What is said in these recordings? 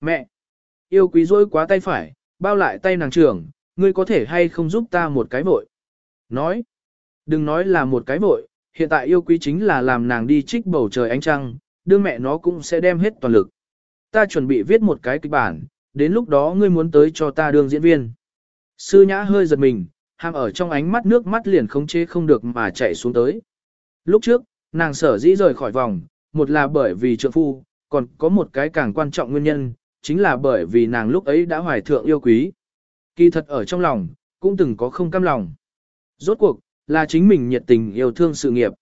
Mẹ! Yêu quý rỗi quá tay phải, bao lại tay nàng trưởng, ngươi có thể hay không giúp ta một cái vội. Nói! Đừng nói là một cái vội, hiện tại yêu quý chính là làm nàng đi trích bầu trời ánh trăng, đưa mẹ nó cũng sẽ đem hết toàn lực. Ta chuẩn bị viết một cái kịch bản, đến lúc đó ngươi muốn tới cho ta đương diễn viên. Sư nhã hơi giật mình, hàm ở trong ánh mắt nước mắt liền khống chế không được mà chạy xuống tới. Lúc trước, nàng sở dĩ rời khỏi vòng, một là bởi vì trượng phu, còn có một cái càng quan trọng nguyên nhân, chính là bởi vì nàng lúc ấy đã hoài thượng yêu quý. Kỳ thật ở trong lòng, cũng từng có không cam lòng. Rốt cuộc, là chính mình nhiệt tình yêu thương sự nghiệp.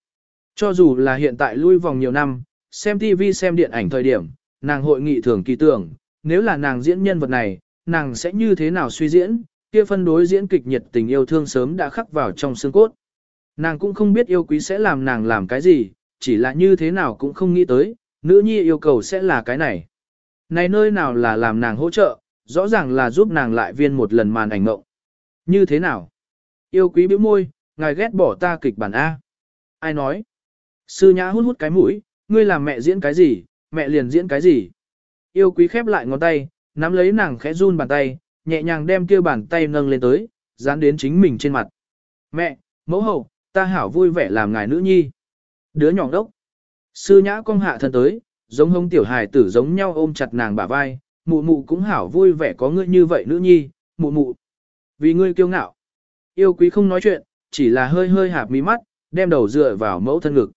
Cho dù là hiện tại lui vòng nhiều năm, xem TV xem điện ảnh thời điểm, nàng hội nghị thường kỳ tưởng, nếu là nàng diễn nhân vật này, nàng sẽ như thế nào suy diễn, kia phân đối diễn kịch nhiệt tình yêu thương sớm đã khắc vào trong xương cốt. Nàng cũng không biết yêu quý sẽ làm nàng làm cái gì, chỉ là như thế nào cũng không nghĩ tới, nữ nhi yêu cầu sẽ là cái này. Này nơi nào là làm nàng hỗ trợ, rõ ràng là giúp nàng lại viên một lần màn ảnh ngộng. Như thế nào? Yêu quý bĩu môi, ngài ghét bỏ ta kịch bản A. Ai nói? Sư nhã hút hút cái mũi, ngươi làm mẹ diễn cái gì, mẹ liền diễn cái gì. Yêu quý khép lại ngón tay, nắm lấy nàng khẽ run bàn tay, nhẹ nhàng đem kia bàn tay nâng lên tới, dán đến chính mình trên mặt. Mẹ, mẫu hậu, ta hảo vui vẻ làm ngài nữ nhi. Đứa nhỏ đốc. Sư nhã cong hạ thân tới, giống hống tiểu hài tử giống nhau ôm chặt nàng bả vai, mụ mụ cũng hảo vui vẻ có ngươi như vậy nữ nhi, mụ mụ. Vì ngươi kiêu ngạo. Yêu quý không nói chuyện, chỉ là hơi hơi hạp mí mắt, đem đầu dựa vào mẫu thân ngực.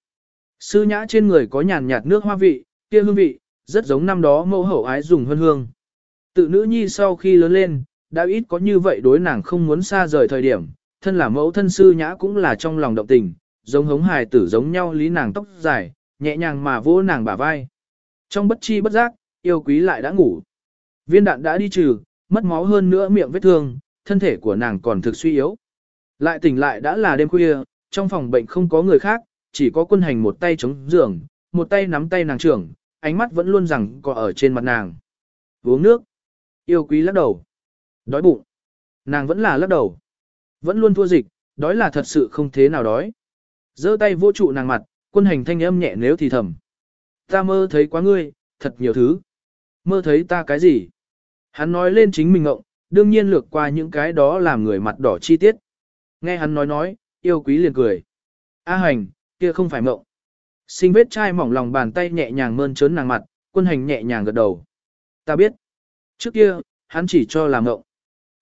Sư nhã trên người có nhàn nhạt nước hoa vị, kia hương vị, rất giống năm đó mẫu hậu ái dùng hương hương. Tự nữ nhi sau khi lớn lên, đã ít có như vậy đối nàng không muốn xa rời thời điểm, thân là mẫu thân sư nhã cũng là trong lòng động tình, giống hống hài tử giống nhau lý nàng tóc dài, nhẹ nhàng mà vỗ nàng bả vai. Trong bất chi bất giác, yêu quý lại đã ngủ. Viên đạn đã đi trừ, mất máu hơn nữa miệng vết thương, thân thể của nàng còn thực suy yếu. Lại tỉnh lại đã là đêm khuya, trong phòng bệnh không có người khác, chỉ có quân hành một tay chống giường, một tay nắm tay nàng trưởng, ánh mắt vẫn luôn rằng có ở trên mặt nàng. Uống nước. Yêu quý lắc đầu. Đói bụng. Nàng vẫn là lắc đầu. Vẫn luôn thua dịch, đói là thật sự không thế nào đói. giơ tay vô trụ nàng mặt, quân hành thanh âm nhẹ nếu thì thầm. Ta mơ thấy quá ngươi, thật nhiều thứ. Mơ thấy ta cái gì? Hắn nói lên chính mình ngộng, đương nhiên lược qua những cái đó làm người mặt đỏ chi tiết. Nghe hắn nói nói, yêu quý liền cười. A hành, kia không phải mộng. Sinh vết chai mỏng lòng bàn tay nhẹ nhàng mơn trớn nàng mặt, quân hành nhẹ nhàng gật đầu. Ta biết. Trước kia, hắn chỉ cho là mộng.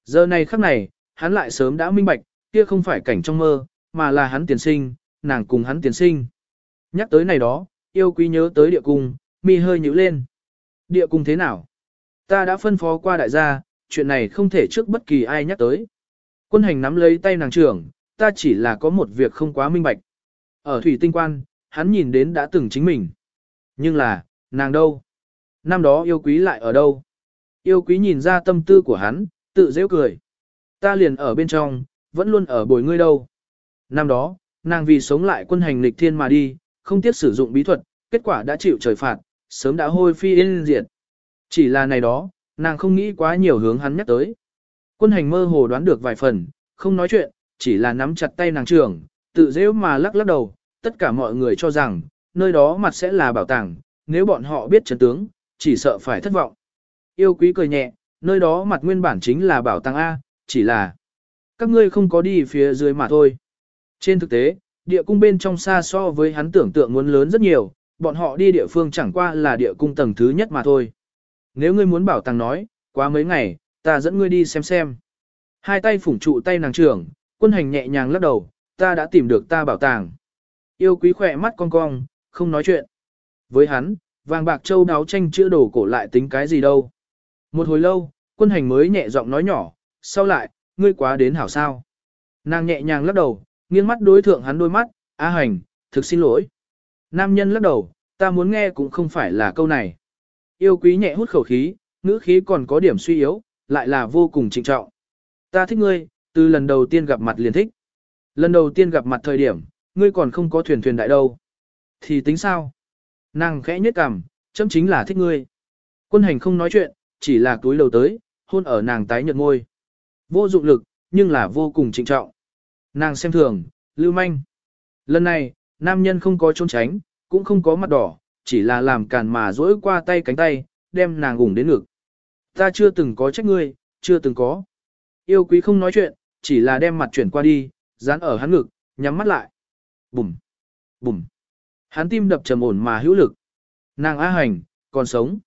Giờ này khắc này, hắn lại sớm đã minh bạch, kia không phải cảnh trong mơ, mà là hắn tiền sinh, nàng cùng hắn tiền sinh. Nhắc tới này đó, yêu quý nhớ tới địa cung, mi hơi nhíu lên. Địa cung thế nào? Ta đã phân phó qua đại gia, chuyện này không thể trước bất kỳ ai nhắc tới. Quân hành nắm lấy tay nàng trưởng, ta chỉ là có một việc không quá minh bạch. Ở thủy tinh quan, hắn nhìn đến đã từng chính mình. Nhưng là, nàng đâu? Năm đó yêu quý lại ở đâu? Yêu quý nhìn ra tâm tư của hắn, tự dễ cười. Ta liền ở bên trong, vẫn luôn ở bồi ngươi đâu. Năm đó, nàng vì sống lại quân hành lịch thiên mà đi, không tiếc sử dụng bí thuật, kết quả đã chịu trời phạt, sớm đã hôi phi yên diệt. Chỉ là này đó, nàng không nghĩ quá nhiều hướng hắn nhắc tới. Quân hành mơ hồ đoán được vài phần, không nói chuyện, chỉ là nắm chặt tay nàng trưởng, tự dễ mà lắc lắc đầu, tất cả mọi người cho rằng, nơi đó mặt sẽ là bảo tàng, nếu bọn họ biết chấn tướng, chỉ sợ phải thất vọng. Yêu quý cười nhẹ, nơi đó mặt nguyên bản chính là bảo tàng A, chỉ là các ngươi không có đi phía dưới mà thôi. Trên thực tế, địa cung bên trong xa so với hắn tưởng tượng muốn lớn rất nhiều, bọn họ đi địa phương chẳng qua là địa cung tầng thứ nhất mà thôi. Nếu ngươi muốn bảo tàng nói, quá mấy ngày, ta dẫn ngươi đi xem xem. Hai tay phủng trụ tay nàng trưởng, quân hành nhẹ nhàng lắc đầu, ta đã tìm được ta bảo tàng. Yêu quý khỏe mắt cong cong, không nói chuyện. Với hắn, vàng bạc châu đáo tranh chữa đồ cổ lại tính cái gì đâu. Một hồi lâu, quân hành mới nhẹ giọng nói nhỏ, sau lại, ngươi quá đến hảo sao. Nàng nhẹ nhàng lắc đầu, nghiêng mắt đối thượng hắn đôi mắt, A hành, thực xin lỗi. Nam nhân lắc đầu, ta muốn nghe cũng không phải là câu này. Yêu quý nhẹ hút khẩu khí, ngữ khí còn có điểm suy yếu, lại là vô cùng trịnh trọng. Ta thích ngươi, từ lần đầu tiên gặp mặt liền thích. Lần đầu tiên gặp mặt thời điểm, ngươi còn không có thuyền thuyền đại đâu. Thì tính sao? Nàng khẽ nhất cằm, chấm chính là thích ngươi. Quân hành không nói chuyện, chỉ là túi đầu tới, hôn ở nàng tái nhợt ngôi. Vô dụng lực, nhưng là vô cùng trịnh trọng. Nàng xem thường, lưu manh. Lần này, nam nhân không có trốn tránh, cũng không có mặt đỏ, chỉ là làm càn mà dỗi qua tay cánh tay, đem nàng gủng đến ngực. Ta chưa từng có trách ngươi, chưa từng có. Yêu quý không nói chuyện, chỉ là đem mặt chuyển qua đi, dán ở hắn ngực, nhắm mắt lại. Bùm, bùm. Hắn tim đập trầm ổn mà hữu lực. Nàng á hành, còn sống.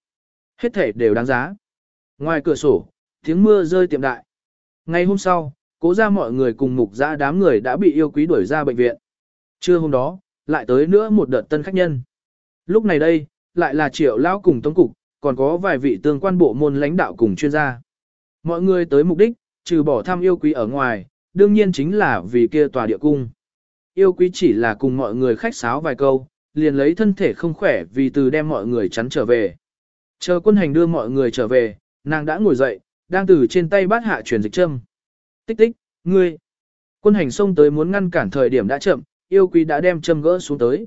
Hết thể đều đáng giá. Ngoài cửa sổ, tiếng mưa rơi tiệm đại. Ngày hôm sau, cố ra mọi người cùng mục ra đám người đã bị yêu quý đuổi ra bệnh viện. Trưa hôm đó, lại tới nữa một đợt tân khách nhân. Lúc này đây, lại là triệu lao cùng tống cục, còn có vài vị tương quan bộ môn lãnh đạo cùng chuyên gia. Mọi người tới mục đích, trừ bỏ thăm yêu quý ở ngoài, đương nhiên chính là vì kia tòa địa cung. Yêu quý chỉ là cùng mọi người khách sáo vài câu, liền lấy thân thể không khỏe vì từ đem mọi người chắn trở về. Chờ quân hành đưa mọi người trở về, nàng đã ngồi dậy, đang từ trên tay bát hạ truyền dịch châm. Tích tích, ngươi. Quân hành xông tới muốn ngăn cản thời điểm đã chậm, yêu quý đã đem châm gỡ xuống tới.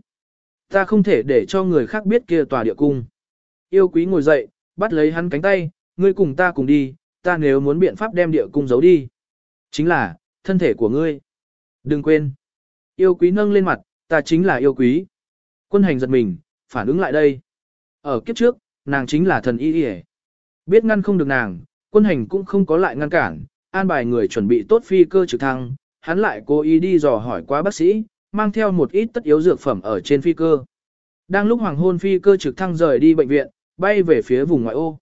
Ta không thể để cho người khác biết kia tòa địa cung. Yêu quý ngồi dậy, bắt lấy hắn cánh tay, ngươi cùng ta cùng đi, ta nếu muốn biện pháp đem địa cung giấu đi. Chính là, thân thể của ngươi. Đừng quên. Yêu quý nâng lên mặt, ta chính là yêu quý. Quân hành giật mình, phản ứng lại đây. Ở kiếp trước, nàng chính là thần y y Biết ngăn không được nàng, quân hành cũng không có lại ngăn cản, an bài người chuẩn bị tốt phi cơ trực thăng, hắn lại cố ý đi dò hỏi qua bác sĩ, mang theo một ít tất yếu dược phẩm ở trên phi cơ. Đang lúc hoàng hôn phi cơ trực thăng rời đi bệnh viện, bay về phía vùng ngoại ô.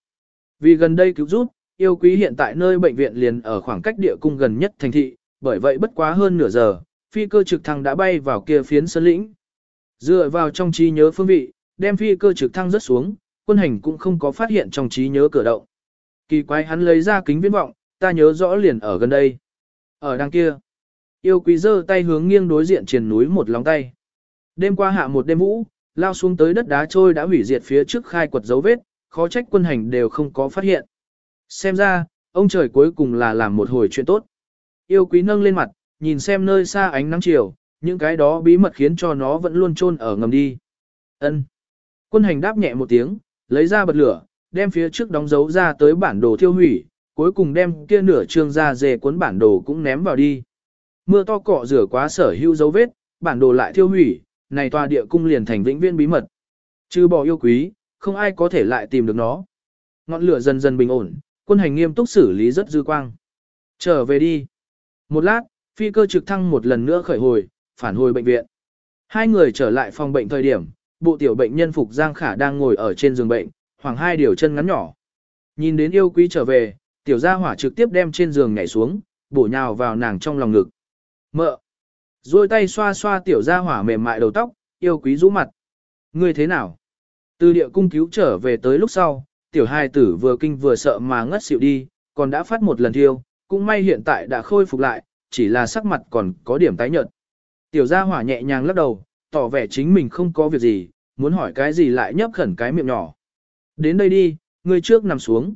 Vì gần đây cứu giúp, yêu quý hiện tại nơi bệnh viện liền ở khoảng cách địa cung gần nhất thành thị, bởi vậy bất quá hơn nửa giờ, phi cơ trực thăng đã bay vào kia phiến sơn lĩnh. Dựa vào trong trí nhớ phương vị, đem phi cơ trực thăng rớt xuống, quân hành cũng không có phát hiện trong trí nhớ cửa động. Kỳ quái hắn lấy ra kính viễn vọng, ta nhớ rõ liền ở gần đây. Ở đằng kia, yêu quý giơ tay hướng nghiêng đối diện triền núi một lòng tay. Đêm qua hạ một đêm vũ, lao xuống tới đất đá trôi đã hủy diệt phía trước khai quật dấu vết, khó trách quân hành đều không có phát hiện. Xem ra, ông trời cuối cùng là làm một hồi chuyện tốt. Yêu quý nâng lên mặt, nhìn xem nơi xa ánh nắng chiều, những cái đó bí mật khiến cho nó vẫn luôn chôn ở ngầm đi. Ân. Quân hành đáp nhẹ một tiếng, lấy ra bật lửa, đem phía trước đóng dấu ra tới bản đồ thiêu hủy, cuối cùng đem kia nửa trương ra dề cuốn bản đồ cũng ném vào đi. Mưa to cọ rửa quá sở hữu dấu vết, bản đồ lại thiêu hủy, này tòa địa cung liền thành vĩnh viên bí mật. Trừ bỏ yêu quý, không ai có thể lại tìm được nó. Ngọn lửa dần dần bình ổn, quân hành nghiêm túc xử lý rất dư quang. Trở về đi. Một lát, phi cơ trực thăng một lần nữa khởi hồi, phản hồi bệnh viện. Hai người trở lại phòng bệnh thời điểm, bộ tiểu bệnh nhân Phục Giang Khả đang ngồi ở trên giường bệnh, khoảng hai điều chân ngắn nhỏ. Nhìn đến yêu quý trở về, tiểu gia hỏa trực tiếp đem trên giường nhảy xuống, bổ nhào vào nàng trong lòng ngực. Mợ! Rồi tay xoa xoa tiểu gia hỏa mềm mại đầu tóc, yêu quý rũ mặt. Ngươi thế nào? Từ địa cung cứu trở về tới lúc sau, tiểu hài tử vừa kinh vừa sợ mà ngất xỉu đi, còn đã phát một lần thiêu, cũng may hiện tại đã khôi phục lại, chỉ là sắc mặt còn có điểm tái nhợt. Tiểu gia hỏa nhẹ nhàng lắc đầu, tỏ vẻ chính mình không có việc gì, muốn hỏi cái gì lại nhấp khẩn cái miệng nhỏ. Đến đây đi, ngươi trước nằm xuống.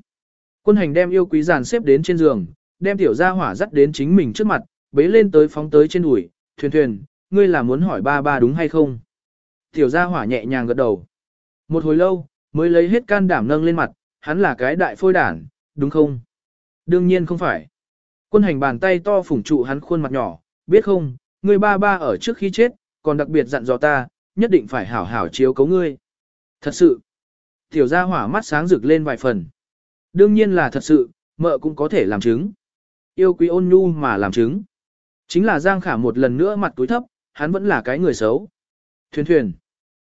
Quân hành đem yêu quý giàn xếp đến trên giường, đem tiểu gia hỏa dắt đến chính mình trước mặt, bế lên tới phóng tới trên đùi, thuyền thuyền, ngươi là muốn hỏi ba ba đúng hay không? Tiểu gia hỏa nhẹ nhàng gật đầu. Một hồi lâu, mới lấy hết can đảm nâng lên mặt, hắn là cái đại phôi đản, đúng không? Đương nhiên không phải. Quân hành bàn tay to phủng trụ hắn khuôn mặt nhỏ, biết không, ngươi ba ba ở trước khi chết, còn đặc biệt dặn dò ta, nhất định phải hảo hảo chiếu cấu ngươi. Thật sự. Tiểu gia hỏa mắt sáng rực lên vài phần. Đương nhiên là thật sự, mợ cũng có thể làm chứng. Yêu quý ôn nhu mà làm chứng. Chính là Giang Khả một lần nữa mặt túi thấp, hắn vẫn là cái người xấu. Thuyền thuyền.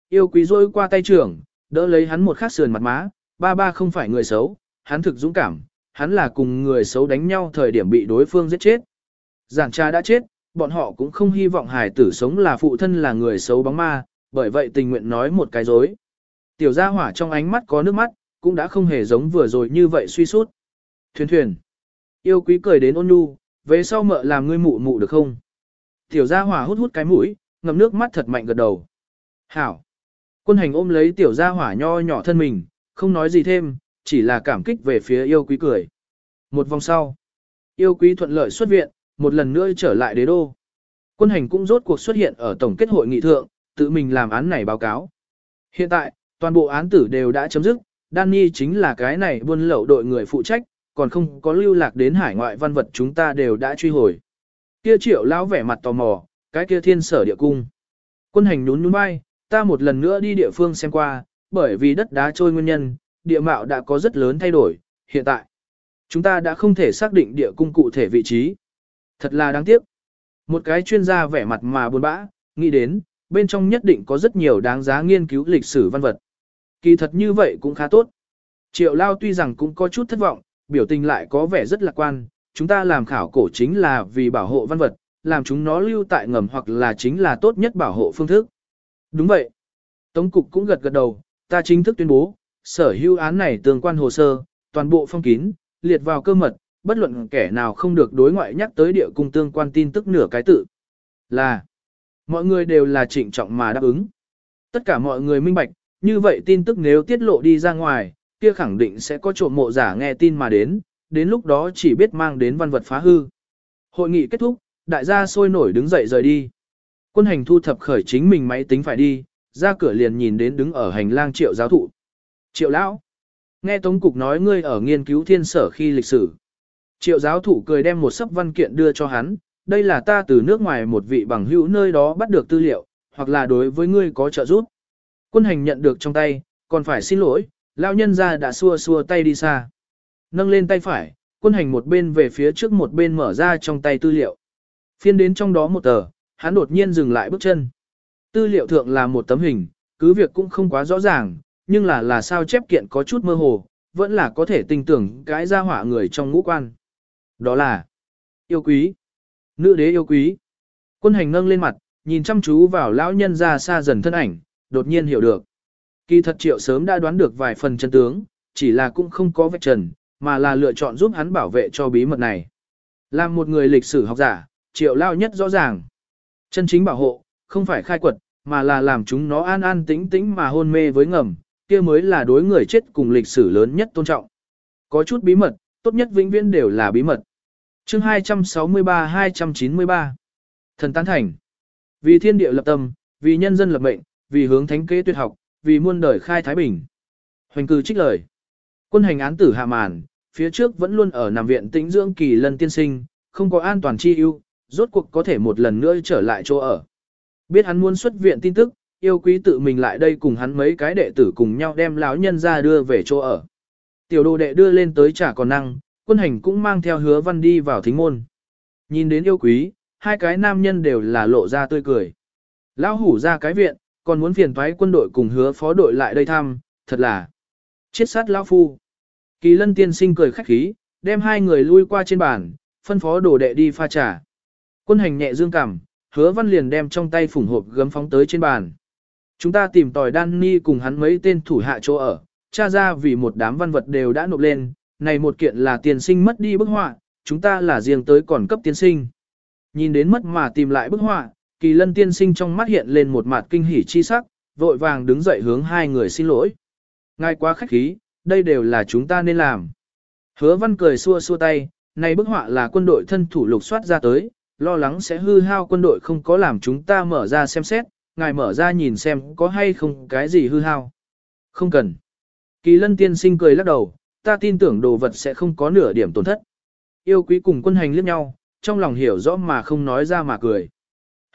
Yêu quý rôi qua tay trưởng, đỡ lấy hắn một khắc sườn mặt má, ba ba không phải người xấu, hắn thực dũng cảm, hắn là cùng người xấu đánh nhau thời điểm bị đối phương giết chết. Giảng cha đã chết, bọn họ cũng không hy vọng Hải tử sống là phụ thân là người xấu bóng ma, bởi vậy tình nguyện nói một cái dối. Tiểu gia hỏa trong ánh mắt có nước mắt, cũng đã không hề giống vừa rồi như vậy suy sút. Thuyền thuyền. Yêu quý cười đến ôn nhu, về sau mợ làm ngươi mụ mụ được không? Tiểu gia hỏa hút hút cái mũi, ngậm nước mắt thật mạnh gật đầu. Hảo. Quân hành ôm lấy tiểu gia hỏa nho nhỏ thân mình, không nói gì thêm, chỉ là cảm kích về phía yêu quý cười. Một vòng sau, yêu quý thuận lợi xuất viện, một lần nữa trở lại đế đô. Quân hành cũng rốt cuộc xuất hiện ở tổng kết hội nghị thượng, tự mình làm án này báo cáo. Hiện tại, toàn bộ án tử đều đã chấm dứt, Danny chính là cái này buôn lậu đội người phụ trách, còn không có lưu lạc đến hải ngoại văn vật chúng ta đều đã truy hồi. Kia triệu lão vẻ mặt tò mò, cái kia thiên sở địa cung. Quân hành nhún nhún bay, ta một lần nữa đi địa phương xem qua, bởi vì đất đá trôi nguyên nhân, địa mạo đã có rất lớn thay đổi, hiện tại, chúng ta đã không thể xác định địa cung cụ thể vị trí. Thật là đáng tiếc. Một cái chuyên gia vẻ mặt mà buồn bã, nghĩ đến, bên trong nhất định có rất nhiều đáng giá nghiên cứu lịch sử văn vật. Kỳ thật như vậy cũng khá tốt. Triệu Lao tuy rằng cũng có chút thất vọng, biểu tình lại có vẻ rất lạc quan, chúng ta làm khảo cổ chính là vì bảo hộ văn vật, làm chúng nó lưu tại ngầm hoặc là chính là tốt nhất bảo hộ phương thức. Đúng vậy. Tống cục cũng gật gật đầu, ta chính thức tuyên bố, sở hữu án này tương quan hồ sơ, toàn bộ phong kín, liệt vào cơ mật, bất luận kẻ nào không được đối ngoại nhắc tới địa cung tương quan tin tức nửa cái tự. Là, mọi người đều là trịnh trọng mà đáp ứng. Tất cả mọi người minh bạch, như vậy tin tức nếu tiết lộ đi ra ngoài, kia khẳng định sẽ có trộm mộ giả nghe tin mà đến, đến lúc đó chỉ biết mang đến văn vật phá hư. Hội nghị kết thúc, đại gia sôi nổi đứng dậy rời đi. Quân hành thu thập khởi chính mình máy tính phải đi, ra cửa liền nhìn đến đứng ở hành lang triệu giáo thụ. Triệu lão, nghe Tống Cục nói ngươi ở nghiên cứu thiên sở khi lịch sử. Triệu giáo thụ cười đem một sấp văn kiện đưa cho hắn, đây là ta từ nước ngoài một vị bằng hữu nơi đó bắt được tư liệu, hoặc là đối với ngươi có trợ giúp. Quân hành nhận được trong tay, còn phải xin lỗi, lão nhân ra đã xua xua tay đi xa. Nâng lên tay phải, quân hành một bên về phía trước một bên mở ra trong tay tư liệu. Phiên đến trong đó một tờ, hắn đột nhiên dừng lại bước chân. Tư liệu thượng là một tấm hình, cứ việc cũng không quá rõ ràng, nhưng là là sao chép kiện có chút mơ hồ, vẫn là có thể tinh tưởng cái ra hỏa người trong ngũ quan. Đó là yêu quý, nữ đế yêu quý. Quân hành nâng lên mặt, nhìn chăm chú vào lão nhân ra xa dần thân ảnh, đột nhiên hiểu được. Kỳ thật triệu sớm đã đoán được vài phần chân tướng, chỉ là cũng không có vạch trần, mà là lựa chọn giúp hắn bảo vệ cho bí mật này. Làm một người lịch sử học giả, triệu lao nhất rõ ràng. Chân chính bảo hộ, không phải khai quật, mà là làm chúng nó an an tĩnh tĩnh mà hôn mê với ngầm, kia mới là đối người chết cùng lịch sử lớn nhất tôn trọng. Có chút bí mật, tốt nhất vĩnh viễn đều là bí mật. Chương 263-293 Thần tán thành Vì thiên địa lập tâm, vì nhân dân lập mệnh, vì hướng thánh kế tuyệt học, vì muôn đời khai thái bình. Hoành cư trích lời. Quân hành án tử hạ màn, phía trước vẫn luôn ở nằm viện tĩnh dưỡng kỳ lân tiên sinh, không có an toàn chi ưu, rốt cuộc có thể một lần nữa trở lại chỗ ở. Biết hắn muốn xuất viện tin tức, yêu quý tự mình lại đây cùng hắn mấy cái đệ tử cùng nhau đem lão nhân ra đưa về chỗ ở. Tiểu đồ đệ đưa lên tới trả còn năng, quân hành cũng mang theo hứa văn đi vào thính môn. Nhìn đến yêu quý, hai cái nam nhân đều là lộ ra tươi cười. Lão hủ ra cái viện, còn muốn phiền thoái quân đội cùng hứa phó đội lại đây thăm, thật là chết sát lão phu. Kỳ lân tiên sinh cười khách khí, đem hai người lui qua trên bàn, phân phó đồ đệ đi pha trà. Quân hành nhẹ dương cảm, hứa văn liền đem trong tay phủng hộp gấm phóng tới trên bàn. Chúng ta tìm tòi đan ni cùng hắn mấy tên thủ hạ chỗ ở, tra ra vì một đám văn vật đều đã nộp lên, này một kiện là tiền sinh mất đi bức họa, chúng ta là riêng tới còn cấp tiên sinh. Nhìn đến mất mà tìm lại bức họa, kỳ lân tiên sinh trong mắt hiện lên một mặt kinh hỉ chi sắc, vội vàng đứng dậy hướng hai người xin lỗi. Ngài quá khách khí, đây đều là chúng ta nên làm. Hứa văn cười xua xua tay, này bức họa là quân đội thân thủ lục soát ra tới, lo lắng sẽ hư hao quân đội không có làm chúng ta mở ra xem xét, ngài mở ra nhìn xem có hay không cái gì hư hao. Không cần. Kỳ lân tiên sinh cười lắc đầu, ta tin tưởng đồ vật sẽ không có nửa điểm tổn thất. Yêu quý cùng quân hành liếc nhau, trong lòng hiểu rõ mà không nói ra mà cười.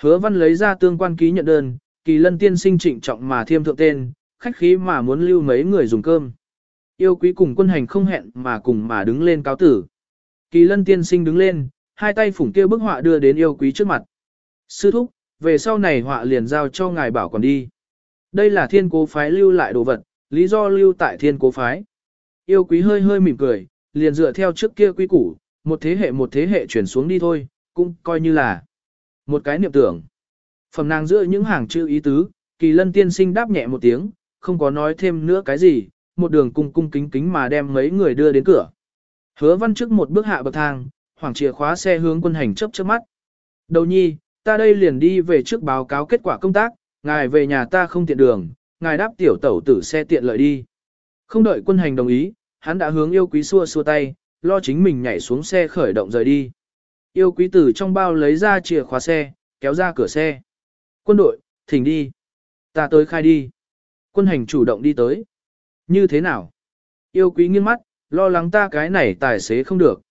Hứa văn lấy ra tương quan ký nhận đơn, kỳ lân tiên sinh trịnh trọng mà thiêm thượng tên, khách khí mà muốn lưu mấy người dùng cơm. Yêu quý cùng quân hành không hẹn mà cùng mà đứng lên cáo tử. Kỳ lân tiên sinh đứng lên, hai tay phủng kia bức họa đưa đến yêu quý trước mặt. Sư thúc, về sau này họa liền giao cho ngài bảo còn đi. Đây là thiên cố phái lưu lại đồ vật, lý do lưu tại thiên cố phái. Yêu quý hơi hơi mỉm cười, liền dựa theo trước kia quý củ, một thế hệ một thế hệ chuyển xuống đi thôi, cũng coi như là một cái niệm tưởng. Phẩm nàng giữa những hàng chữ ý tứ, kỳ lân tiên sinh đáp nhẹ một tiếng, không có nói thêm nữa cái gì, một đường cung cung kính kính mà đem mấy người đưa đến cửa. Hứa văn trước một bước hạ bậc thang, hoàng chìa khóa xe hướng quân hành chấp chớp mắt. Đầu nhi, ta đây liền đi về trước báo cáo kết quả công tác, ngài về nhà ta không tiện đường, ngài đáp tiểu tẩu tử xe tiện lợi đi. Không đợi quân hành đồng ý, hắn đã hướng yêu quý xua xua tay, lo chính mình nhảy xuống xe khởi động rời đi. Yêu quý tử trong bao lấy ra chìa khóa xe, kéo ra cửa xe. Quân đội, thỉnh đi. Ta tới khai đi. Quân hành chủ động đi tới. Như thế nào? Yêu quý nghiêng mắt, lo lắng ta cái này tài xế không được.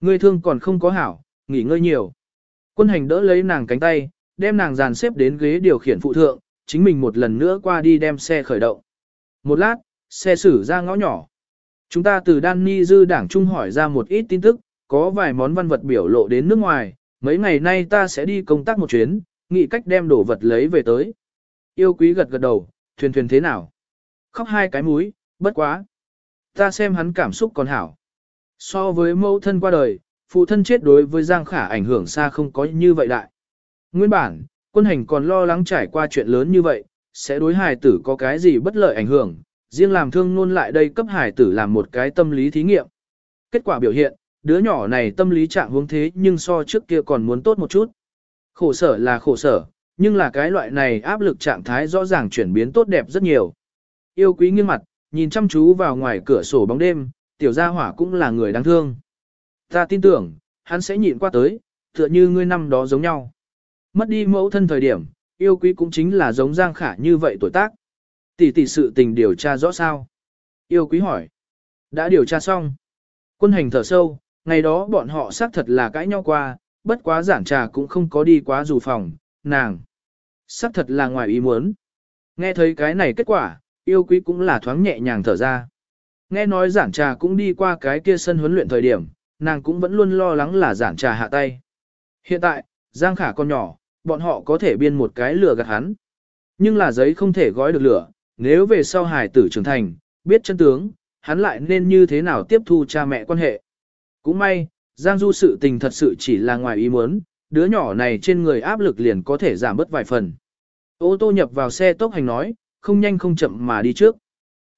Ngươi thương còn không có hảo, nghỉ ngơi nhiều. Quân hành đỡ lấy nàng cánh tay, đem nàng dàn xếp đến ghế điều khiển phụ thượng, chính mình một lần nữa qua đi đem xe khởi động. Một lát, xe xử ra ngõ nhỏ. Chúng ta từ Danny dư đảng trung hỏi ra một ít tin tức, có vài món văn vật biểu lộ đến nước ngoài, mấy ngày nay ta sẽ đi công tác một chuyến, nghĩ cách đem đồ vật lấy về tới. Yêu quý gật gật đầu, thuyền thuyền thế nào? Khóc hai cái múi, bất quá. Ta xem hắn cảm xúc còn hảo. So với mẫu thân qua đời, phụ thân chết đối với Giang Khả ảnh hưởng xa không có như vậy đại. Nguyên bản, quân hành còn lo lắng trải qua chuyện lớn như vậy, sẽ đối hài tử có cái gì bất lợi ảnh hưởng, riêng làm thương nôn lại đây cấp hài tử làm một cái tâm lý thí nghiệm. Kết quả biểu hiện, đứa nhỏ này tâm lý trạng hướng thế nhưng so trước kia còn muốn tốt một chút. Khổ sở là khổ sở, nhưng là cái loại này áp lực trạng thái rõ ràng chuyển biến tốt đẹp rất nhiều. Yêu quý nghiêng mặt, nhìn chăm chú vào ngoài cửa sổ bóng đêm, tiểu gia hỏa cũng là người đáng thương. Ta tin tưởng, hắn sẽ nhịn qua tới, tựa như ngươi năm đó giống nhau. Mất đi mẫu thân thời điểm, yêu quý cũng chính là giống Giang Khả như vậy tuổi tác. Tỷ tỷ sự tình điều tra rõ sao? Yêu quý hỏi. Đã điều tra xong. Quân hành thở sâu, ngày đó bọn họ xác thật là cãi nhau qua, bất quá giản trà cũng không có đi quá dù phòng, nàng. Xác thật là ngoài ý muốn. Nghe thấy cái này kết quả, yêu quý cũng là thoáng nhẹ nhàng thở ra. Nghe nói giản trà cũng đi qua cái kia sân huấn luyện thời điểm, nàng cũng vẫn luôn lo lắng là giản trà hạ tay. Hiện tại, Giang Khả con nhỏ, bọn họ có thể biên một cái lửa gạt hắn. Nhưng là giấy không thể gói được lửa, nếu về sau hài tử trưởng thành, biết chân tướng, hắn lại nên như thế nào tiếp thu cha mẹ quan hệ. Cũng may, Giang Du sự tình thật sự chỉ là ngoài ý muốn, đứa nhỏ này trên người áp lực liền có thể giảm bớt vài phần. Ô tô nhập vào xe tốc hành nói, không nhanh không chậm mà đi trước.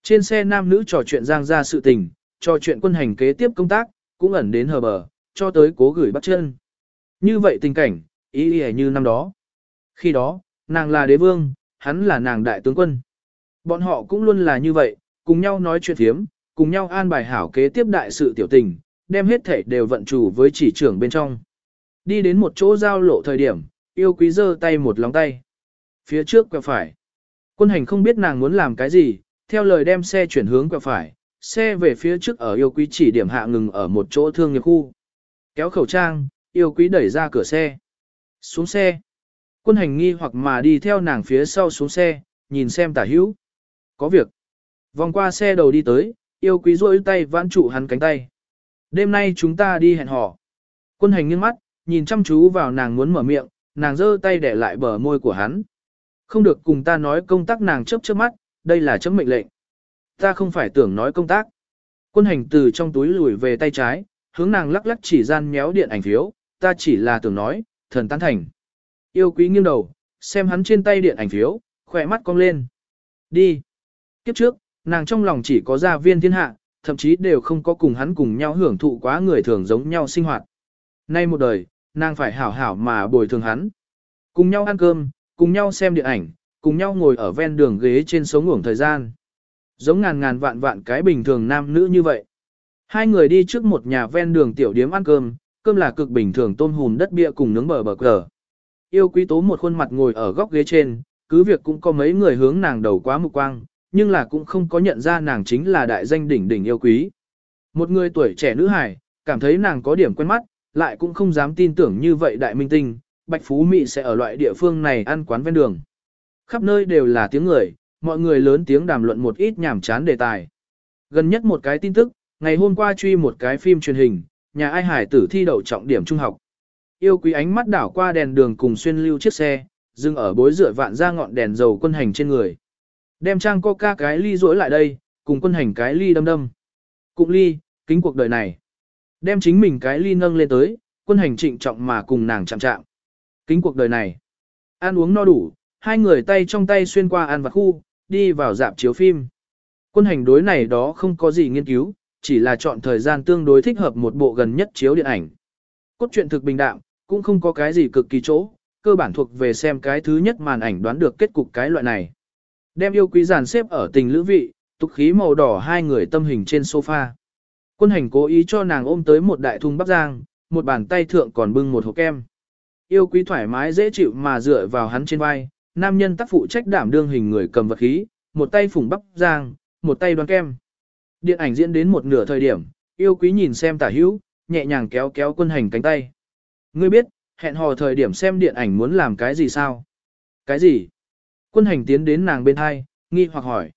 Trên xe nam nữ trò chuyện Giang ra sự tình, trò chuyện quân hành kế tiếp công tác, cũng ẩn đến hờ bờ, cho tới cố gửi bắt chân. Như vậy tình cảnh, ý ý như năm đó. Khi đó, nàng là đế vương, hắn là nàng đại tướng quân. Bọn họ cũng luôn là như vậy, cùng nhau nói chuyện thiếm, cùng nhau an bài hảo kế tiếp đại sự tiểu tình, đem hết thể đều vận chủ với chỉ trưởng bên trong. Đi đến một chỗ giao lộ thời điểm, yêu quý giơ tay một lóng tay. Phía trước quẹo phải. Quân hành không biết nàng muốn làm cái gì, theo lời đem xe chuyển hướng quẹo phải, xe về phía trước ở yêu quý chỉ điểm hạ ngừng ở một chỗ thương nghiệp khu. Kéo khẩu trang, yêu quý đẩy ra cửa xe. Xuống xe. Quân hành nghi hoặc mà đi theo nàng phía sau xuống xe, nhìn xem tả hữu. Có việc. Vòng qua xe đầu đi tới, yêu quý rôi tay vãn trụ hắn cánh tay. Đêm nay chúng ta đi hẹn hò. Quân hành nghiêng mắt, nhìn chăm chú vào nàng muốn mở miệng, nàng giơ tay để lại bờ môi của hắn. Không được cùng ta nói công tác nàng chớp chớp mắt, đây là chấm mệnh lệnh. Ta không phải tưởng nói công tác. Quân hành từ trong túi lùi về tay trái, hướng nàng lắc lắc chỉ gian méo điện ảnh phiếu, ta chỉ là tưởng nói, thần tán thành. Yêu quý nghiêng đầu, xem hắn trên tay điện ảnh phiếu, khỏe mắt cong lên. Đi. Kiếp trước, nàng trong lòng chỉ có gia viên thiên hạ, thậm chí đều không có cùng hắn cùng nhau hưởng thụ quá người thường giống nhau sinh hoạt. Nay một đời, nàng phải hảo hảo mà bồi thường hắn. Cùng nhau ăn cơm, cùng nhau xem điện ảnh, cùng nhau ngồi ở ven đường ghế trên sống ngủng thời gian. Giống ngàn ngàn vạn vạn cái bình thường nam nữ như vậy. Hai người đi trước một nhà ven đường tiểu điếm ăn cơm, cơm là cực bình thường tôm hùm đất bia cùng nướng bờ bờ cờ. Yêu quý tố một khuôn mặt ngồi ở góc ghế trên, cứ việc cũng có mấy người hướng nàng đầu quá mục quang, nhưng là cũng không có nhận ra nàng chính là đại danh đỉnh đỉnh yêu quý. Một người tuổi trẻ nữ hài, cảm thấy nàng có điểm quen mắt, lại cũng không dám tin tưởng như vậy đại minh tinh, Bạch Phú Mỹ sẽ ở loại địa phương này ăn quán ven đường. Khắp nơi đều là tiếng người, mọi người lớn tiếng đàm luận một ít nhảm chán đề tài. Gần nhất một cái tin tức, ngày hôm qua truy một cái phim truyền hình, nhà ai hải tử thi đậu trọng điểm trung học. Yêu quý ánh mắt đảo qua đèn đường cùng xuyên lưu chiếc xe, dừng ở bối rửa vạn ra ngọn đèn dầu quân hành trên người. Đem trang coca cái ly rỗi lại đây, cùng quân hành cái ly đâm đâm. Cụng ly, kính cuộc đời này. Đem chính mình cái ly nâng lên tới, quân hành trịnh trọng mà cùng nàng chạm chạm. Kính cuộc đời này. Ăn uống no đủ, hai người tay trong tay xuyên qua ăn vặt khu, đi vào dạp chiếu phim. Quân hành đối này đó không có gì nghiên cứu, chỉ là chọn thời gian tương đối thích hợp một bộ gần nhất chiếu điện ảnh. Cốt truyện thực bình đạm, cũng không có cái gì cực kỳ chỗ, cơ bản thuộc về xem cái thứ nhất màn ảnh đoán được kết cục cái loại này. Đem yêu quý giàn xếp ở tình lữ vị, tục khí màu đỏ hai người tâm hình trên sofa. Quân hành cố ý cho nàng ôm tới một đại thùng bắp giang, một bàn tay thượng còn bưng một hộp kem. Yêu quý thoải mái dễ chịu mà dựa vào hắn trên vai, nam nhân tác phụ trách đảm đương hình người cầm vật khí, một tay phủng bắp giang, một tay đoan kem. Điện ảnh diễn đến một nửa thời điểm, yêu quý nhìn xem tả hữu, nhẹ nhàng kéo kéo quân hành cánh tay. Ngươi biết, hẹn hò thời điểm xem điện ảnh muốn làm cái gì sao? Cái gì? Quân hành tiến đến nàng bên hai, nghi hoặc hỏi.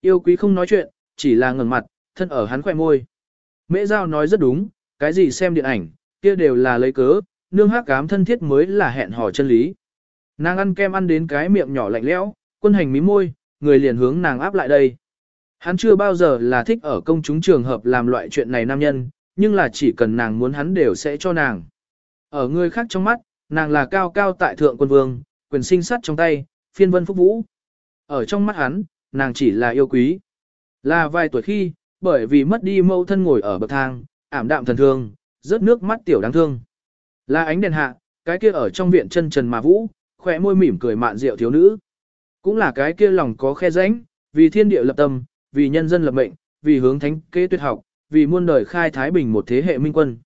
Yêu quý không nói chuyện, chỉ là ngẩng mặt, thân ở hắn khỏe môi. Mễ Giao nói rất đúng, cái gì xem điện ảnh, kia đều là lấy cớ, nương hắc cám thân thiết mới là hẹn hò chân lý. Nàng ăn kem ăn đến cái miệng nhỏ lạnh lẽo, quân hành mí môi, người liền hướng nàng áp lại đây. Hắn chưa bao giờ là thích ở công chúng trường hợp làm loại chuyện này nam nhân, nhưng là chỉ cần nàng muốn hắn đều sẽ cho nàng. Ở người khác trong mắt, nàng là cao cao tại thượng quân vương, quyền sinh sát trong tay, phiên vân phúc vũ. Ở trong mắt hắn, nàng chỉ là yêu quý. Là vài tuổi khi, bởi vì mất đi mẫu thân ngồi ở bậc thang, ảm đạm thần thương, rớt nước mắt tiểu đáng thương. Là ánh đèn hạ, cái kia ở trong viện chân trần mà vũ, khỏe môi mỉm cười mạn rượu thiếu nữ. Cũng là cái kia lòng có khe rãnh, vì thiên địa lập tâm, vì nhân dân lập mệnh, vì hướng thánh kế tuyệt học, vì muôn đời khai thái bình một thế hệ minh quân.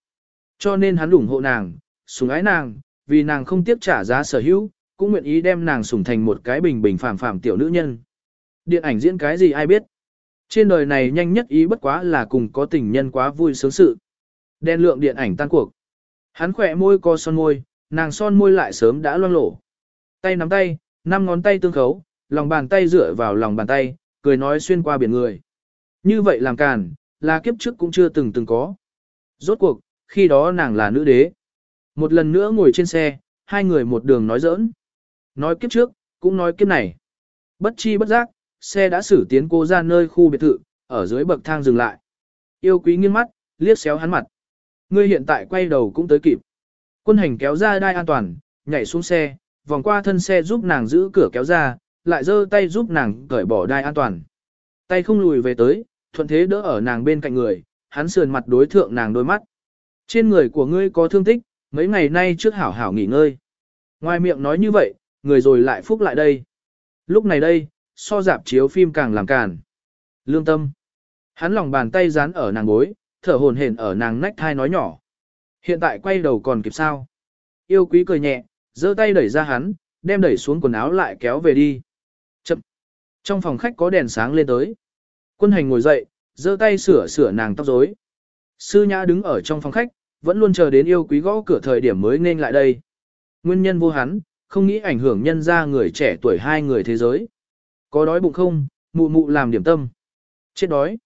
Cho nên hắn ủng hộ nàng, sủng ái nàng, vì nàng không tiếp trả giá sở hữu, cũng nguyện ý đem nàng sủng thành một cái bình bình phàm phàm tiểu nữ nhân. Điện ảnh diễn cái gì ai biết. Trên đời này nhanh nhất ý bất quá là cùng có tình nhân quá vui sướng sự. Đen lượng điện ảnh tan cuộc. Hắn khỏe môi co son môi, nàng son môi lại sớm đã loang lổ. Tay nắm tay, năm ngón tay tương khấu, lòng bàn tay dựa vào lòng bàn tay, cười nói xuyên qua biển người. Như vậy làm càn, là kiếp trước cũng chưa từng từng có. Rốt cuộc, khi đó nàng là nữ đế. Một lần nữa ngồi trên xe, hai người một đường nói giỡn. Nói kiếp trước, cũng nói kiếp này. Bất chi bất giác, xe đã xử tiến cô ra nơi khu biệt thự, ở dưới bậc thang dừng lại. Yêu quý nghiêng mắt, liếc xéo hắn mặt. Ngươi hiện tại quay đầu cũng tới kịp. Quân hành kéo ra đai an toàn, nhảy xuống xe, vòng qua thân xe giúp nàng giữ cửa kéo ra, lại giơ tay giúp nàng cởi bỏ đai an toàn. Tay không lùi về tới, thuận thế đỡ ở nàng bên cạnh người, hắn sườn mặt đối thượng nàng đôi mắt. Trên người của ngươi có thương tích, mấy ngày nay trước hảo hảo nghỉ ngơi. Ngoài miệng nói như vậy, người rồi lại phúc lại đây. Lúc này đây, so dạp chiếu phim càng làm càn. Lương tâm. Hắn lòng bàn tay dán ở nàng gối, thở hồn hển ở nàng nách thai nói nhỏ. Hiện tại quay đầu còn kịp sao. Yêu quý cười nhẹ, giơ tay đẩy ra hắn, đem đẩy xuống quần áo lại kéo về đi. Chậm. Trong phòng khách có đèn sáng lên tới. Quân hành ngồi dậy, giơ tay sửa sửa nàng tóc rối. Sư nhã đứng ở trong phòng khách, vẫn luôn chờ đến yêu quý gõ cửa thời điểm mới nên lại đây. Nguyên nhân vô hắn, không nghĩ ảnh hưởng nhân ra người trẻ tuổi hai người thế giới. Có đói bụng không, mụ mụ làm điểm tâm. Chết đói.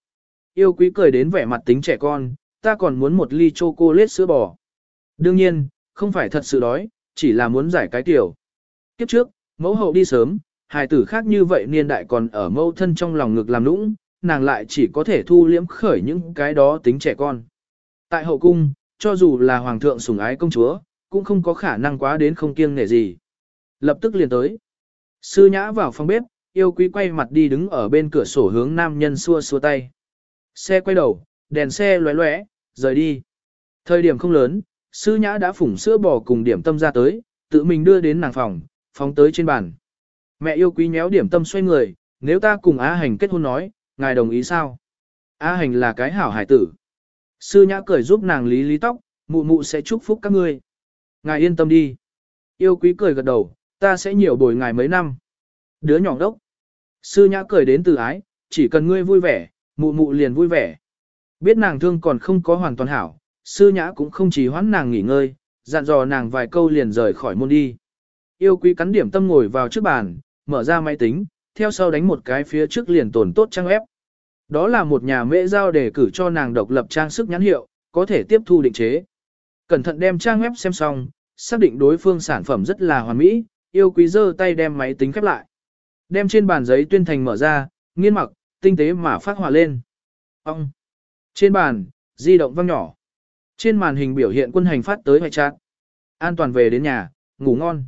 Yêu quý cười đến vẻ mặt tính trẻ con, ta còn muốn một ly chocolate sữa bò. Đương nhiên, không phải thật sự đói, chỉ là muốn giải cái tiểu. Kiếp trước, mẫu hậu đi sớm, hài tử khác như vậy niên đại còn ở mẫu thân trong lòng ngực làm nũng, nàng lại chỉ có thể thu liễm khởi những cái đó tính trẻ con. Tại hậu cung, cho dù là hoàng thượng sủng ái công chúa, cũng không có khả năng quá đến không kiêng nể gì. Lập tức liền tới. Sư nhã vào phòng bếp, yêu quý quay mặt đi đứng ở bên cửa sổ hướng nam nhân xua xua tay. Xe quay đầu, đèn xe lóe lóe, rời đi. Thời điểm không lớn, sư nhã đã phủng sữa bò cùng điểm tâm ra tới, tự mình đưa đến nàng phòng, phóng tới trên bàn. Mẹ yêu quý nhéo điểm tâm xoay người, nếu ta cùng a Hành kết hôn nói, ngài đồng ý sao? a Hành là cái hảo hải tử. Sư nhã cười giúp nàng lý lý tóc, mụ mụ sẽ chúc phúc các ngươi. Ngài yên tâm đi. Yêu quý cười gật đầu, ta sẽ nhiều bồi ngài mấy năm. Đứa nhỏ đốc. Sư nhã cười đến từ ái, chỉ cần ngươi vui vẻ, mụ mụ liền vui vẻ. Biết nàng thương còn không có hoàn toàn hảo, sư nhã cũng không chỉ hoãn nàng nghỉ ngơi, dặn dò nàng vài câu liền rời khỏi môn đi. Yêu quý cắn điểm tâm ngồi vào trước bàn, mở ra máy tính, theo sau đánh một cái phía trước liền tồn tốt trang web. Đó là một nhà mễ giao để cử cho nàng độc lập trang sức nhãn hiệu, có thể tiếp thu định chế. Cẩn thận đem trang web xem xong, xác định đối phương sản phẩm rất là hoàn mỹ, yêu quý giơ tay đem máy tính khép lại. Đem trên bàn giấy tuyên thành mở ra, nghiên mặc, tinh tế mà phát hỏa lên. Ông! Trên bàn, di động vang nhỏ. Trên màn hình biểu hiện quân hành phát tới hoại trạng. An toàn về đến nhà, ngủ ngon.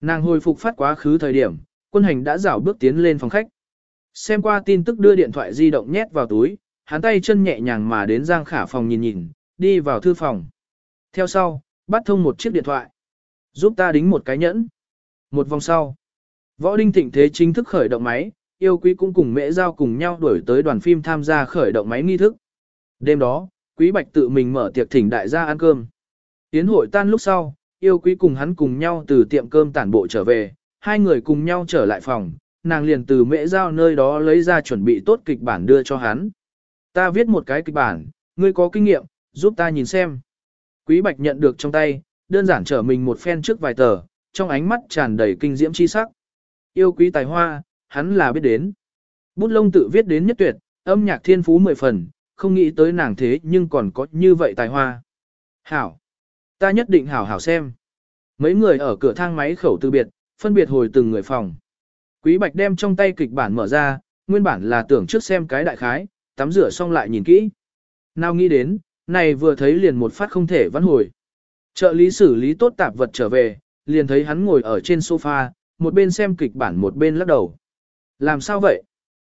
Nàng hồi phục phát quá khứ thời điểm, quân hành đã rảo bước tiến lên phòng khách. Xem qua tin tức đưa điện thoại di động nhét vào túi, hắn tay chân nhẹ nhàng mà đến Giang Khả phòng nhìn nhìn, đi vào thư phòng. Theo sau, bắt thông một chiếc điện thoại. Giúp ta đính một cái nhẫn. Một vòng sau, võ đinh thịnh thế chính thức khởi động máy, yêu quý cũng cùng mễ giao cùng nhau đuổi tới đoàn phim tham gia khởi động máy nghi thức. Đêm đó, quý bạch tự mình mở tiệc thỉnh đại gia ăn cơm. Tiến hội tan lúc sau, yêu quý cùng hắn cùng nhau từ tiệm cơm tản bộ trở về, hai người cùng nhau trở lại phòng, nàng liền từ mễ giao nơi đó lấy ra chuẩn bị tốt kịch bản đưa cho hắn. Ta viết một cái kịch bản, ngươi có kinh nghiệm, giúp ta nhìn xem. Quý bạch nhận được trong tay, đơn giản trở mình một phen trước vài tờ, trong ánh mắt tràn đầy kinh diễm chi sắc. Yêu quý tài hoa, hắn là biết đến. Bút lông tự viết đến nhất tuyệt, âm nhạc thiên phú mười phần, không nghĩ tới nàng thế nhưng còn có như vậy tài hoa. Hảo! Ta nhất định hảo hảo xem. Mấy người ở cửa thang máy khẩu từ biệt, phân biệt hồi từng người phòng. Quý Bạch đem trong tay kịch bản mở ra, nguyên bản là tưởng trước xem cái đại khái, tắm rửa xong lại nhìn kỹ. Nào nghĩ đến, này vừa thấy liền một phát không thể vãn hồi. Trợ lý xử lý tốt tạp vật trở về, liền thấy hắn ngồi ở trên sofa, một bên xem kịch bản một bên lắc đầu. Làm sao vậy?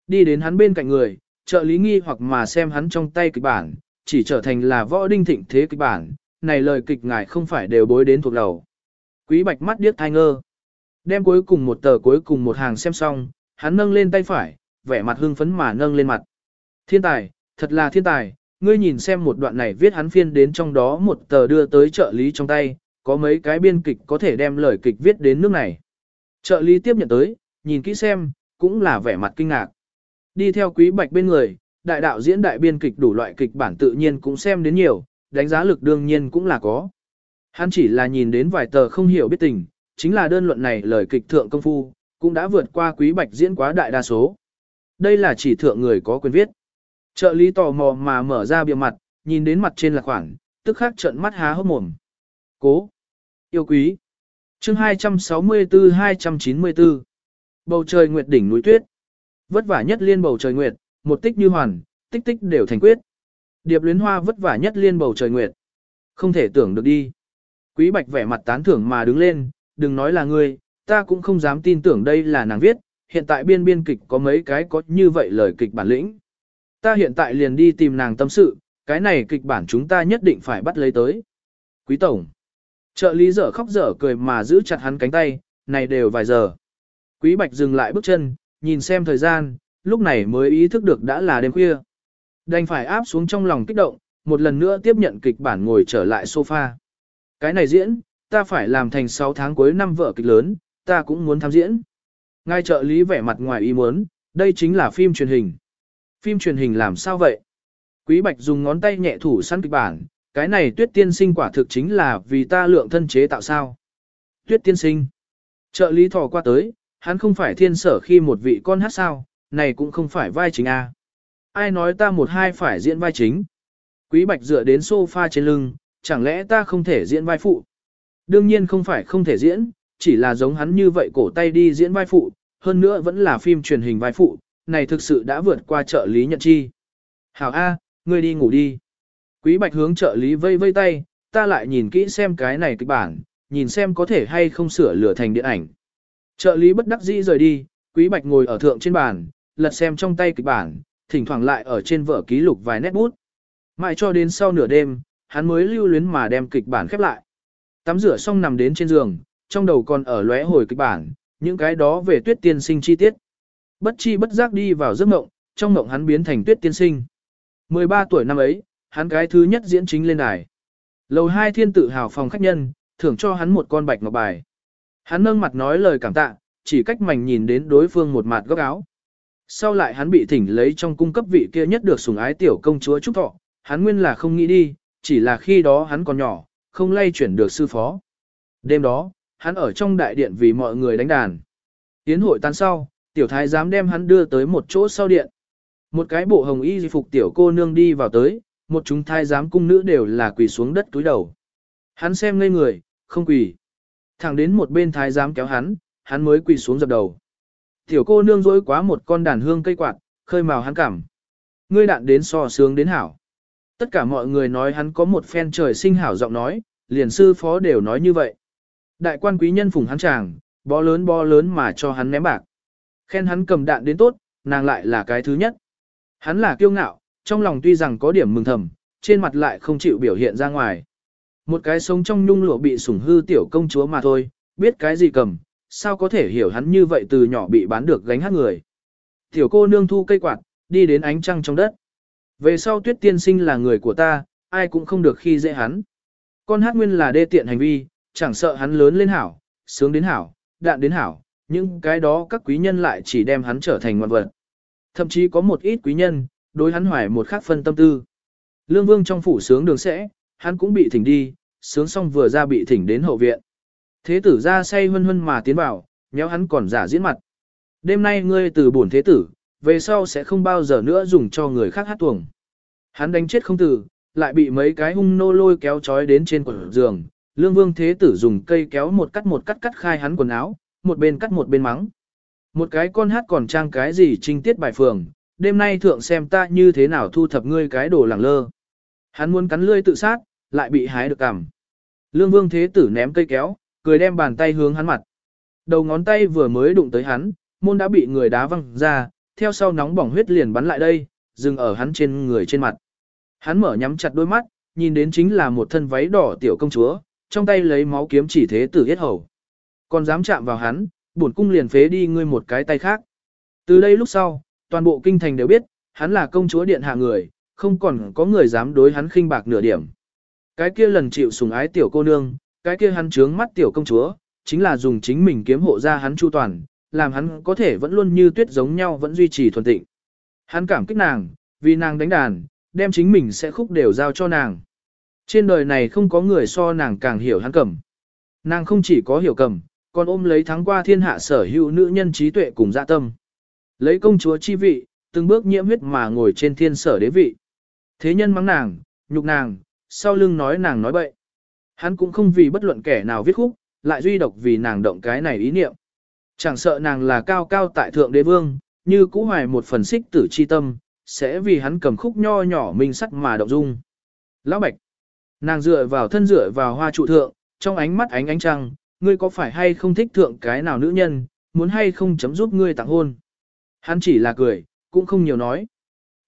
Đi đến hắn bên cạnh người, trợ lý nghi hoặc mà xem hắn trong tay kịch bản, chỉ trở thành là võ đinh thịnh thế kịch bản, này lời kịch ngài không phải đều bối đến thuộc đầu. Quý bạch mắt điếc thai ngơ. Đem cuối cùng một tờ cuối cùng một hàng xem xong, hắn nâng lên tay phải, vẻ mặt hưng phấn mà nâng lên mặt. Thiên tài, thật là thiên tài, ngươi nhìn xem một đoạn này viết hắn phiên đến trong đó một tờ đưa tới trợ lý trong tay, có mấy cái biên kịch có thể đem lời kịch viết đến nước này. Trợ lý tiếp nhận tới, nhìn kỹ xem, cũng là vẻ mặt kinh ngạc. Đi theo quý bạch bên người, đại đạo diễn đại biên kịch đủ loại kịch bản tự nhiên cũng xem đến nhiều, đánh giá lực đương nhiên cũng là có. Hắn chỉ là nhìn đến vài tờ không hiểu biết tình, chính là đơn luận này lời kịch thượng công phu, cũng đã vượt qua quý bạch diễn quá đại đa số. Đây là chỉ thượng người có quyền viết. Trợ lý tò mò mà mở ra bìa mặt, nhìn đến mặt trên là khoảng, tức khắc trợn mắt há hốc mồm. Cố. Yêu quý. chương 264-294. Bầu trời nguyệt đỉnh núi tuyết. Vất vả nhất liên bầu trời nguyệt, một tích như hoàn, tích tích đều thành quyết. Điệp luyến hoa vất vả nhất liên bầu trời nguyệt. Không thể tưởng được đi. Quý bạch vẻ mặt tán thưởng mà đứng lên, đừng nói là ngươi, ta cũng không dám tin tưởng đây là nàng viết, hiện tại biên biên kịch có mấy cái có như vậy lời kịch bản lĩnh. Ta hiện tại liền đi tìm nàng tâm sự, cái này kịch bản chúng ta nhất định phải bắt lấy tới. Quý Tổng. Trợ lý dở khóc dở cười mà giữ chặt hắn cánh tay, này đều vài giờ. Quý Bạch dừng lại bước chân, nhìn xem thời gian, lúc này mới ý thức được đã là đêm khuya. Đành phải áp xuống trong lòng kích động, một lần nữa tiếp nhận kịch bản ngồi trở lại sofa. Cái này diễn, ta phải làm thành 6 tháng cuối năm vợ kịch lớn, ta cũng muốn tham diễn. Ngay trợ lý vẻ mặt ngoài ý muốn, đây chính là phim truyền hình. Phim truyền hình làm sao vậy? Quý Bạch dùng ngón tay nhẹ thủ săn kịch bản, cái này tuyết tiên sinh quả thực chính là vì ta lượng thân chế tạo sao. Tuyết tiên sinh. Trợ lý thò qua tới, hắn không phải thiên sở khi một vị con hát sao, này cũng không phải vai chính A. Ai nói ta một hai phải diễn vai chính? Quý Bạch dựa đến sofa trên lưng, chẳng lẽ ta không thể diễn vai phụ? Đương nhiên không phải không thể diễn, chỉ là giống hắn như vậy cổ tay đi diễn vai phụ, hơn nữa vẫn là phim truyền hình vai phụ, này thực sự đã vượt qua trợ lý nhận chi. Hảo A, ngươi đi ngủ đi. Quý Bạch hướng trợ lý vây vây tay, ta lại nhìn kỹ xem cái này kịch bản, nhìn xem có thể hay không sửa lửa thành điện ảnh. Trợ lý bất đắc dĩ rời đi, Quý Bạch ngồi ở thượng trên bàn, lật xem trong tay kịch bản, thỉnh thoảng lại ở trên vở ký lục vài nét bút. Mãi cho đến sau nửa đêm, hắn mới lưu luyến mà đem kịch bản khép lại. Tắm rửa xong nằm đến trên giường, trong đầu còn ở lóe hồi kịch bản, những cái đó về tuyết tiên sinh chi tiết. Bất chi bất giác đi vào giấc mộng, trong mộng hắn biến thành tuyết tiên sinh. 13 tuổi năm ấy, hắn cái thứ nhất diễn chính lên đài. Lầu hai thiên tự hào phòng khách nhân, thưởng cho hắn một con bạch ngọc bài. Hắn nâng mặt nói lời cảm tạ, chỉ cách mảnh nhìn đến đối phương một mặt góc áo. Sau lại hắn bị thỉnh lấy trong cung cấp vị kia nhất được sủng ái tiểu công chúa Trúc Thọ, hắn nguyên là không nghĩ đi, chỉ là khi đó hắn còn nhỏ, không lay chuyển được sư phó. Đêm đó, hắn ở trong đại điện vì mọi người đánh đàn. Tiến hội tan sau, tiểu thái giám đem hắn đưa tới một chỗ sau điện. Một cái bộ hồng y di phục tiểu cô nương đi vào tới, một chúng thái giám cung nữ đều là quỳ xuống đất túi đầu. Hắn xem ngây người, không quỳ. Thẳng đến một bên thái giám kéo hắn, hắn mới quỳ xuống dập đầu. Tiểu cô nương rỗi quá một con đàn hương cây quạt, khơi màu hắn cảm. Ngươi đạn đến so sướng đến hảo. Tất cả mọi người nói hắn có một phen trời sinh hảo giọng nói, liền sư phó đều nói như vậy. Đại quan quý nhân phùng hắn chàng, bó lớn bó lớn mà cho hắn ném bạc. Khen hắn cầm đạn đến tốt, nàng lại là cái thứ nhất. Hắn là kiêu ngạo, trong lòng tuy rằng có điểm mừng thầm, trên mặt lại không chịu biểu hiện ra ngoài. Một cái sống trong nhung lụa bị sủng hư tiểu công chúa mà thôi, biết cái gì cầm, sao có thể hiểu hắn như vậy từ nhỏ bị bán được gánh hát người. Tiểu cô nương thu cây quạt, đi đến ánh trăng trong đất. Về sau tuyết tiên sinh là người của ta, ai cũng không được khi dễ hắn. Con hát nguyên là đê tiện hành vi, chẳng sợ hắn lớn lên hảo, sướng đến hảo, đạn đến hảo, nhưng cái đó các quý nhân lại chỉ đem hắn trở thành ngoan vật. Thậm chí có một ít quý nhân, đối hắn hoài một khắc phân tâm tư. Lương Vương trong phủ sướng đường sẽ, hắn cũng bị thỉnh đi, sướng xong vừa ra bị thỉnh đến hậu viện. Thế tử ra say hân hân mà tiến vào, nhéo hắn còn giả diễn mặt. Đêm nay ngươi từ bổn thế tử, về sau sẽ không bao giờ nữa dùng cho người khác hát tuồng. Hắn đánh chết không tử, lại bị mấy cái hung nô lôi kéo trói đến trên quần giường. Lương vương thế tử dùng cây kéo một cắt một cắt cắt khai hắn quần áo, một bên cắt một bên mắng. Một cái con hát còn trang cái gì trinh tiết bài phường, đêm nay thượng xem ta như thế nào thu thập ngươi cái đồ lẳng lơ. Hắn muốn cắn lươi tự sát, lại bị hái được cằm. Lương vương thế tử ném cây kéo, cười đem bàn tay hướng hắn mặt. Đầu ngón tay vừa mới đụng tới hắn, môn đã bị người đá văng ra, theo sau nóng bỏng huyết liền bắn lại đây, dừng ở hắn trên người trên mặt. Hắn mở nhắm chặt đôi mắt, nhìn đến chính là một thân váy đỏ tiểu công chúa, trong tay lấy máu kiếm chỉ thế tử yết hầu. Còn dám chạm vào hắn, bổn cung liền phế đi ngươi một cái tay khác. Từ đây lúc sau, toàn bộ kinh thành đều biết, hắn là công chúa điện hạ người, không còn có người dám đối hắn khinh bạc nửa điểm. Cái kia lần chịu sủng ái tiểu cô nương, cái kia hắn trướng mắt tiểu công chúa, chính là dùng chính mình kiếm hộ ra hắn chu toàn, làm hắn có thể vẫn luôn như tuyết giống nhau vẫn duy trì thuần tịnh. Hắn cảm kích nàng, vì nàng đánh đàn, đem chính mình sẽ khúc đều giao cho nàng. Trên đời này không có người so nàng càng hiểu hắn cầm. Nàng không chỉ có hiểu cầm, còn ôm lấy thắng qua thiên hạ sở hữu nữ nhân trí tuệ cùng dạ tâm. Lấy công chúa chi vị, từng bước nhiễm huyết mà ngồi trên thiên sở đế vị. Thế nhân mắng nàng, nhục nàng, sau lưng nói nàng nói bậy. Hắn cũng không vì bất luận kẻ nào viết khúc, lại duy độc vì nàng động cái này ý niệm. Chẳng sợ nàng là cao cao tại thượng đế vương, như cũ hoài một phần xích tử chi tâm, sẽ vì hắn cầm khúc nho nhỏ minh sắc mà động dung. Lão Bạch, nàng dựa vào thân dựa vào hoa trụ thượng, trong ánh mắt ánh ánh trăng, ngươi có phải hay không thích thượng cái nào nữ nhân, muốn hay không chấm giúp ngươi tặng hôn. Hắn chỉ là cười, cũng không nhiều nói.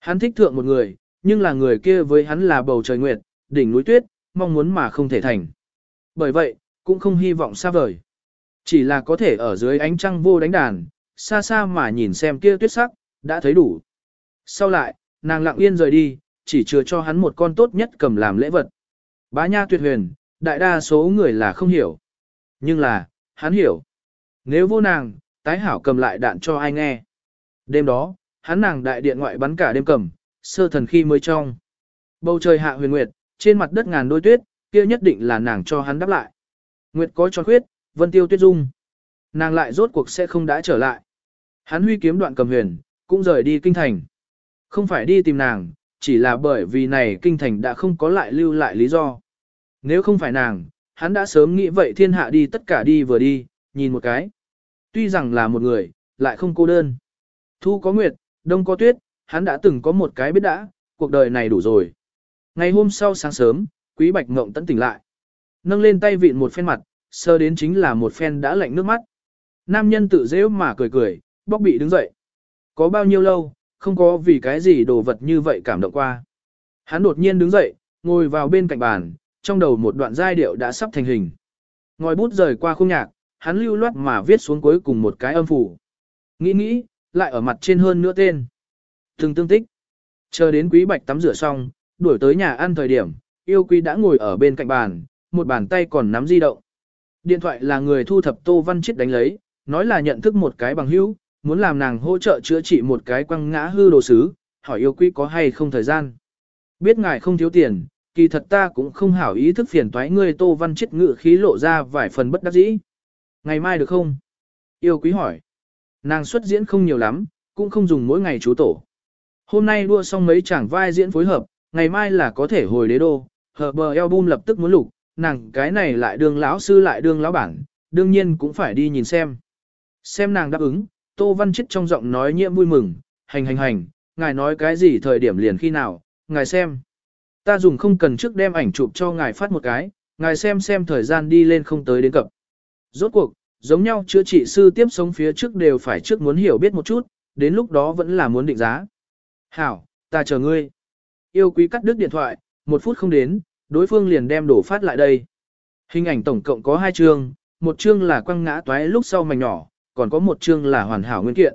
Hắn thích thượng một người, nhưng là người kia với hắn là bầu trời nguyệt, đỉnh núi tuyết, mong muốn mà không thể thành. Bởi vậy, cũng không hy vọng xa vời. Chỉ là có thể ở dưới ánh trăng vô đánh đàn, xa xa mà nhìn xem kia tuyết sắc, đã thấy đủ. Sau lại, nàng lặng yên rời đi, chỉ chừa cho hắn một con tốt nhất cầm làm lễ vật. Bá nha tuyệt huyền, đại đa số người là không hiểu. Nhưng là, hắn hiểu. Nếu vô nàng, tái hảo cầm lại đạn cho ai nghe. Đêm đó, hắn nàng đại điện ngoại bắn cả đêm cầm, sơ thần khi mới trong. Bầu trời hạ huyền nguyệt, trên mặt đất ngàn đôi tuyết, kia nhất định là nàng cho hắn đáp lại. Nguyệt có cho khuyết, vân tiêu tuyết dung. Nàng lại rốt cuộc sẽ không đã trở lại. Hắn huy kiếm đoạn cầm huyền, cũng rời đi kinh thành. Không phải đi tìm nàng, chỉ là bởi vì này kinh thành đã không có lại lưu lại lý do. Nếu không phải nàng, hắn đã sớm nghĩ vậy thiên hạ đi tất cả đi vừa đi, nhìn một cái. Tuy rằng là một người, lại không cô đơn. Thu có nguyệt, đông có tuyết, hắn đã từng có một cái biết đã, cuộc đời này đủ rồi. Ngày hôm sau sáng sớm, Quý Bạch Ngộng tận tỉnh lại. Nâng lên tay vịn một phen mặt, sơ đến chính là một phen đã lạnh nước mắt. Nam nhân tự dễ mà cười cười, bóc bị đứng dậy. Có bao nhiêu lâu, không có vì cái gì đồ vật như vậy cảm động qua. Hắn đột nhiên đứng dậy, ngồi vào bên cạnh bàn, trong đầu một đoạn giai điệu đã sắp thành hình. Ngòi bút rời qua khung nhạc, hắn lưu loát mà viết xuống cuối cùng một cái âm phủ. Nghĩ nghĩ, lại ở mặt trên hơn nữa tên. Từng tương tích. Chờ đến quý bạch tắm rửa xong, đuổi tới nhà ăn thời điểm, yêu quý đã ngồi ở bên cạnh bàn, một bàn tay còn nắm di động. Điện thoại là người thu thập Tô Văn chiết đánh lấy, nói là nhận thức một cái bằng hữu, muốn làm nàng hỗ trợ chữa trị một cái quăng ngã hư đồ sứ, hỏi yêu quý có hay không thời gian. Biết ngài không thiếu tiền, kỳ thật ta cũng không hảo ý thức phiền toái ngươi Tô Văn chiết ngự khí lộ ra vài phần bất đắc dĩ. Ngày mai được không? Yêu quý hỏi. Nàng xuất diễn không nhiều lắm, cũng không dùng mỗi ngày chú tổ. Hôm nay đua xong mấy chàng vai diễn phối hợp, ngày mai là có thể hồi đế đô, Hợp bờ album lập tức muốn lục, nàng cái này lại đương lão sư lại đương lão bản, đương nhiên cũng phải đi nhìn xem. Xem nàng đáp ứng, Tô Văn Chết trong giọng nói nhiễm vui mừng, hành hành hành, ngài nói cái gì thời điểm liền khi nào, ngài xem. Ta dùng không cần trước đem ảnh chụp cho ngài phát một cái, ngài xem xem thời gian đi lên không tới đến cập. Rốt cuộc, giống nhau chữa trị sư tiếp sống phía trước đều phải trước muốn hiểu biết một chút, đến lúc đó vẫn là muốn định giá. Hảo, ta chờ ngươi. Yêu quý cắt đứt điện thoại, một phút không đến, đối phương liền đem đổ phát lại đây. Hình ảnh tổng cộng có hai chương, một chương là quăng ngã toái lúc sau mảnh nhỏ, còn có một chương là hoàn hảo nguyên kiện.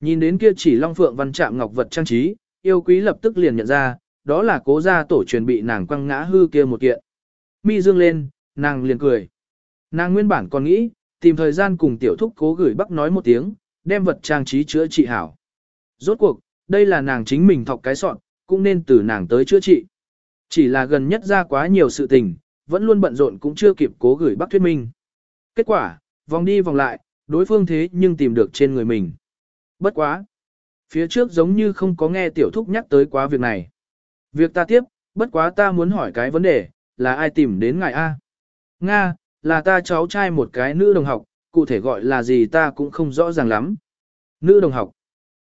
Nhìn đến kia chỉ long phượng văn chạm ngọc vật trang trí, yêu quý lập tức liền nhận ra, đó là cố gia tổ truyền bị nàng quăng ngã hư kia một kiện. Mi dương lên, nàng liền cười. Nàng nguyên bản còn nghĩ, tìm thời gian cùng tiểu thúc cố gửi bắc nói một tiếng, đem vật trang trí chữa trị hảo. Rốt cuộc, đây là nàng chính mình thọc cái soạn, cũng nên từ nàng tới chữa trị. Chỉ là gần nhất ra quá nhiều sự tình, vẫn luôn bận rộn cũng chưa kịp cố gửi bắc thuyết minh. Kết quả, vòng đi vòng lại, đối phương thế nhưng tìm được trên người mình. Bất quá. Phía trước giống như không có nghe tiểu thúc nhắc tới quá việc này. Việc ta tiếp, bất quá ta muốn hỏi cái vấn đề, là ai tìm đến ngài A? Nga, là ta cháu trai một cái nữ đồng học, cụ thể gọi là gì ta cũng không rõ ràng lắm. Nữ đồng học.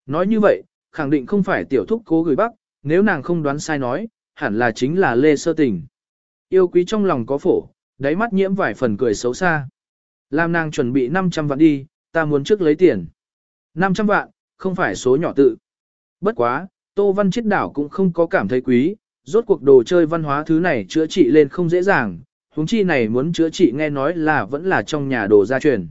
Nói như vậy, khẳng định không phải tiểu thúc cố gửi bắc, nếu nàng không đoán sai nói, hẳn là chính là Lê Sơ Tình. Yêu quý trong lòng có phổ, đáy mắt nhiễm vài phần cười xấu xa. Làm nàng chuẩn bị 500 vạn đi, ta muốn trước lấy tiền. 500 vạn, không phải số nhỏ tự. Bất quá, Tô Văn Chiết Đảo cũng không có cảm thấy quý, rốt cuộc đồ chơi văn hóa thứ này chữa trị lên không dễ dàng, huống chi này muốn chữa trị nghe nói là vẫn là trong nhà đồ gia truyền.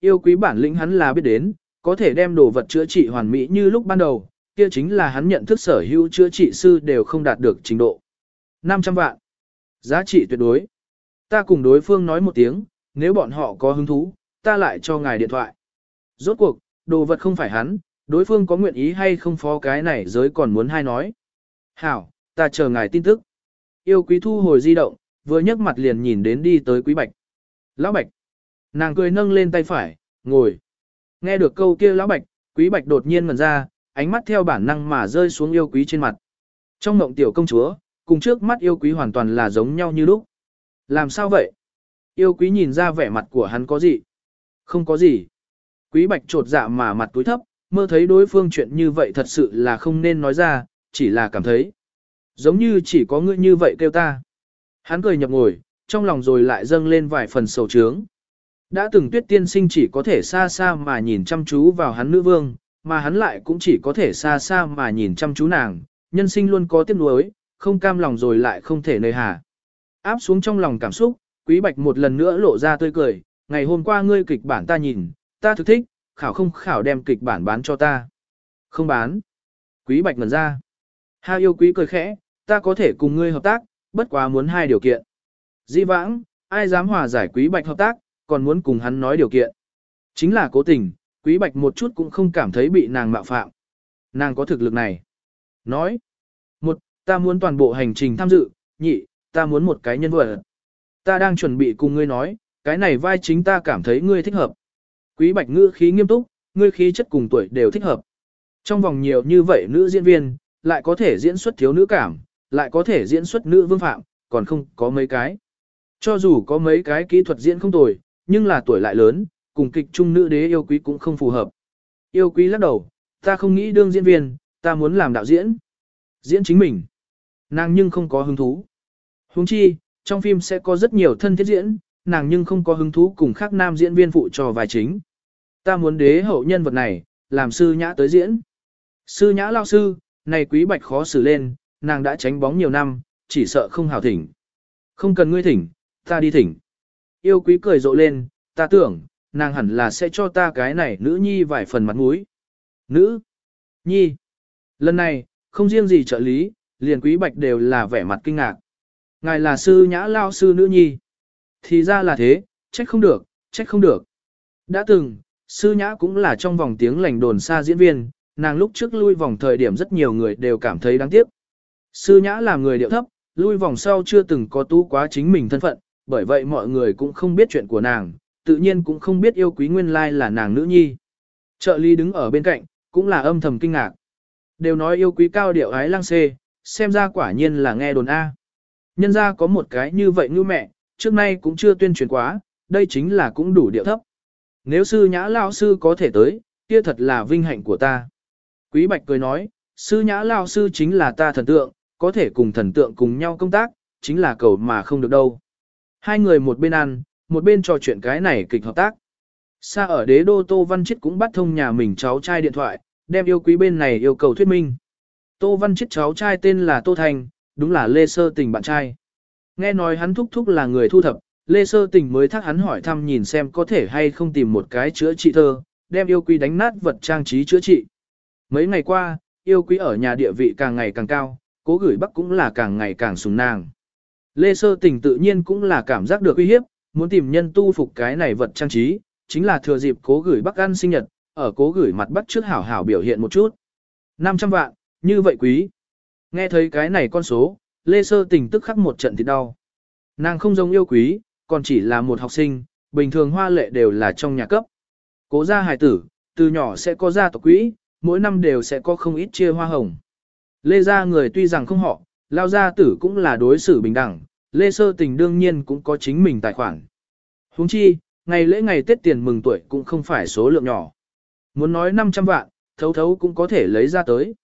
Yêu quý bản lĩnh hắn là biết đến, có thể đem đồ vật chữa trị hoàn mỹ như lúc ban đầu, kia chính là hắn nhận thức sở hữu chữa trị sư đều không đạt được trình độ. 500 vạn. Giá trị tuyệt đối. Ta cùng đối phương nói một tiếng, nếu bọn họ có hứng thú, ta lại cho ngài điện thoại. Rốt cuộc, đồ vật không phải hắn, đối phương có nguyện ý hay không phó cái này giới còn muốn hay nói. Hảo, ta chờ ngài tin tức. Yêu quý thu hồi di động, vừa nhấc mặt liền nhìn đến đi tới quý bạch. Lão bạch. Nàng cười nâng lên tay phải, ngồi. Nghe được câu kia lão bạch, quý bạch đột nhiên ngẩn ra, ánh mắt theo bản năng mà rơi xuống yêu quý trên mặt. Trong mộng tiểu công chúa, cùng trước mắt yêu quý hoàn toàn là giống nhau như lúc. Làm sao vậy? Yêu quý nhìn ra vẻ mặt của hắn có gì? Không có gì. Quý bạch trột dạ mà mặt túi thấp, mơ thấy đối phương chuyện như vậy thật sự là không nên nói ra, chỉ là cảm thấy. Giống như chỉ có ngươi như vậy kêu ta. Hắn cười nhập ngồi, trong lòng rồi lại dâng lên vài phần sầu trướng. Đã từng tuyết tiên sinh chỉ có thể xa xa mà nhìn chăm chú vào hắn nữ vương, mà hắn lại cũng chỉ có thể xa xa mà nhìn chăm chú nàng, nhân sinh luôn có tiếc nuối, không cam lòng rồi lại không thể nơi hà. Áp xuống trong lòng cảm xúc, quý bạch một lần nữa lộ ra tươi cười, ngày hôm qua ngươi kịch bản ta nhìn, ta thực thích, khảo không khảo đem kịch bản bán cho ta. Không bán. Quý bạch ngần ra. Ha yêu quý cười khẽ, ta có thể cùng ngươi hợp tác, bất quá muốn hai điều kiện. Di vãng, ai dám hòa giải quý bạch hợp tác, còn muốn cùng hắn nói điều kiện. Chính là cố tình, quý bạch một chút cũng không cảm thấy bị nàng mạo phạm. Nàng có thực lực này. Nói. Một, ta muốn toàn bộ hành trình tham dự, nhị, ta muốn một cái nhân vật. Ta đang chuẩn bị cùng ngươi nói, cái này vai chính ta cảm thấy ngươi thích hợp. Quý bạch ngữ khí nghiêm túc, ngươi khí chất cùng tuổi đều thích hợp. Trong vòng nhiều như vậy nữ diễn viên, lại có thể diễn xuất thiếu nữ cảm, lại có thể diễn xuất nữ vương phạm, còn không có mấy cái. Cho dù có mấy cái kỹ thuật diễn không tồi, nhưng là tuổi lại lớn, cùng kịch trung nữ đế yêu quý cũng không phù hợp. Yêu quý lắc đầu, ta không nghĩ đương diễn viên, ta muốn làm đạo diễn. Diễn chính mình. Nàng nhưng không có hứng thú. Huống chi, trong phim sẽ có rất nhiều thân thiết diễn, nàng nhưng không có hứng thú cùng khác nam diễn viên phụ trò vai chính. Ta muốn đế hậu nhân vật này, làm sư nhã tới diễn. Sư nhã lao sư, này quý bạch khó xử lên, nàng đã tránh bóng nhiều năm, chỉ sợ không hào thỉnh. Không cần ngươi thỉnh, ta đi thỉnh. Yêu quý cười rộ lên, ta tưởng, nàng hẳn là sẽ cho ta cái này nữ nhi vài phần mặt mũi. Nữ, nhi. Lần này, không riêng gì trợ lý, liền quý bạch đều là vẻ mặt kinh ngạc. Ngài là sư nhã lao sư nữ nhi. Thì ra là thế, trách không được, trách không được. Đã từng, sư nhã cũng là trong vòng tiếng lành đồn xa diễn viên, nàng lúc trước lui vòng thời điểm rất nhiều người đều cảm thấy đáng tiếc. Sư nhã là người điệu thấp, lui vòng sau chưa từng có tu quá chính mình thân phận, bởi vậy mọi người cũng không biết chuyện của nàng, tự nhiên cũng không biết yêu quý nguyên lai là nàng nữ nhi. Trợ lý đứng ở bên cạnh, cũng là âm thầm kinh ngạc. Đều nói yêu quý cao điệu ái lang xê, xem ra quả nhiên là nghe đồn A. Nhân ra có một cái như vậy như mẹ, trước nay cũng chưa tuyên truyền quá, đây chính là cũng đủ điệu thấp. Nếu sư nhã lao sư có thể tới, kia thật là vinh hạnh của ta. Quý Bạch cười nói, sư nhã lao sư chính là ta thần tượng, có thể cùng thần tượng cùng nhau công tác, chính là cầu mà không được đâu. Hai người một bên ăn, một bên trò chuyện cái này kịch hợp tác. Xa ở đế đô Tô Văn Chết cũng bắt thông nhà mình cháu trai điện thoại, đem yêu quý bên này yêu cầu thuyết minh. Tô Văn Chết cháu trai tên là Tô Thành, đúng là Lê Sơ Tình bạn trai. Nghe nói hắn thúc thúc là người thu thập, Lê Sơ Tình mới thắc hắn hỏi thăm nhìn xem có thể hay không tìm một cái chữa trị thơ, đem yêu quý đánh nát vật trang trí chữa trị. Mấy ngày qua, yêu quý ở nhà địa vị càng ngày càng cao, cố gửi bắc cũng là càng ngày càng sùng nàng. Lê Sơ Tình tự nhiên cũng là cảm giác được uy hiếp, muốn tìm nhân tu phục cái này vật trang trí, chính là thừa dịp cố gửi bắc ăn sinh nhật, ở cố gửi mặt bắt trước hảo hảo biểu hiện một chút. 500 vạn, như vậy quý. Nghe thấy cái này con số, Lê Sơ Tình tức khắc một trận thì đau. Nàng không giống yêu quý, còn chỉ là một học sinh, bình thường hoa lệ đều là trong nhà cấp. Cố gia hài tử, từ nhỏ sẽ có gia tộc quỹ, mỗi năm đều sẽ có không ít chia hoa hồng. Lê gia người tuy rằng không họ, lao gia tử cũng là đối xử bình đẳng, Lê Sơ Tình đương nhiên cũng có chính mình tài khoản. Huống chi, ngày lễ ngày Tết tiền mừng tuổi cũng không phải số lượng nhỏ. Muốn nói 500 vạn, thấu thấu cũng có thể lấy ra tới.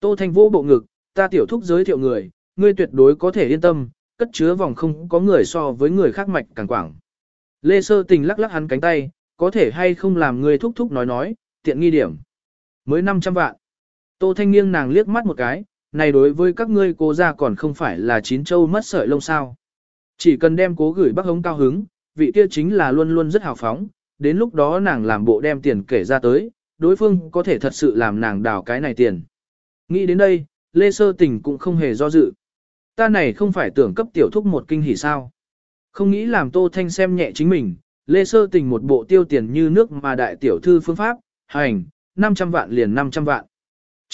Tô Thanh vô bộ ngực, ta tiểu thúc giới thiệu người, ngươi tuyệt đối có thể yên tâm, cất chứa vòng không có người so với người khác mạch càng quảng. Lê Sơ Tình lắc lắc hắn cánh tay, có thể hay không làm ngươi thúc thúc nói nói, tiện nghi điểm. Mới 500 vạn. Tô Thanh nghiêng nàng liếc mắt một cái, này đối với các ngươi cố ra còn không phải là chín châu mất sợi lông sao. Chỉ cần đem cố gửi bác hống cao hứng, vị kia chính là luôn luôn rất hào phóng, đến lúc đó nàng làm bộ đem tiền kể ra tới, đối phương có thể thật sự làm nàng đào cái này tiền. Nghĩ đến đây, Lê Sơ Tình cũng không hề do dự. Ta này không phải tưởng cấp tiểu thúc một kinh hỉ sao. Không nghĩ làm Tô Thanh xem nhẹ chính mình, Lê Sơ Tình một bộ tiêu tiền như nước mà đại tiểu thư phương pháp, hành, 500 vạn liền 500 vạn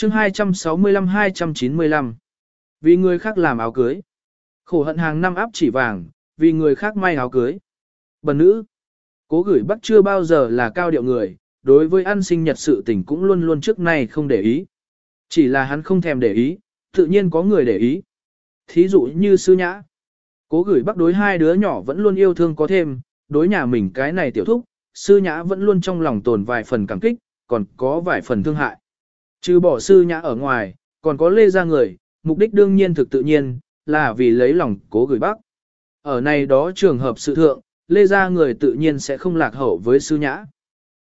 chương 265-295 Vì người khác làm áo cưới. Khổ hận hàng năm áp chỉ vàng, vì người khác may áo cưới. Bần nữ, cố gửi bắc chưa bao giờ là cao điệu người, đối với ăn sinh nhật sự tình cũng luôn luôn trước nay không để ý. Chỉ là hắn không thèm để ý, tự nhiên có người để ý. Thí dụ như sư nhã. Cố gửi bắc đối hai đứa nhỏ vẫn luôn yêu thương có thêm, đối nhà mình cái này tiểu thúc, sư nhã vẫn luôn trong lòng tồn vài phần cảm kích, còn có vài phần thương hại. Trừ bỏ sư nhã ở ngoài, còn có lê ra người, mục đích đương nhiên thực tự nhiên, là vì lấy lòng cố gửi bắc. Ở này đó trường hợp sự thượng, lê ra người tự nhiên sẽ không lạc hậu với sư nhã.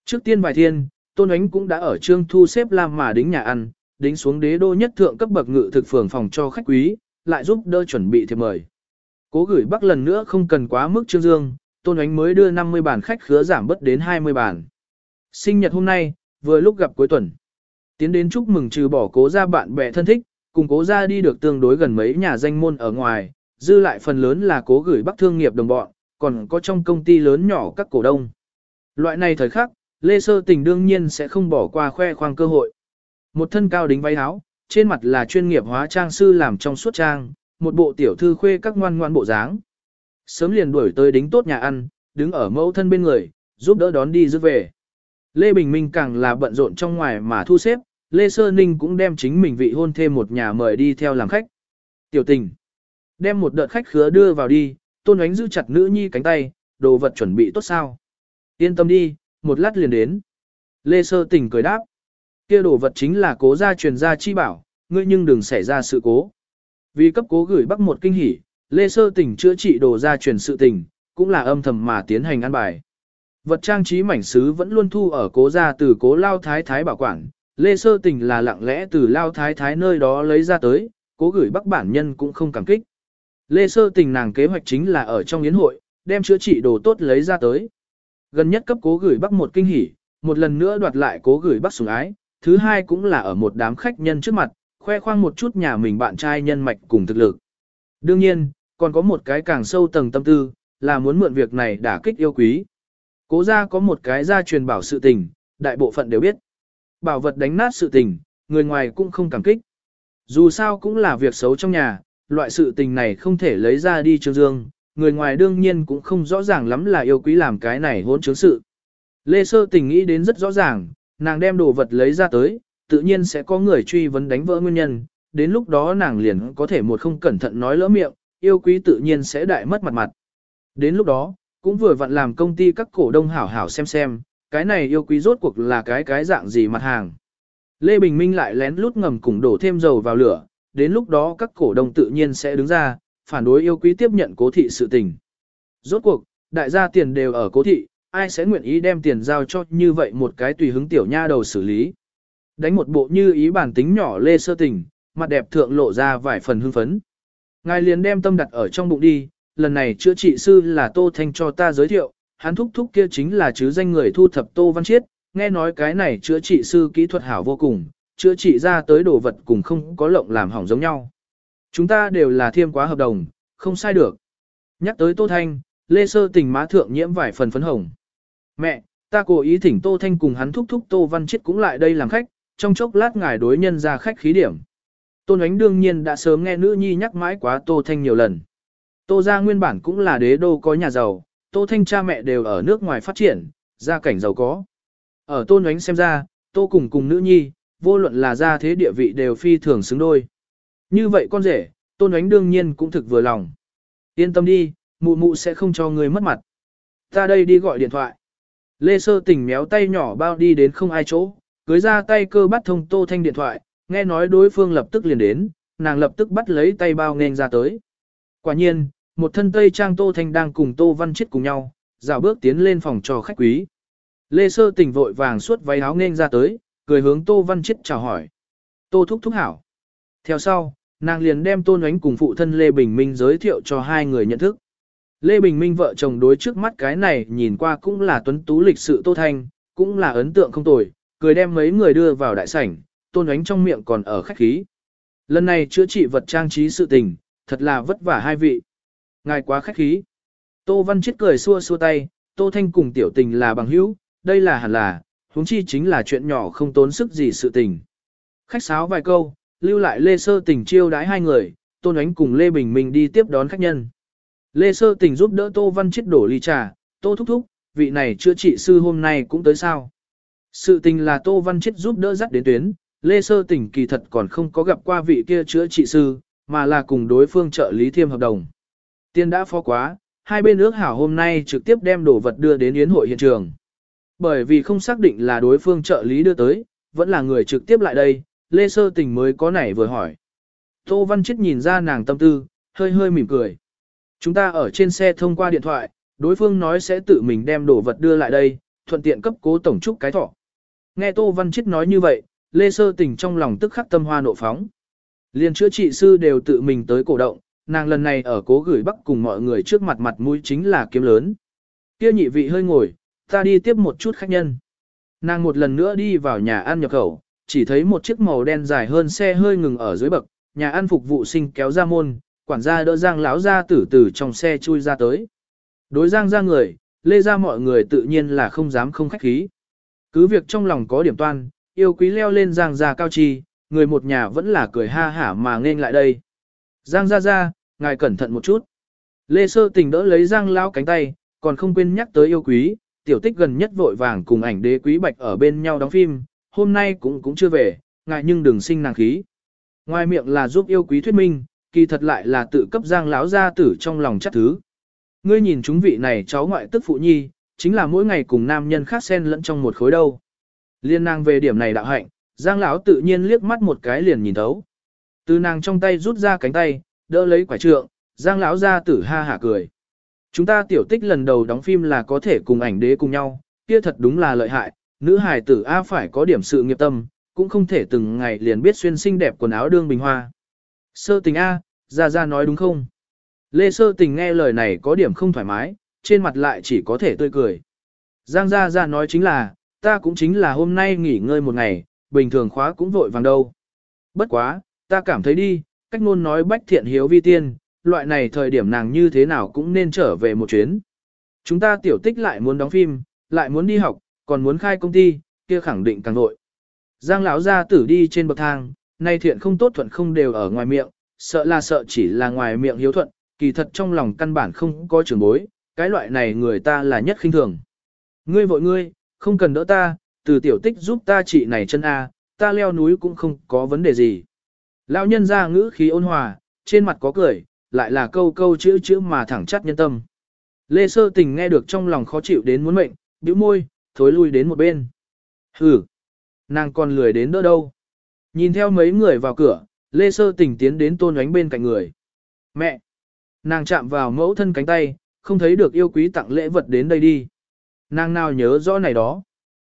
Trước tiên vài thiên, tôn ánh cũng đã ở trương thu xếp làm mà đính nhà ăn, đính xuống đế đô nhất thượng cấp bậc ngự thực phường phòng cho khách quý, lại giúp đỡ chuẩn bị thiệp mời. Cố gửi bắc lần nữa không cần quá mức trương dương, tôn ánh mới đưa 50 bàn khách khứa giảm bớt đến 20 bàn. Sinh nhật hôm nay, vừa lúc gặp cuối tuần. Tiến đến chúc mừng trừ bỏ cố ra bạn bè thân thích, cùng cố ra đi được tương đối gần mấy nhà danh môn ở ngoài, dư lại phần lớn là cố gửi bắc thương nghiệp đồng bọn, còn có trong công ty lớn nhỏ các cổ đông. Loại này thời khắc, Lê Sơ Tình đương nhiên sẽ không bỏ qua khoe khoang cơ hội. Một thân cao đính váy áo, trên mặt là chuyên nghiệp hóa trang sư làm trong suốt trang, một bộ tiểu thư khuê các ngoan ngoan bộ dáng. Sớm liền đuổi tới đính tốt nhà ăn, đứng ở mẫu thân bên người, giúp đỡ đón đi rước về. Lê Bình Minh càng là bận rộn trong ngoài mà thu xếp, Lê Sơ Ninh cũng đem chính mình vị hôn thêm một nhà mời đi theo làm khách. Tiểu tình, đem một đợt khách khứa đưa vào đi, tôn ánh giữ chặt nữ nhi cánh tay, đồ vật chuẩn bị tốt sao. Yên tâm đi, một lát liền đến. Lê Sơ Tình cười đáp. kia đồ vật chính là cố gia truyền gia chi bảo, ngươi nhưng đừng xảy ra sự cố. Vì cấp cố gửi bắc một kinh hỉ, Lê Sơ Tình chữa trị đồ gia truyền sự tình, cũng là âm thầm mà tiến hành ăn bài. Vật trang trí mảnh sứ vẫn luôn thu ở cố gia từ cố lao thái thái bảo quản, Lê Sơ Tình là lặng lẽ từ lao thái thái nơi đó lấy ra tới, cố gửi bắc bản nhân cũng không cảm kích. Lê Sơ Tình nàng kế hoạch chính là ở trong yến hội, đem chữa trị đồ tốt lấy ra tới. Gần nhất cấp cố gửi bắc một kinh hỉ, một lần nữa đoạt lại cố gửi bắc sủng ái, thứ hai cũng là ở một đám khách nhân trước mặt, khoe khoang một chút nhà mình bạn trai nhân mạch cùng thực lực. Đương nhiên, còn có một cái càng sâu tầng tâm tư, là muốn mượn việc này đả kích yêu quý. Cố ra có một cái gia truyền bảo sự tình, đại bộ phận đều biết. Bảo vật đánh nát sự tình, người ngoài cũng không cảm kích. Dù sao cũng là việc xấu trong nhà, loại sự tình này không thể lấy ra đi trương dương, người ngoài đương nhiên cũng không rõ ràng lắm là yêu quý làm cái này hôn chứng sự. Lê Sơ tình nghĩ đến rất rõ ràng, nàng đem đồ vật lấy ra tới, tự nhiên sẽ có người truy vấn đánh vỡ nguyên nhân, đến lúc đó nàng liền có thể một không cẩn thận nói lỡ miệng, yêu quý tự nhiên sẽ đại mất mặt mặt. Đến lúc đó, cũng vừa vặn làm công ty các cổ đông hảo hảo xem xem, cái này yêu quý rốt cuộc là cái cái dạng gì mặt hàng. Lê Bình Minh lại lén lút ngầm cùng đổ thêm dầu vào lửa, đến lúc đó các cổ đông tự nhiên sẽ đứng ra, phản đối yêu quý tiếp nhận cố thị sự tình. Rốt cuộc, đại gia tiền đều ở cố thị, ai sẽ nguyện ý đem tiền giao cho như vậy một cái tùy hứng tiểu nha đầu xử lý. Đánh một bộ như ý bản tính nhỏ lê sơ tình, mặt đẹp thượng lộ ra vài phần hưng phấn. Ngài liền đem tâm đặt ở trong bụng đi, lần này chữa trị sư là Tô Thanh cho ta giới thiệu, hắn thúc thúc kia chính là chứ danh người thu thập Tô Văn Chiết, nghe nói cái này chữa trị sư kỹ thuật hảo vô cùng, chữa trị ra tới đồ vật cùng không có lộng làm hỏng giống nhau. Chúng ta đều là thiêm quá hợp đồng, không sai được. Nhắc tới Tô Thanh, Lê Sơ tình má thượng nhiễm vài phần phấn hồng. Mẹ, ta cố ý thỉnh Tô Thanh cùng hắn thúc thúc Tô Văn Chiết cũng lại đây làm khách, trong chốc lát ngài đối nhân ra khách khí điểm. Tôn ánh đương nhiên đã sớm nghe nữ nhi nhắc mãi quá Tô Thanh nhiều lần. Tô ra nguyên bản cũng là đế đô có nhà giàu, Tô Thanh cha mẹ đều ở nước ngoài phát triển, gia cảnh giàu có. Ở Tôn ánh xem ra, Tô cùng cùng nữ nhi, vô luận là gia thế địa vị đều phi thường xứng đôi. Như vậy con rể, tôn ánh đương nhiên cũng thực vừa lòng. Yên tâm đi, mụ mụ sẽ không cho người mất mặt. Ta đây đi gọi điện thoại. Lê Sơ Tình méo tay nhỏ bao đi đến không ai chỗ, cưới ra tay cơ bắt thông Tô Thanh điện thoại, nghe nói đối phương lập tức liền đến, nàng lập tức bắt lấy tay bao nghênh ra tới. Quả nhiên, một thân tây trang Tô Thanh đang cùng Tô Văn Chết cùng nhau, dạo bước tiến lên phòng cho khách quý. Lê Sơ Tình vội vàng suốt váy áo nên ra tới, cười hướng Tô Văn Chết chào hỏi. Tô Thúc Thúc Hảo. Theo sau, nàng liền đem Tôn Ánh cùng phụ thân Lê Bình Minh giới thiệu cho hai người nhận thức. Lê Bình Minh vợ chồng đối trước mắt cái này nhìn qua cũng là tuấn tú lịch sự Tô Thanh, cũng là ấn tượng không tồi, cười đem mấy người đưa vào đại sảnh, Tôn Ánh trong miệng còn ở khách khí. Lần này chữa trị vật trang trí sự tình, thật là vất vả hai vị. Ngài quá khách khí. Tô Văn Chiết cười xua xua tay, Tô Thanh cùng tiểu tình là bằng hữu, đây là hẳn là, huống chi chính là chuyện nhỏ không tốn sức gì sự tình. Khách sáo vài câu, lưu lại Lê Sơ Tình chiêu đái hai người, Tôn Ánh cùng Lê Bình Minh đi tiếp đón khách nhân. Lê Sơ Tình giúp đỡ Tô Văn Chiết đổ ly trà, Tô Thúc Thúc, vị này chữa trị sư hôm nay cũng tới sao. Sự tình là Tô Văn Chiết giúp đỡ dắt đến tuyến, Lê Sơ Tình kỳ thật còn không có gặp qua vị kia chữa trị sư, mà là cùng đối phương trợ lý thiêm hợp đồng. Tiên đã phó quá, hai bên ước hảo hôm nay trực tiếp đem đồ vật đưa đến yến hội hiện trường. Bởi vì không xác định là đối phương trợ lý đưa tới, vẫn là người trực tiếp lại đây, Lê Sơ Tình mới có nảy vừa hỏi. Tô Văn Chết nhìn ra nàng tâm tư, hơi hơi mỉm cười. Chúng ta ở trên xe thông qua điện thoại, đối phương nói sẽ tự mình đem đồ vật đưa lại đây, thuận tiện cấp cố tổng trúc cái thọ. Nghe Tô Văn Chết nói như vậy, Lê Sơ Tình trong lòng tức khắc tâm hoa nộ phóng. Liên chữa trị sư đều tự mình tới cổ động, nàng lần này ở cố gửi bắc cùng mọi người trước mặt mặt mũi chính là kiếm lớn. Kia nhị vị hơi ngồi, ta đi tiếp một chút khách nhân. Nàng một lần nữa đi vào nhà ăn nhập khẩu, chỉ thấy một chiếc màu đen dài hơn xe hơi ngừng ở dưới bậc, nhà ăn phục vụ sinh kéo ra môn, quản gia đỡ Giang lão ra tử tử trong xe chui ra tới. Đối Giang ra người, lê ra mọi người tự nhiên là không dám không khách khí. Cứ việc trong lòng có điểm toan, yêu quý leo lên Giang ra cao chi, người một nhà vẫn là cười ha hả mà nên lại đây. Giang ra ra, ngài cẩn thận một chút. Lê Sơ Tình đỡ lấy Giang lão cánh tay, còn không quên nhắc tới yêu quý, tiểu tích gần nhất vội vàng cùng ảnh đế quý bạch ở bên nhau đóng phim, hôm nay cũng cũng chưa về, ngài nhưng đừng sinh nàng khí. Ngoài miệng là giúp yêu quý thuyết minh, kỳ thật lại là tự cấp giang lão gia tử trong lòng chắc thứ. Ngươi nhìn chúng vị này cháu ngoại tức phụ nhi, chính là mỗi ngày cùng nam nhân khác xen lẫn trong một khối đâu. Liên nàng về điểm này đạo hạnh, giang lão tự nhiên liếc mắt một cái liền nhìn thấu. Từ nàng trong tay rút ra cánh tay, đỡ lấy quả trượng, giang lão gia tử ha hả cười. Chúng ta tiểu tích lần đầu đóng phim là có thể cùng ảnh đế cùng nhau, kia thật đúng là lợi hại, nữ hài tử A phải có điểm sự nghiệp tâm, cũng không thể từng ngày liền biết xuyên xinh đẹp quần áo đương bình hoa. Sơ tình A, ra ra nói đúng không? Lê sơ tình nghe lời này có điểm không thoải mái, trên mặt lại chỉ có thể tươi cười. Giang gia gia nói chính là, ta cũng chính là hôm nay nghỉ ngơi một ngày, bình thường khóa cũng vội vàng đâu. Bất quá, ta cảm thấy đi, cách ngôn nói bách thiện hiếu vi tiên, loại này thời điểm nàng như thế nào cũng nên trở về một chuyến. Chúng ta tiểu tích lại muốn đóng phim, lại muốn đi học, còn muốn khai công ty, kia khẳng định càng nội. Giang lão gia tử đi trên bậc thang, nay thiện không tốt thuận không đều ở ngoài miệng, sợ là sợ chỉ là ngoài miệng hiếu thuận, kỳ thật trong lòng căn bản không có trường bối, cái loại này người ta là nhất khinh thường. Ngươi vội ngươi, không cần đỡ ta, từ tiểu tích giúp ta trị này chân A, ta leo núi cũng không có vấn đề gì. Lão nhân ra ngữ khí ôn hòa, trên mặt có cười, lại là câu câu chữ chữ mà thẳng chắc nhân tâm. Lê Sơ Tình nghe được trong lòng khó chịu đến muốn mệnh, bĩu môi, thối lui đến một bên. Hừ, nàng còn lười đến đỡ đâu. Nhìn theo mấy người vào cửa, Lê Sơ Tình tiến đến tôn ánh bên cạnh người. Mẹ! Nàng chạm vào mẫu thân cánh tay, không thấy được yêu quý tặng lễ vật đến đây đi. Nàng nào nhớ rõ này đó.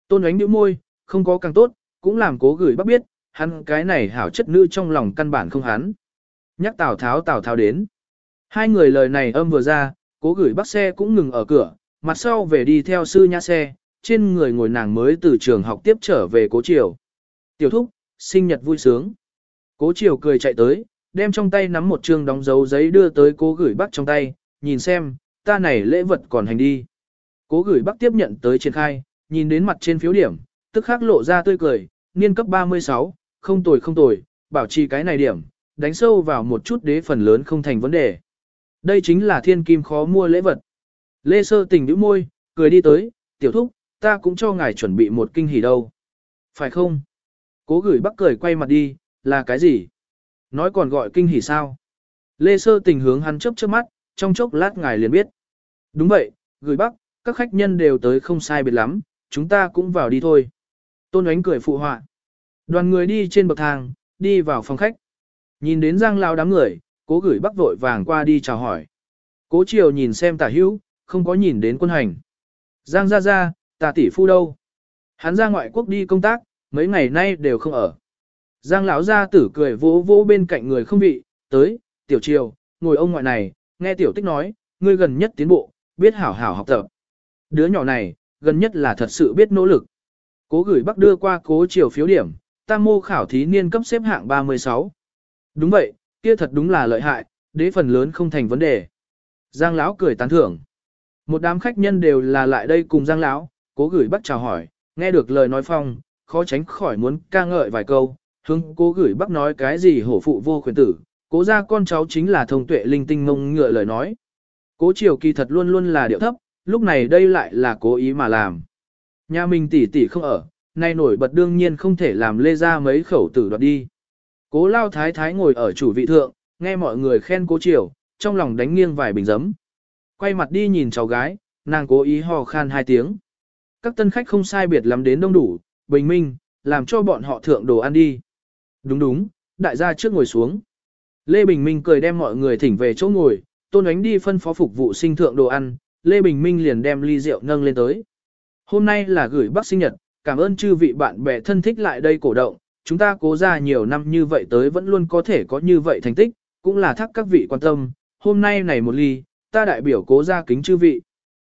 Tôn ánh bĩu môi, không có càng tốt, cũng làm cố gửi bác biết, hắn cái này hảo chất nữ trong lòng căn bản không hắn. Nhắc Tào Tháo Tào Tháo đến. Hai người lời này âm vừa ra, cố gửi bác xe cũng ngừng ở cửa, mặt sau về đi theo sư nhã xe, trên người ngồi nàng mới từ trường học tiếp trở về cố triều. Tiểu thúc, sinh nhật vui sướng. Cố triều cười chạy tới, đem trong tay nắm một trường đóng dấu giấy đưa tới cố gửi bắc trong tay, nhìn xem, ta này lễ vật còn hành đi. Cố gửi bắc tiếp nhận tới triển khai, nhìn đến mặt trên phiếu điểm, tức khắc lộ ra tươi cười, niên cấp 36, không tồi không tồi, bảo trì cái này điểm, đánh sâu vào một chút đế phần lớn không thành vấn đề. Đây chính là thiên kim khó mua lễ vật. Lê Sơ tình nhíu môi, cười đi tới, tiểu thúc, ta cũng cho ngài chuẩn bị một kinh hỉ đâu. Phải không? Cố gửi bắc cười quay mặt đi, là cái gì? Nói còn gọi kinh hỉ sao? Lê Sơ tình hướng hắn chớp chớp mắt, trong chốc lát ngài liền biết. Đúng vậy, gửi bắc, các khách nhân đều tới không sai biệt lắm, chúng ta cũng vào đi thôi. Tôn ánh cười phụ họa. Đoàn người đi trên bậc thang, đi vào phòng khách. Nhìn đến giang lao đám người, cố gửi bắc vội vàng qua đi chào hỏi. Cố chiều nhìn xem tả hữu, không có nhìn đến quân hành. Giang ra ra, tà tỷ phu đâu? Hắn ra ngoại quốc đi công tác, mấy ngày nay đều không ở. Giang lão gia tử cười vỗ vỗ bên cạnh người không vị, tới, tiểu triều, ngồi ông ngoại này, nghe tiểu tích nói, ngươi gần nhất tiến bộ, biết hảo hảo học tập. Đứa nhỏ này, gần nhất là thật sự biết nỗ lực. Cố gửi bắc đưa qua cố triều phiếu điểm, tam mô khảo thí niên cấp xếp hạng 36. Đúng vậy, kia thật đúng là lợi hại, đế phần lớn không thành vấn đề. Giang lão cười tán thưởng. Một đám khách nhân đều là lại đây cùng Giang lão, cố gửi bắc chào hỏi, nghe được lời nói phong, khó tránh khỏi muốn ca ngợi vài câu, hướng cố gửi bắc nói cái gì hổ phụ vô khuyến tử, cố ra con cháu chính là thông tuệ linh tinh mông ngựa lời nói. Cố triều kỳ thật luôn luôn là điệu thấp, lúc này đây lại là cố ý mà làm. Nhà mình tỷ tỷ không ở, nay nổi bật đương nhiên không thể làm lê ra mấy khẩu tử đoạt đi. Cố lao thái thái ngồi ở chủ vị thượng, nghe mọi người khen cố triều, trong lòng đánh nghiêng vài bình giấm. Quay mặt đi nhìn cháu gái, nàng cố ý hò khan hai tiếng. Các tân khách không sai biệt lắm đến đông đủ, bình minh, làm cho bọn họ thượng đồ ăn đi. Đúng đúng, đại gia trước ngồi xuống. Lê Bình Minh cười đem mọi người thỉnh về chỗ ngồi, tôn ánh đi phân phó phục vụ sinh thượng đồ ăn, Lê Bình Minh liền đem ly rượu nâng lên tới. Hôm nay là gửi bác sinh nhật, cảm ơn chư vị bạn bè thân thích lại đây cổ động, chúng ta cố ra nhiều năm như vậy tới vẫn luôn có thể có như vậy thành tích, cũng là thắc các vị quan tâm, hôm nay này một ly, ta đại biểu cố ra kính chư vị.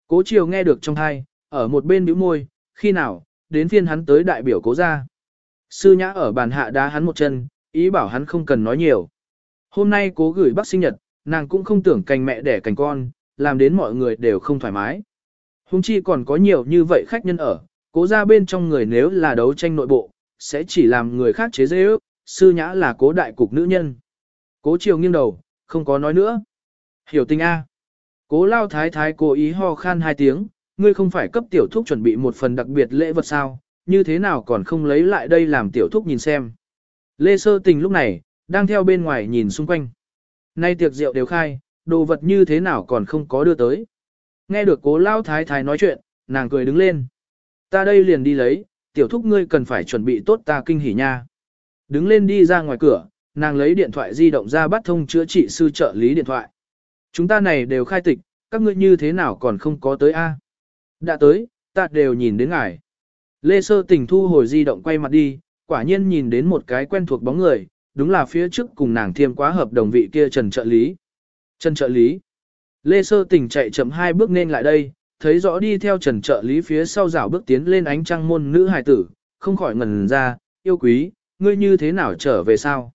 Cố chiều nghe được trong hai, ở một bên bĩu môi, khi nào, đến phiên hắn tới đại biểu cố ra. Sư nhã ở bàn hạ đá hắn một chân, ý bảo hắn không cần nói nhiều. Hôm nay cố gửi bác sinh nhật, nàng cũng không tưởng cành mẹ đẻ cành con, làm đến mọi người đều không thoải mái. Hùng chi còn có nhiều như vậy khách nhân ở, cố ra bên trong người nếu là đấu tranh nội bộ, sẽ chỉ làm người khác chế dễ ước, sư nhã là cố đại cục nữ nhân. Cố chiều nghiêng đầu, không có nói nữa. Hiểu tình A. Cố lao thái thái cố ý ho khan hai tiếng, ngươi không phải cấp tiểu thúc chuẩn bị một phần đặc biệt lễ vật sao, như thế nào còn không lấy lại đây làm tiểu thúc nhìn xem. Lê sơ tình lúc này, đang theo bên ngoài nhìn xung quanh. Nay tiệc rượu đều khai, đồ vật như thế nào còn không có đưa tới. Nghe được cố lao thái thái nói chuyện, nàng cười đứng lên. Ta đây liền đi lấy, tiểu thúc ngươi cần phải chuẩn bị tốt ta kinh hỉ nha. Đứng lên đi ra ngoài cửa, nàng lấy điện thoại di động ra bắt thông chữa trị sư trợ lý điện thoại. Chúng ta này đều khai tịch, các ngươi như thế nào còn không có tới a? Đã tới, ta đều nhìn đến ngài. Lê Sơ Tình thu hồi di động quay mặt đi, quả nhiên nhìn đến một cái quen thuộc bóng người, đúng là phía trước cùng nàng thiêm quá hợp đồng vị kia Trần Trợ Lý. Trần Trợ Lý. Lê Sơ Tình chạy chậm hai bước nên lại đây, thấy rõ đi theo Trần Trợ Lý phía sau rảo bước tiến lên ánh trăng môn nữ hài tử, không khỏi ngần ra, yêu quý, ngươi như thế nào trở về sao?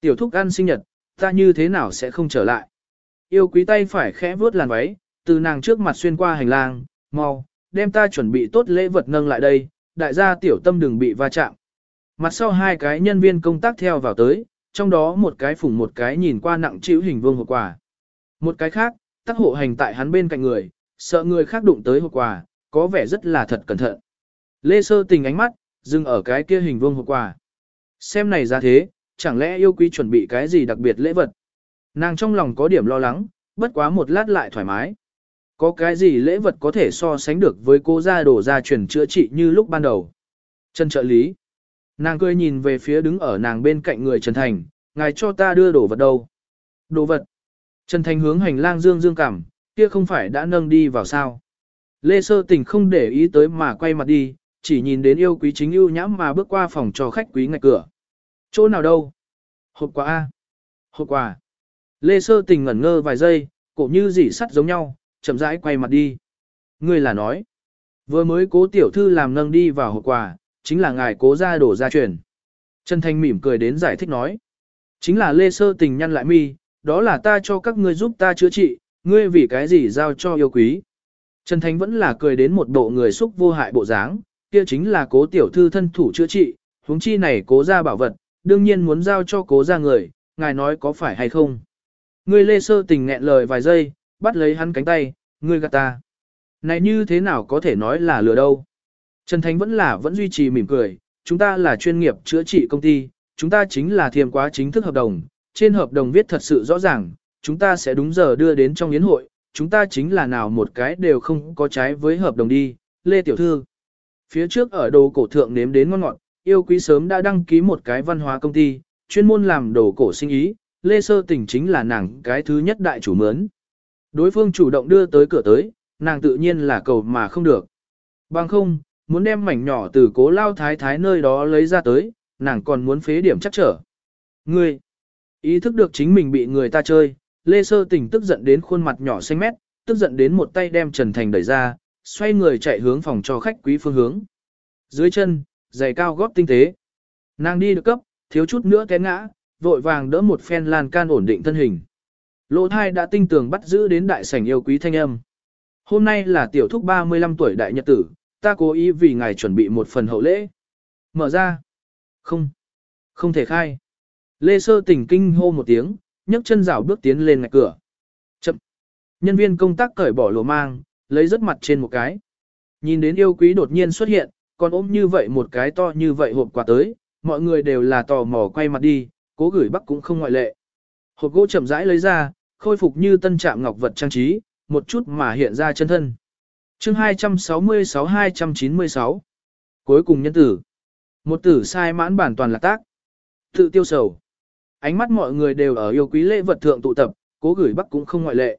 Tiểu thúc ăn sinh nhật, ta như thế nào sẽ không trở lại? Yêu quý tay phải khẽ vuốt làn váy, từ nàng trước mặt xuyên qua hành lang, mau, đem ta chuẩn bị tốt lễ vật nâng lại đây, đại gia tiểu tâm đừng bị va chạm. Mặt sau hai cái nhân viên công tác theo vào tới, trong đó một cái phủng một cái nhìn qua nặng chịu hình vương hộp quà. Một cái khác, tắc hộ hành tại hắn bên cạnh người, sợ người khác đụng tới hộp quà, có vẻ rất là thật cẩn thận. Lê Sơ tình ánh mắt, dừng ở cái kia hình vuông hộp quà. Xem này ra thế, chẳng lẽ yêu quý chuẩn bị cái gì đặc biệt lễ vật. Nàng trong lòng có điểm lo lắng, bất quá một lát lại thoải mái. Có cái gì lễ vật có thể so sánh được với cô gia đổ ra truyền chữa trị như lúc ban đầu. Trần trợ lý. Nàng cười nhìn về phía đứng ở nàng bên cạnh người Trần Thành, ngài cho ta đưa đồ vật đâu. Đồ vật. Trần Thành hướng hành lang dương dương cảm, kia không phải đã nâng đi vào sao. Lê Sơ Tình không để ý tới mà quay mặt đi, chỉ nhìn đến yêu quý chính ưu nhãm mà bước qua phòng cho khách quý ngạch cửa. Chỗ nào đâu? Hộp quà A. Hộp quà. Lê Sơ Tình ngẩn ngơ vài giây, cổ như dỉ sắt giống nhau, chậm rãi quay mặt đi. Ngươi là nói. Vừa mới cố tiểu thư làm nâng đi vào hộp quà, chính là ngài cố ra đổ ra truyền. Trần Thanh mỉm cười đến giải thích nói. Chính là Lê Sơ Tình nhăn lại mi, đó là ta cho các ngươi giúp ta chữa trị, ngươi vì cái gì giao cho yêu quý. Trần Thanh vẫn là cười đến một bộ người xúc vô hại bộ dáng, kia chính là cố tiểu thư thân thủ chữa trị, huống chi này cố ra bảo vật, đương nhiên muốn giao cho cố ra người, ngài nói có phải hay không. Ngươi Lê Sơ Tình nghẹn lời vài giây, bắt lấy hắn cánh tay, ngươi gạt ta. Này như thế nào có thể nói là lừa đâu. Trần Thánh vẫn là vẫn duy trì mỉm cười, chúng ta là chuyên nghiệp chữa trị công ty, chúng ta chính là thiềm quá chính thức hợp đồng, trên hợp đồng viết thật sự rõ ràng, chúng ta sẽ đúng giờ đưa đến trong yến hội, chúng ta chính là nào một cái đều không có trái với hợp đồng đi, Lê Tiểu Thư. Phía trước ở đồ cổ thượng nếm đến ngon ngọt, yêu quý sớm đã đăng ký một cái văn hóa công ty, chuyên môn làm đồ cổ sinh ý, Lê Sơ Tình chính là nàng cái thứ nhất đại chủ mướn. Đối phương chủ động đưa tới cửa tới, nàng tự nhiên là cầu mà không được. Bằng không, muốn đem mảnh nhỏ từ cố lao thái thái nơi đó lấy ra tới, nàng còn muốn phế điểm chắc trở. Ngươi, ý thức được chính mình bị người ta chơi, Lê Sơ Tình tức giận đến khuôn mặt nhỏ xanh mét, tức giận đến một tay đem Trần Thành đẩy ra, xoay người chạy hướng phòng cho khách quý phương hướng. Dưới chân, giày cao gót tinh tế. Nàng đi được cấp, thiếu chút nữa té ngã, vội vàng đỡ một phen lan can ổn định thân hình. Lỗ thai đã tinh tường bắt giữ đến đại sảnh yêu quý thanh âm. Hôm nay là tiểu thúc 35 tuổi đại nhật tử, ta cố ý vì ngài chuẩn bị một phần hậu lễ. Mở ra. Không. Không thể khai. Lê Sơ tỉnh kinh hô một tiếng, nhấc chân rảo bước tiến lên ngạch cửa. Chậm. Nhân viên công tác cởi bỏ lỗ mang, lấy rất mặt trên một cái. Nhìn đến yêu quý đột nhiên xuất hiện, còn ôm như vậy một cái to như vậy hộp quà tới, mọi người đều là tò mò quay mặt đi, cố gửi bắc cũng không ngoại lệ. Hộp gỗ chậm rãi lấy ra, khôi phục như tân trạm ngọc vật trang trí, một chút mà hiện ra chân thân. chương 266-296 Cuối cùng nhân tử. Một tử sai mãn bản toàn là tác. Tự tiêu sầu. Ánh mắt mọi người đều ở yêu quý lễ vật thượng tụ tập, cố gửi bắc cũng không ngoại lệ.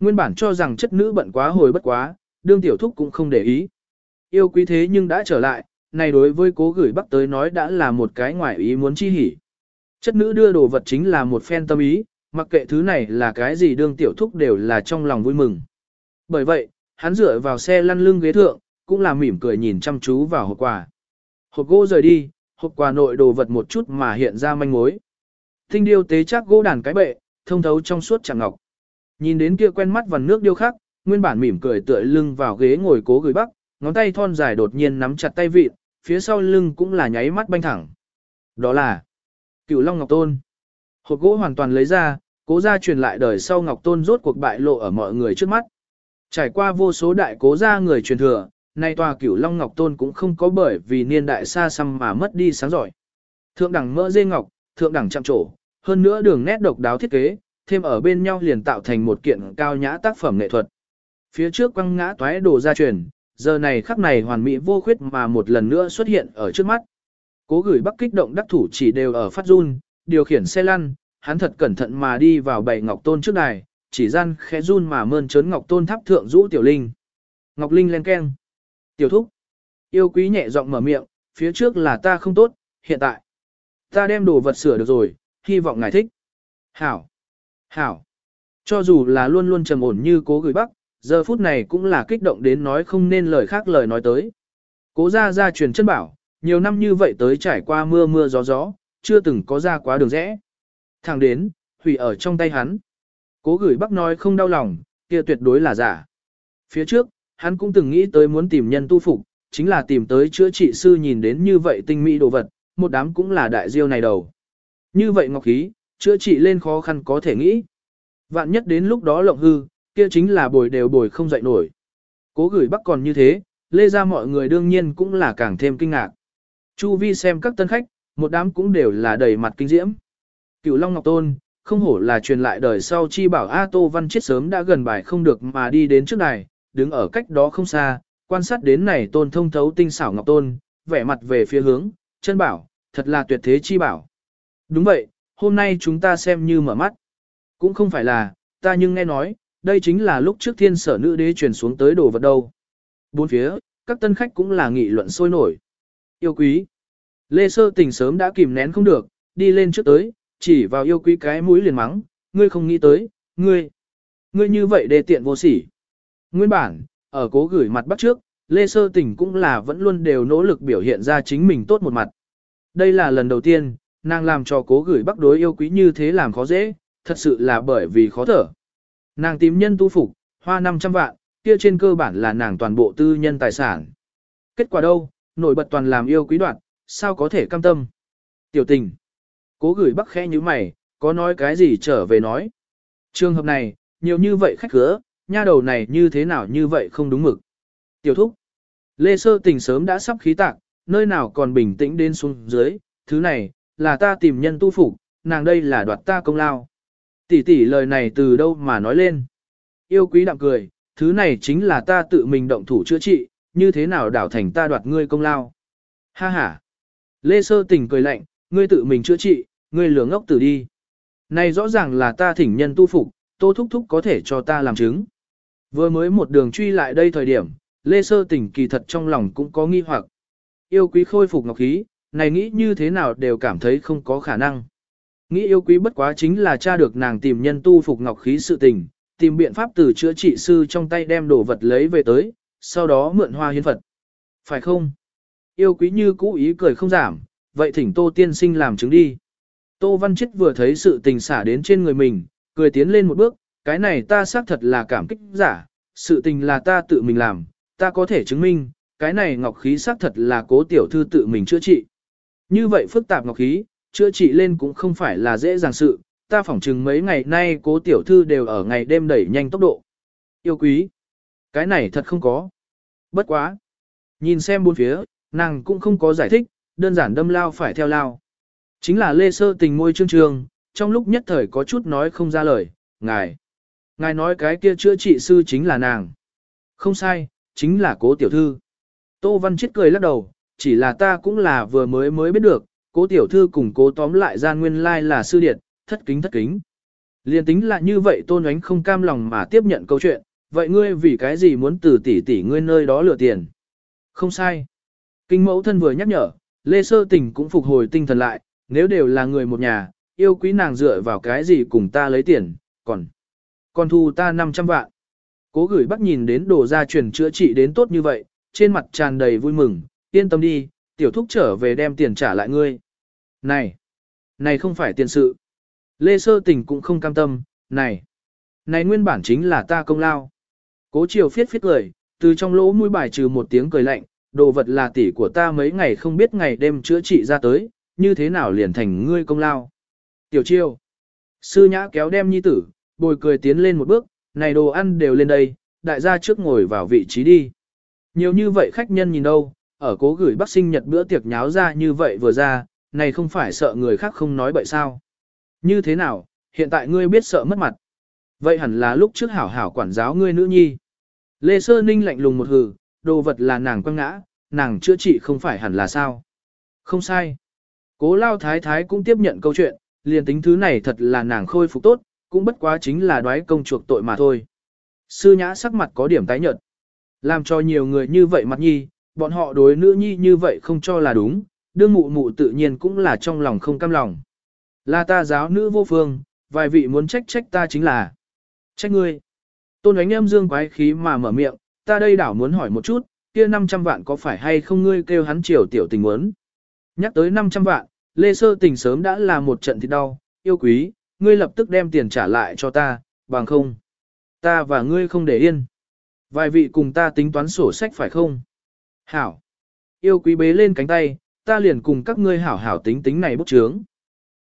Nguyên bản cho rằng chất nữ bận quá hồi bất quá, đương tiểu thúc cũng không để ý. Yêu quý thế nhưng đã trở lại, này đối với cố gửi bắc tới nói đã là một cái ngoại ý muốn chi hỉ. Chất nữ đưa đồ vật chính là một phen tâm ý, mặc kệ thứ này là cái gì đương tiểu thúc đều là trong lòng vui mừng. Bởi vậy, hắn dựa vào xe lăn lưng ghế thượng, cũng là mỉm cười nhìn chăm chú vào hộp quà. Hộp gỗ rời đi, hộp quà nội đồ vật một chút mà hiện ra manh mối. Tinh điêu tế chắc gỗ đàn cái bệ, thông thấu trong suốt chẳng ngọc. Nhìn đến kia quen mắt vằn nước điêu khắc, nguyên bản mỉm cười tựa lưng vào ghế ngồi cố gửi bắc, ngón tay thon dài đột nhiên nắm chặt tay vịt, phía sau lưng cũng là nháy mắt banh thẳng. Đó là Cửu Long Ngọc Tôn. Hộp gỗ hoàn toàn lấy ra, cố gia truyền lại đời sau Ngọc Tôn rốt cuộc bại lộ ở mọi người trước mắt. Trải qua vô số đại cố gia người truyền thừa, nay tòa Cửu Long Ngọc Tôn cũng không có bởi vì niên đại xa xăm mà mất đi sáng giỏi. Thượng đẳng mỡ dê ngọc, thượng đẳng chạm trổ, hơn nữa đường nét độc đáo thiết kế, thêm ở bên nhau liền tạo thành một kiện cao nhã tác phẩm nghệ thuật. Phía trước quăng ngã toái đồ ra truyền, giờ này khắc này hoàn mỹ vô khuyết mà một lần nữa xuất hiện ở trước mắt. Cố gửi bắc kích động đắc thủ chỉ đều ở phát run, điều khiển xe lăn, hắn thật cẩn thận mà đi vào bảy ngọc tôn trước đài, chỉ gian khẽ run mà mơn trớn ngọc tôn tháp thượng rũ tiểu linh. Ngọc linh lên keng. Tiểu thúc. Yêu quý nhẹ giọng mở miệng, phía trước là ta không tốt, hiện tại. Ta đem đồ vật sửa được rồi, hy vọng ngài thích. Hảo. Hảo. Cho dù là luôn luôn trầm ổn như cố gửi bắc, giờ phút này cũng là kích động đến nói không nên lời khác lời nói tới. Cố ra ra truyền chân bảo, nhiều năm như vậy tới trải qua mưa mưa gió gió, chưa từng có ra quá đường rẽ. Thẳng đến, hủy ở trong tay hắn. Cố gửi bắc nói không đau lòng, kia tuyệt đối là giả. Phía trước, hắn cũng từng nghĩ tới muốn tìm nhân tu phục, chính là tìm tới chữa trị sư nhìn đến như vậy tinh mỹ đồ vật, một đám cũng là đại diêu này đầu. Như vậy ngọc khí, chữa trị lên khó khăn có thể nghĩ. Vạn nhất đến lúc đó lộng hư, kia chính là bồi đều bồi không dậy nổi. Cố gửi bắc còn như thế, lê ra mọi người đương nhiên cũng là càng thêm kinh ngạc. Chu vi xem các tân khách, một đám cũng đều là đầy mặt kinh diễm. Cửu Long Ngọc Tôn, không hổ là truyền lại đời sau chi bảo A Tô Văn chết sớm đã gần bài không được mà đi đến trước này, đứng ở cách đó không xa, quan sát đến này tôn thông thấu tinh xảo Ngọc Tôn, vẻ mặt về phía hướng, chân bảo, thật là tuyệt thế chi bảo. Đúng vậy, hôm nay chúng ta xem như mở mắt. Cũng không phải là, ta nhưng nghe nói, đây chính là lúc trước thiên sở nữ đế truyền xuống tới đồ vật đâu. Bốn phía, các tân khách cũng là nghị luận sôi nổi. Yêu quý. Lê Sơ tình sớm đã kìm nén không được, đi lên trước tới, chỉ vào yêu quý cái mũi liền mắng, ngươi không nghĩ tới, ngươi. Ngươi như vậy đề tiện vô sỉ. Nguyên bản, ở cố gửi mặt bắt trước, Lê Sơ tình cũng là vẫn luôn đều nỗ lực biểu hiện ra chính mình tốt một mặt. Đây là lần đầu tiên, nàng làm cho cố gửi bắc đối yêu quý như thế làm khó dễ, thật sự là bởi vì khó thở. Nàng tìm nhân tu phục, hoa 500 vạn, kia trên cơ bản là nàng toàn bộ tư nhân tài sản. Kết quả đâu, nổi bật toàn làm yêu quý đoạn, sao có thể cam tâm. Tiểu tình. Cố gửi bắc khẽ như mày, có nói cái gì trở về nói. Trường hợp này, nhiều như vậy khách khứa, nha đầu này như thế nào như vậy không đúng mực. Tiểu thúc. Lê sơ tình sớm đã sắp khí tạc, nơi nào còn bình tĩnh đến xuống dưới, thứ này, là ta tìm nhân tu phục, nàng đây là đoạt ta công lao. Tỷ tỷ lời này từ đâu mà nói lên. Yêu quý đạm cười, thứ này chính là ta tự mình động thủ chữa trị, như thế nào đảo thành ta đoạt ngươi công lao. Ha ha. Lê Sơ Tình cười lạnh, ngươi tự mình chữa trị, ngươi lừa ngốc tử đi. Này rõ ràng là ta thỉnh nhân tu phục, tô thúc thúc có thể cho ta làm chứng. Vừa mới một đường truy lại đây thời điểm, Lê Sơ Tình kỳ thật trong lòng cũng có nghi hoặc. Yêu quý khôi phục ngọc khí, này nghĩ như thế nào đều cảm thấy không có khả năng. Nghĩ yêu quý bất quá chính là cha được nàng tìm nhân tu phục ngọc khí sự tình, tìm biện pháp từ chữa trị sư trong tay đem đồ vật lấy về tới, sau đó mượn hoa hiến Phật. Phải không? Yêu quý như cũ ý cười không giảm, vậy thỉnh Tô Tiên Sinh làm chứng đi. Tô Văn Chích vừa thấy sự tình xả đến trên người mình, cười tiến lên một bước, cái này ta xác thật là cảm kích giả, sự tình là ta tự mình làm, ta có thể chứng minh, cái này ngọc khí xác thật là cố tiểu thư tự mình chữa trị. Như vậy phức tạp ngọc khí, chữa trị lên cũng không phải là dễ dàng sự, ta phỏng chừng mấy ngày nay cố tiểu thư đều ở ngày đêm đẩy nhanh tốc độ. Yêu quý, cái này thật không có. Bất quá. Nhìn xem bốn phía, nàng cũng không có giải thích, đơn giản đâm lao phải theo lao. Chính là lê sơ tình môi trương trường, trong lúc nhất thời có chút nói không ra lời, ngài. Ngài nói cái kia chữa trị sư chính là nàng. Không sai, chính là cố tiểu thư. Tô Văn Chết cười lắc đầu, chỉ là ta cũng là vừa mới mới biết được, cố tiểu thư cùng cố tóm lại gian nguyên lai là sư điệt, thất kính thất kính. Liên tính là như vậy tôn ánh không cam lòng mà tiếp nhận câu chuyện, vậy ngươi vì cái gì muốn từ tỷ tỷ ngươi nơi đó lừa tiền? Không sai. Kinh mẫu thân vừa nhắc nhở, Lê Sơ Tình cũng phục hồi tinh thần lại, nếu đều là người một nhà, yêu quý nàng dựa vào cái gì cùng ta lấy tiền, còn, còn thu ta 500 vạn. Cố gửi bắt nhìn đến đồ gia truyền chữa trị đến tốt như vậy, trên mặt tràn đầy vui mừng, yên tâm đi, tiểu thúc trở về đem tiền trả lại ngươi. Này, này không phải tiền sự. Lê Sơ Tình cũng không cam tâm, này, này nguyên bản chính là ta công lao. Cố chiều phiết phiết cười, từ trong lỗ mũi bài trừ một tiếng cười lạnh, đồ vật là tỷ của ta mấy ngày không biết ngày đêm chữa trị ra tới, như thế nào liền thành ngươi công lao. Tiểu chiêu, sư nhã kéo đem nhi tử, bồi cười tiến lên một bước, này đồ ăn đều lên đây, đại gia trước ngồi vào vị trí đi. Nhiều như vậy khách nhân nhìn đâu, ở cố gửi bác sinh nhật bữa tiệc nháo ra như vậy vừa ra, này không phải sợ người khác không nói bậy sao. Như thế nào, hiện tại ngươi biết sợ mất mặt. Vậy hẳn là lúc trước hảo hảo quản giáo ngươi nữ nhi. Lê Sơ Ninh lạnh lùng một hừ, đồ vật là nàng quăng ngã, nàng chữa trị không phải hẳn là sao. Không sai. Cố lao thái thái cũng tiếp nhận câu chuyện, liền tính thứ này thật là nàng khôi phục tốt, cũng bất quá chính là đoái công chuộc tội mà thôi. Sư nhã sắc mặt có điểm tái nhợt. Làm cho nhiều người như vậy mặt nhi, bọn họ đối nữ nhi như vậy không cho là đúng, đương mụ mụ tự nhiên cũng là trong lòng không cam lòng. Là ta giáo nữ vô phương, vài vị muốn trách trách ta chính là trách ngươi. Tôn ánh em dương quái khí mà mở miệng, ta đây đảo muốn hỏi một chút, kia 500 vạn có phải hay không ngươi kêu hắn triều tiểu tình muốn. Nhắc tới 500 vạn, Lê Sơ tình sớm đã là một trận thịt đau, yêu quý, ngươi lập tức đem tiền trả lại cho ta, bằng không. Ta và ngươi không để yên. Vài vị cùng ta tính toán sổ sách phải không? Hảo. Yêu quý bế lên cánh tay, ta liền cùng các ngươi hảo hảo tính tính này bút trướng.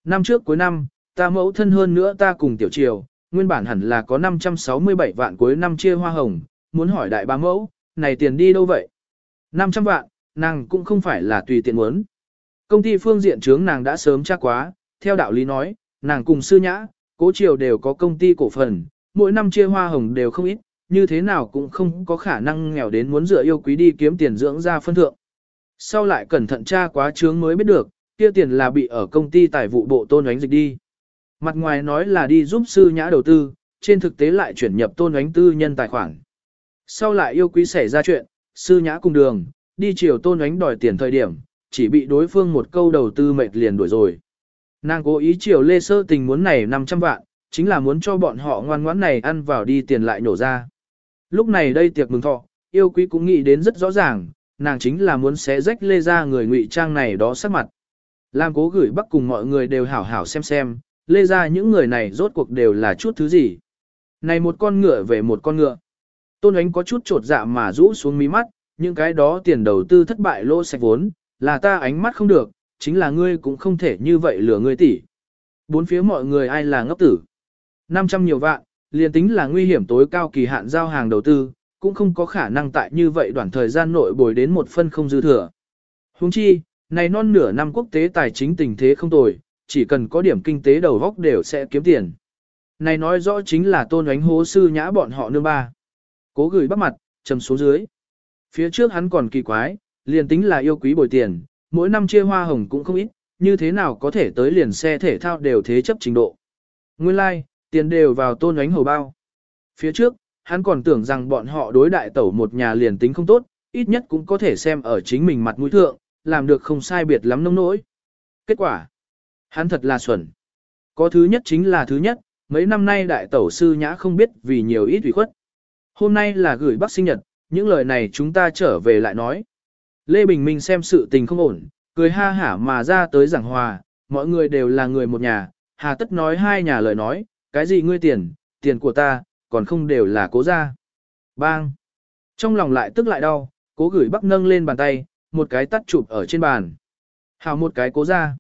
Năm trước cuối năm, ta mẫu thân hơn nữa ta cùng tiểu triều, nguyên bản hẳn là có 567 vạn cuối năm chia hoa hồng, muốn hỏi đại bá mẫu, này tiền đi đâu vậy? 500 vạn, nàng cũng không phải là tùy tiện muốn. Công ty phương diện trướng nàng đã sớm chắc quá, theo đạo lý nói, nàng cùng sư nhã, cố triều đều có công ty cổ phần, mỗi năm chia hoa hồng đều không ít, như thế nào cũng không có khả năng nghèo đến muốn dựa yêu quý đi kiếm tiền dưỡng ra phân thượng. Sau lại cẩn thận tra quá trướng mới biết được, kia tiền là bị ở công ty tài vụ bộ tôn ánh dịch đi. Mặt ngoài nói là đi giúp sư nhã đầu tư, trên thực tế lại chuyển nhập tôn ánh tư nhân tài khoản. Sau lại yêu quý xảy ra chuyện, sư nhã cùng đường, đi chiều tôn ánh đòi tiền thời điểm, chỉ bị đối phương một câu đầu tư mệt liền đuổi rồi. Nàng cố ý chiều lê sơ tình muốn này 500 vạn, chính là muốn cho bọn họ ngoan ngoãn này ăn vào đi tiền lại nổ ra. Lúc này đây tiệc mừng thọ, yêu quý cũng nghĩ đến rất rõ ràng, nàng chính là muốn xé rách lê ra người ngụy trang này đó sắc mặt. Làm cố gửi bắc cùng mọi người đều hảo hảo xem xem, lê ra những người này rốt cuộc đều là chút thứ gì. Này một con ngựa về một con ngựa. Tôn ánh có chút trột dạ mà rũ xuống mí mắt, những cái đó tiền đầu tư thất bại lô sạch vốn, là ta ánh mắt không được, chính là ngươi cũng không thể như vậy lừa ngươi tỷ. Bốn phía mọi người ai là ngốc tử. 500 nhiều vạn, liền tính là nguy hiểm tối cao kỳ hạn giao hàng đầu tư, cũng không có khả năng tại như vậy đoạn thời gian nội bồi đến một phân không dư thừa. Huống chi, này non nửa năm quốc tế tài chính tình thế không tồi, chỉ cần có điểm kinh tế đầu góc đều sẽ kiếm tiền. Này nói rõ chính là tôn ánh hố sư nhã bọn họ nương ba. Cố gửi bắt mặt, trầm xuống dưới. Phía trước hắn còn kỳ quái, liền tính là yêu quý bồi tiền, mỗi năm chia hoa hồng cũng không ít, như thế nào có thể tới liền xe thể thao đều thế chấp trình độ. Nguyên lai, like, tiền đều vào tôn ánh hầu bao. Phía trước, hắn còn tưởng rằng bọn họ đối đại tẩu một nhà liền tính không tốt, ít nhất cũng có thể xem ở chính mình mặt mũi thượng, làm được không sai biệt lắm nông nỗi. Kết quả, hắn thật là xuẩn. Có thứ nhất chính là thứ nhất, mấy năm nay đại tẩu sư nhã không biết vì nhiều ít ủy khuất. Hôm nay là gửi bác sinh nhật, những lời này chúng ta trở về lại nói. Lê Bình Minh xem sự tình không ổn, cười ha hả mà ra tới giảng hòa, mọi người đều là người một nhà, hà tất nói hai nhà lời nói, cái gì ngươi tiền, tiền của ta, còn không đều là cố ra. Bang! Trong lòng lại tức lại đau, cố gửi bắc nâng lên bàn tay, một cái tắt chụp ở trên bàn. Hào một cái cố ra.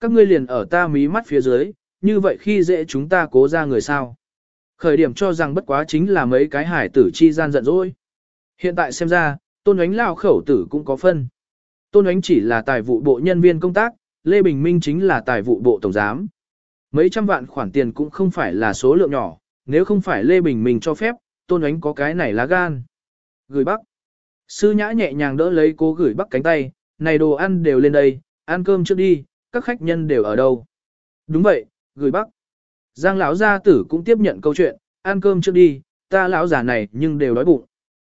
Các ngươi liền ở ta mí mắt phía dưới, như vậy khi dễ chúng ta cố ra người sao. Khởi điểm cho rằng bất quá chính là mấy cái hải tử chi gian giận dỗi. Hiện tại xem ra, tôn ánh lao khẩu tử cũng có phân. Tôn ánh chỉ là tài vụ bộ nhân viên công tác, Lê Bình Minh chính là tài vụ bộ tổng giám. Mấy trăm vạn khoản tiền cũng không phải là số lượng nhỏ, nếu không phải Lê Bình mình cho phép, tôn ánh có cái này lá gan. Gửi bắc. Sư nhã nhẹ nhàng đỡ lấy cô gửi bắc cánh tay, này đồ ăn đều lên đây, ăn cơm trước đi, các khách nhân đều ở đâu. Đúng vậy, gửi bắc. Giang lão gia tử cũng tiếp nhận câu chuyện, ăn cơm trước đi, ta lão già này nhưng đều đói bụng.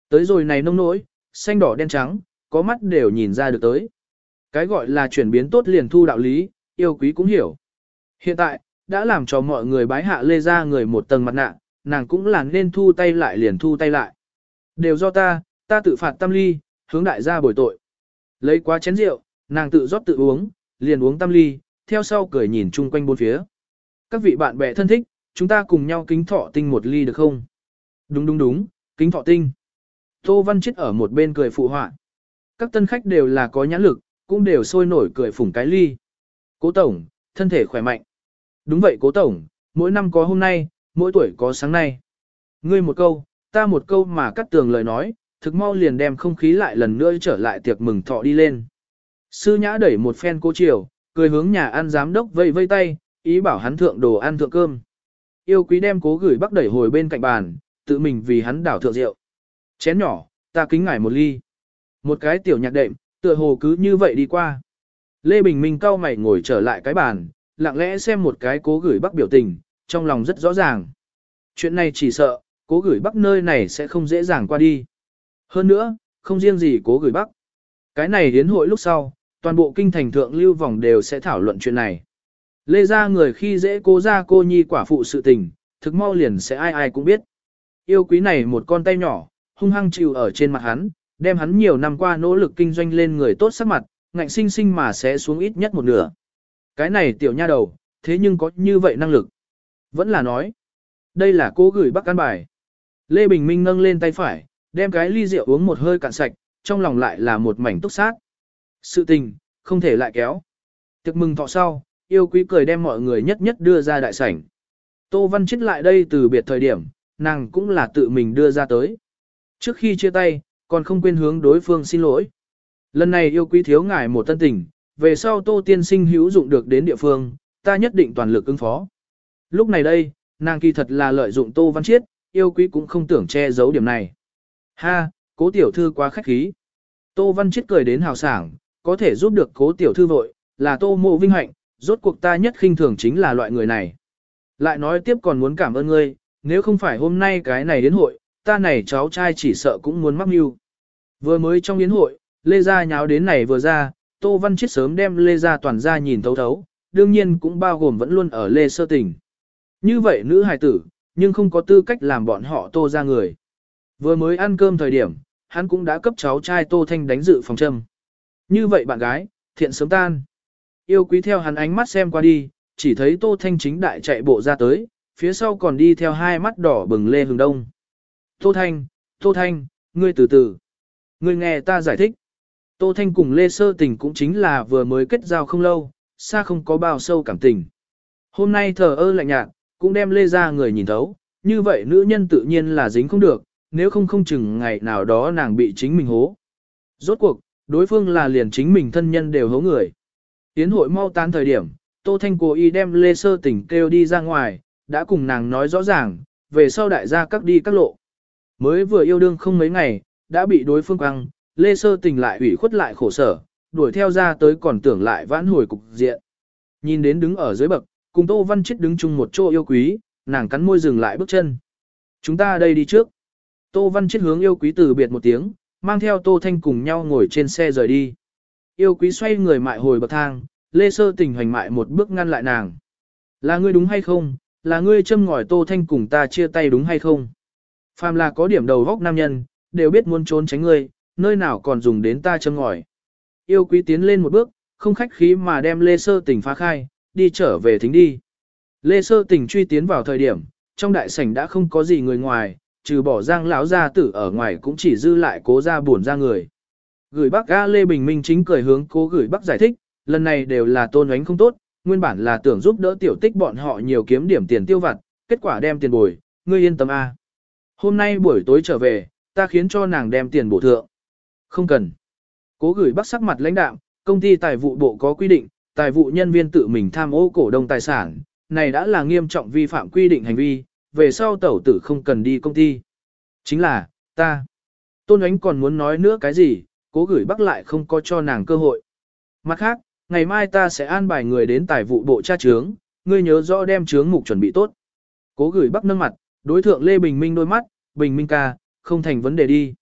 Tới rồi này nông nỗi, xanh đỏ đen trắng, có mắt đều nhìn ra được tới. Cái gọi là chuyển biến tốt liền thu đạo lý, yêu quý cũng hiểu. Hiện tại, đã làm cho mọi người bái hạ lê ra người một tầng mặt nạ, nàng cũng là nên thu tay lại liền thu tay lại. Đều do ta, ta tự phạt tam ly, hướng đại gia bồi tội. Lấy quá chén rượu, nàng tự rót tự uống, liền uống tam ly, theo sau cười nhìn chung quanh bốn phía. Các vị bạn bè thân thích, chúng ta cùng nhau kính thọ tinh một ly được không? Đúng đúng đúng, kính thọ tinh. Tô Văn Chết ở một bên cười phụ họa. Các tân khách đều là có nhãn lực, cũng đều sôi nổi cười phủng cái ly. Cố Tổng, thân thể khỏe mạnh. Đúng vậy Cố Tổng, mỗi năm có hôm nay, mỗi tuổi có sáng nay. Ngươi một câu, ta một câu mà cắt tường lời nói, thực mau liền đem không khí lại lần nữa trở lại tiệc mừng thọ đi lên. Sư nhã đẩy một phen cô chiều, cười hướng nhà ăn giám đốc vây vây tay, ý bảo hắn thượng đồ ăn thượng cơm. Yêu quý đem cố gửi bắc đẩy hồi bên cạnh bàn, tự mình vì hắn đảo thượng rượu. Chén nhỏ, ta kính ngải một ly. Một cái tiểu nhạc đệm, tựa hồ cứ như vậy đi qua. Lê Bình Minh cau mày ngồi trở lại cái bàn, lặng lẽ xem một cái cố gửi bắc biểu tình, trong lòng rất rõ ràng. Chuyện này chỉ sợ, cố gửi bắc nơi này sẽ không dễ dàng qua đi. Hơn nữa, không riêng gì cố gửi bắc. Cái này đến hội lúc sau, toàn bộ kinh thành thượng lưu vòng đều sẽ thảo luận chuyện này. Lê ra người khi dễ cố ra cô nhi quả phụ sự tình, thực mau liền sẽ ai ai cũng biết. Yêu quý này một con tay nhỏ, hung hăng chịu ở trên mặt hắn, đem hắn nhiều năm qua nỗ lực kinh doanh lên người tốt sắc mặt, ngạnh sinh sinh mà sẽ xuống ít nhất một nửa. Cái này tiểu nha đầu, thế nhưng có như vậy năng lực. Vẫn là nói, đây là cô gửi bắc căn bài. Lê Bình Minh nâng lên tay phải, đem cái ly rượu uống một hơi cạn sạch, trong lòng lại là một mảnh túc sát. Sự tình, không thể lại kéo. Tiệc mừng thọ sau, yêu quý cười đem mọi người nhất nhất đưa ra đại sảnh. Tô Văn chết lại đây từ biệt thời điểm, nàng cũng là tự mình đưa ra tới. Trước khi chia tay, còn không quên hướng đối phương xin lỗi. Lần này yêu quý thiếu ngài một tân tình, về sau Tô Tiên Sinh hữu dụng được đến địa phương, ta nhất định toàn lực ứng phó. Lúc này đây, nàng kỳ thật là lợi dụng Tô Văn Chiết, yêu quý cũng không tưởng che giấu điểm này. Ha, cố tiểu thư quá khách khí. Tô Văn Chiết cười đến hào sảng, có thể giúp được cố tiểu thư vội, là Tô Mộ Vinh Hạnh, rốt cuộc ta nhất khinh thường chính là loại người này. Lại nói tiếp còn muốn cảm ơn ngươi, nếu không phải hôm nay cái này đến hội, ta này cháu trai chỉ sợ cũng muốn mắc mưu. Vừa mới trong yến hội, Lê Gia nháo đến này vừa ra, Tô Văn Chiết sớm đem Lê Gia toàn ra nhìn thấu thấu, đương nhiên cũng bao gồm vẫn luôn ở Lê Sơ Tình. Như vậy nữ hài tử, nhưng không có tư cách làm bọn họ Tô ra người. Vừa mới ăn cơm thời điểm, hắn cũng đã cấp cháu trai Tô Thanh đánh dự phòng châm. Như vậy bạn gái, thiện sớm tan. Yêu quý theo hắn ánh mắt xem qua đi, chỉ thấy Tô Thanh chính đại chạy bộ ra tới, phía sau còn đi theo hai mắt đỏ bừng Lê Hường Đông. Tô Thanh, Tô Thanh, ngươi từ từ. Ngươi nghe ta giải thích. Tô Thanh cùng Lê Sơ Tình cũng chính là vừa mới kết giao không lâu, xa không có bao sâu cảm tình. Hôm nay thờ ơ lạnh nhạt, cũng đem Lê ra người nhìn thấu, như vậy nữ nhân tự nhiên là dính không được, nếu không không chừng ngày nào đó nàng bị chính mình hố. Rốt cuộc, đối phương là liền chính mình thân nhân đều hố người. Tiến hội mau tan thời điểm, Tô Thanh cố ý đem Lê Sơ Tình kêu đi ra ngoài, đã cùng nàng nói rõ ràng, về sau đại gia các đi các lộ. Mới vừa yêu đương không mấy ngày, đã bị đối phương quăng, Lê Sơ tình lại ủy khuất lại khổ sở, đuổi theo ra tới còn tưởng lại vãn hồi cục diện. Nhìn đến đứng ở dưới bậc, cùng Tô Văn Chết đứng chung một chỗ yêu quý, nàng cắn môi dừng lại bước chân. Chúng ta đây đi trước. Tô Văn Chết hướng yêu quý từ biệt một tiếng, mang theo Tô Thanh cùng nhau ngồi trên xe rời đi. Yêu quý xoay người mại hồi bậc thang, Lê Sơ tình hoành mại một bước ngăn lại nàng. Là ngươi đúng hay không? Là ngươi châm ngòi Tô Thanh cùng ta chia tay đúng hay không? Phàm là có điểm đầu góc nam nhân, đều biết muốn trốn tránh ngươi, nơi nào còn dùng đến ta châm ngòi. Yêu quý tiến lên một bước, không khách khí mà đem Lê Sơ tình phá khai, đi trở về thính đi. Lê Sơ tình truy tiến vào thời điểm, trong đại sảnh đã không có gì người ngoài, trừ bỏ giang lão gia tử ở ngoài cũng chỉ dư lại cố ra buồn ra người. Gửi bác ga Lê Bình Minh chính cười hướng cố gửi bác giải thích, lần này đều là tôn ánh không tốt, nguyên bản là tưởng giúp đỡ tiểu tích bọn họ nhiều kiếm điểm tiền tiêu vặt, kết quả đem tiền bồi, ngươi yên tâm a. Hôm nay buổi tối trở về, ta khiến cho nàng đem tiền bổ thượng. Không cần. Cố gửi bác sắc mặt lãnh đạm, công ty tài vụ bộ có quy định, tài vụ nhân viên tự mình tham ô cổ đông tài sản, này đã là nghiêm trọng vi phạm quy định hành vi, về sau tẩu tử không cần đi công ty. Chính là, ta. Tôn ánh còn muốn nói nữa cái gì, cố gửi bác lại không có cho nàng cơ hội. Mặt khác, ngày mai ta sẽ an bài người đến tài vụ bộ tra trướng, ngươi nhớ rõ đem trướng mục chuẩn bị tốt. Cố gửi bắc nâng mặt, đối thượng Lê Bình Minh đôi mắt, Bình Minh ca, không thành vấn đề đi.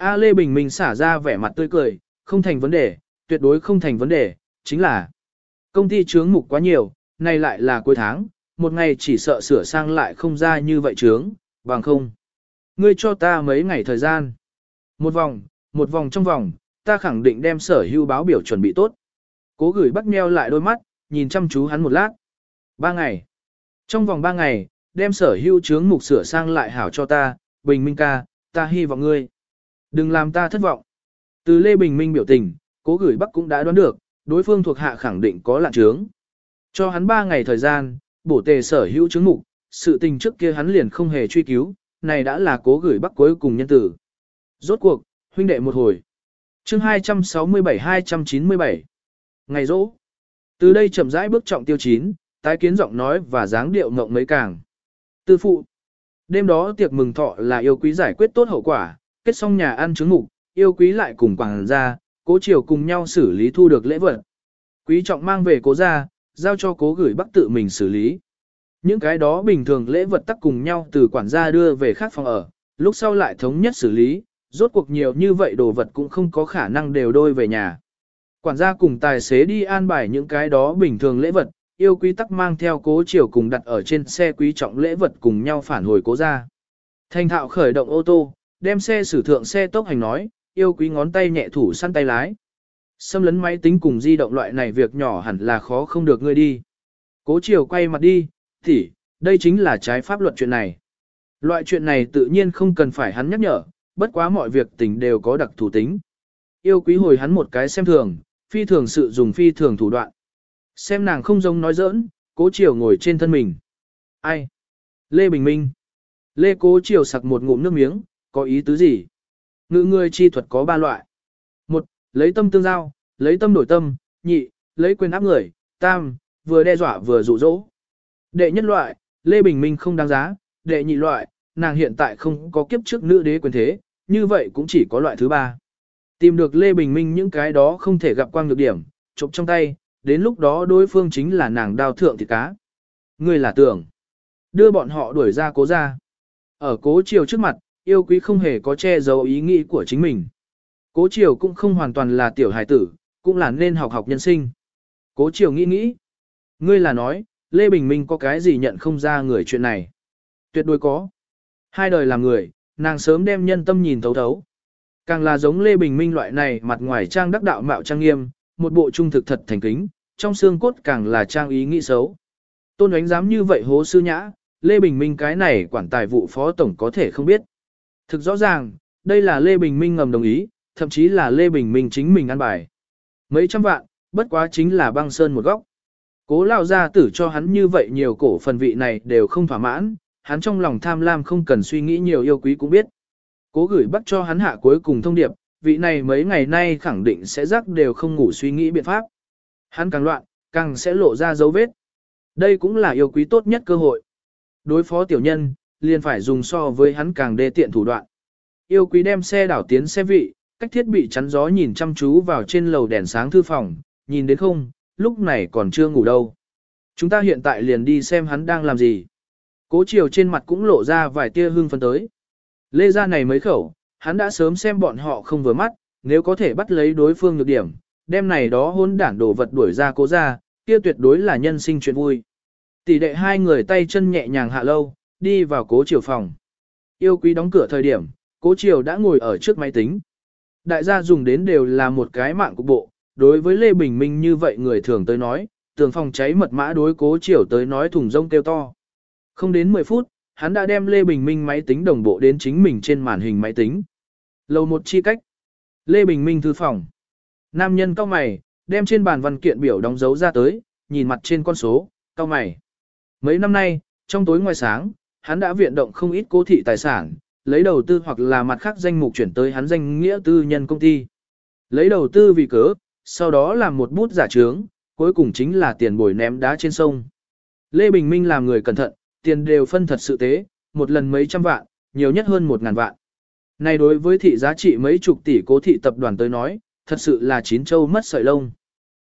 A Lê Bình Minh xả ra vẻ mặt tươi cười, không thành vấn đề, tuyệt đối không thành vấn đề, chính là công ty trướng mục quá nhiều, nay lại là cuối tháng, một ngày chỉ sợ sửa sang lại không ra như vậy trướng, bằng không. Ngươi cho ta mấy ngày thời gian. Một vòng, một vòng trong vòng, ta khẳng định đem sở hưu báo biểu chuẩn bị tốt. Cố gửi bắt meo lại đôi mắt, nhìn chăm chú hắn một lát. Ba ngày. Trong vòng ba ngày, đem sở hưu chướng mục sửa sang lại hảo cho ta, Bình Minh ca, ta hy vọng ngươi. Đừng làm ta thất vọng. Từ Lê Bình Minh biểu tình, cố gửi bắc cũng đã đoán được, đối phương thuộc hạ khẳng định có lạn trướng. Cho hắn ba ngày thời gian, bổ tề sở hữu chứng mục, sự tình trước kia hắn liền không hề truy cứu, này đã là cố gửi bắc cuối cùng nhân tử. Rốt cuộc, huynh đệ một hồi. chương 267-297 Ngày rỗ. Từ đây chậm rãi bước trọng tiêu chín, tái kiến giọng nói và dáng điệu ngộng mấy càng. Tư phụ. Đêm đó tiệc mừng thọ là yêu quý giải quyết tốt hậu quả, kết xong nhà ăn trứng ngục, yêu quý lại cùng quảng ra, cố chiều cùng nhau xử lý thu được lễ vật. Quý trọng mang về cố ra, giao cho cố gửi bắc tự mình xử lý. Những cái đó bình thường lễ vật tắc cùng nhau từ quản gia đưa về khác phòng ở, lúc sau lại thống nhất xử lý, rốt cuộc nhiều như vậy đồ vật cũng không có khả năng đều đôi về nhà. Quản gia cùng tài xế đi an bài những cái đó bình thường lễ vật, yêu quý tắc mang theo cố chiều cùng đặt ở trên xe quý trọng lễ vật cùng nhau phản hồi cố ra. Thành thạo khởi động ô tô, đem xe sử thượng xe tốc hành nói, yêu quý ngón tay nhẹ thủ săn tay lái. Xâm lấn máy tính cùng di động loại này việc nhỏ hẳn là khó không được ngươi đi. Cố chiều quay mặt đi, thì, đây chính là trái pháp luật chuyện này. Loại chuyện này tự nhiên không cần phải hắn nhắc nhở, bất quá mọi việc tình đều có đặc thủ tính. Yêu quý hồi hắn một cái xem thường, phi thường sự dùng phi thường thủ đoạn. Xem nàng không giống nói giỡn, cố chiều ngồi trên thân mình. Ai? Lê Bình Minh. Lê cố chiều sặc một ngụm nước miếng, có ý tứ gì? Ngữ người chi thuật có ba loại. Một, lấy tâm tương giao, lấy tâm đổi tâm, nhị, lấy quyền áp người, tam, vừa đe dọa vừa dụ dỗ. Đệ nhất loại, Lê Bình Minh không đáng giá, đệ nhị loại, nàng hiện tại không có kiếp trước nữ đế quyền thế, như vậy cũng chỉ có loại thứ ba. Tìm được Lê Bình Minh những cái đó không thể gặp quang được điểm, chụp trong tay, đến lúc đó đối phương chính là nàng đao thượng thịt cá. Ngươi là tưởng, đưa bọn họ đuổi ra cố ra. Ở cố chiều trước mặt, yêu quý không hề có che giấu ý nghĩ của chính mình. Cố Triều cũng không hoàn toàn là tiểu hài tử, cũng là nên học học nhân sinh. Cố Triều nghĩ nghĩ. Ngươi là nói, Lê Bình Minh có cái gì nhận không ra người chuyện này. Tuyệt đối có. Hai đời làm người, nàng sớm đem nhân tâm nhìn thấu thấu. Càng là giống Lê Bình Minh loại này mặt ngoài trang đắc đạo mạo trang nghiêm, một bộ trung thực thật thành kính, trong xương cốt càng là trang ý nghĩ xấu. Tôn ánh dám như vậy hố sư nhã, Lê Bình Minh cái này quản tài vụ phó tổng có thể không biết. Thực rõ ràng, đây là Lê Bình Minh ngầm đồng ý, thậm chí là Lê Bình Minh chính mình ăn bài. Mấy trăm vạn, bất quá chính là băng sơn một góc. Cố lao ra tử cho hắn như vậy nhiều cổ phần vị này đều không thỏa mãn, hắn trong lòng tham lam không cần suy nghĩ nhiều yêu quý cũng biết. Cố gửi bắt cho hắn hạ cuối cùng thông điệp, vị này mấy ngày nay khẳng định sẽ rắc đều không ngủ suy nghĩ biện pháp. Hắn càng loạn, càng sẽ lộ ra dấu vết. Đây cũng là yêu quý tốt nhất cơ hội. Đối phó tiểu nhân, liền phải dùng so với hắn càng đê tiện thủ đoạn. Yêu quý đem xe đảo tiến xe vị, cách thiết bị chắn gió nhìn chăm chú vào trên lầu đèn sáng thư phòng, nhìn đến không, lúc này còn chưa ngủ đâu. Chúng ta hiện tại liền đi xem hắn đang làm gì. Cố chiều trên mặt cũng lộ ra vài tia hương phấn tới. Lê ra này mấy khẩu, hắn đã sớm xem bọn họ không vừa mắt, nếu có thể bắt lấy đối phương nhược điểm, đem này đó hôn đản đồ vật đuổi ra cố ra, kia tuyệt đối là nhân sinh chuyện vui. Tỷ đệ hai người tay chân nhẹ nhàng hạ lâu, đi vào cố chiều phòng. Yêu quý đóng cửa thời điểm, cố chiều đã ngồi ở trước máy tính. Đại gia dùng đến đều là một cái mạng cục bộ, đối với Lê Bình Minh như vậy người thường tới nói, tường phòng cháy mật mã đối cố chiều tới nói thùng rông kêu to. Không đến 10 phút, hắn đã đem Lê Bình Minh máy tính đồng bộ đến chính mình trên màn hình máy tính. Lầu một chi cách. Lê Bình Minh thư phòng. Nam nhân cao mày, đem trên bàn văn kiện biểu đóng dấu ra tới, nhìn mặt trên con số, cao mày. Mấy năm nay, trong tối ngoài sáng, hắn đã viện động không ít cố thị tài sản, lấy đầu tư hoặc là mặt khác danh mục chuyển tới hắn danh nghĩa tư nhân công ty. Lấy đầu tư vì cớ, sau đó làm một bút giả trướng, cuối cùng chính là tiền bồi ném đá trên sông. Lê Bình Minh làm người cẩn thận, tiền đều phân thật sự tế, một lần mấy trăm vạn, nhiều nhất hơn một ngàn vạn. Này đối với thị giá trị mấy chục tỷ cố thị tập đoàn tới nói, thật sự là chín châu mất sợi lông.